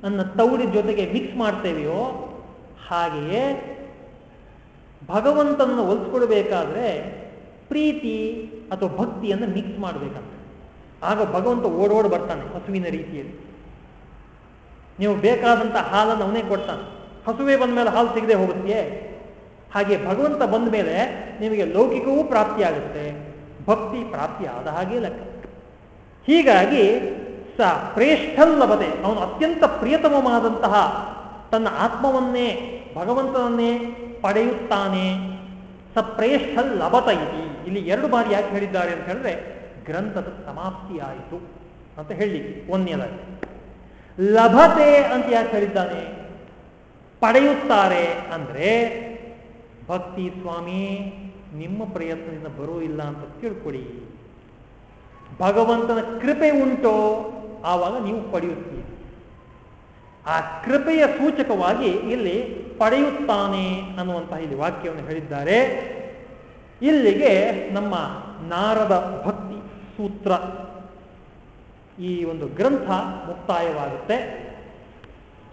ಅನ್ನ ತೌಡಿ ಜೊತೆಗೆ ಮಿಕ್ಸ್ ಮಾಡ್ತೇವೆಯೋ ಹಾಗೆಯೇ ಭಗವಂತನನ್ನು ಹೊಲಿಸ್ಕೊಡ್ಬೇಕಾದ್ರೆ ಪ್ರೀತಿ ಅಥವಾ ಭಕ್ತಿಯನ್ನು ಮಿಕ್ಸ್ ಮಾಡಬೇಕಂತ. ಆಗ ಭಗವಂತ ಓಡೋಡ್ ಬರ್ತಾನೆ ಹಸುವಿನ ರೀತಿಯಲ್ಲಿ. ನೀವು ಬೇಕಾದಂಥ ಹಾಲನ್ನು ಅವನೇ ಕೊಡ್ತಾನೆ. ಹಸುವೆ ಬಂದ ಮೇಲೆ ಹಾಲು ಸಿಗದೆ ಹೋಗುತ್ತೆ ಹಾಗೆ ಭಗವಂತ ಬಂದ ಮೇಲೆ ನಿಮಗೆ ಲೌಕಿಕವೂ ಪ್ರಾಪ್ತಿಯಾಗುತ್ತೆ, ಭಕ್ತಿ ಪ್ರಾಪ್ತಿ ಆದ ಹಾಗೆ ಲೆಕ್ಕ. ಹೀಗಾಗಿ ಸ ಪ್ರೇಷ್ಠಲ್ಲಭತೆ ಅವನು ಅತ್ಯಂತ ಪ್ರಿಯತಮವಾದಂತಹ ತನ್ನ ಆತ್ಮವನ್ನೇ, ಭಗವಂತನನ್ನೇ ಪಡೆಯುತ್ತಾನೆ. ಸ ಪ್ರೇಷ್ಠಲ್ ಲಭತ ಇತಿ. ಇಲ್ಲಿ ಎರಡು ಬಾರಿ ಯಾಕೆ ಹೇಳಿದ್ದಾರೆ ಅಂತ ಹೇಳಿದ್ರೆ, ಗ್ರಂಥದ ಸಮಾಪ್ತಿಯಾಯಿತು ಅಂತ ಹೇಳಿ ಒಂದನೇದಾಗಿ. ಲಭತೆ ಅಂತ ಯಾಕೆ ಹೇಳಿದ್ದಾನೆ? ಪಡೆಯುತ್ತಾರೆ ಅಂದ್ರೆ ಭಕ್ತಿ ಸ್ವಾಮಿ, ನಿಮ್ಮ ಪ್ರಯತ್ನದಿಂದ ಬರೋ ಇಲ್ಲ ಅಂತ ತಿಳ್ಕೊಡಿ. ಭಗವಂತನ ಕೃಪೆ ಉಂಟೋ, ಆವಾಗ ನೀವು ಪಡೆಯುತ್ತೀರಿ. ಆ ಕೃಪೆಯ ಸೂಚಕವಾಗಿ ಇಲ್ಲಿ ಪಡೆಯುತ್ತಾನೆ ಅನ್ನುವಂತಹ ಇಲ್ಲಿ ವಾಕ್ಯವನ್ನು ಹೇಳಿದ್ದಾರೆ. ಇಲ್ಲಿಗೆ ನಮ್ಮ ನಾರದ ಭಕ್ತಿ ಸೂತ್ರ ಈ ಒಂದು ಗ್ರಂಥ ಮುಕ್ತಾಯವಾಗುತ್ತೆ.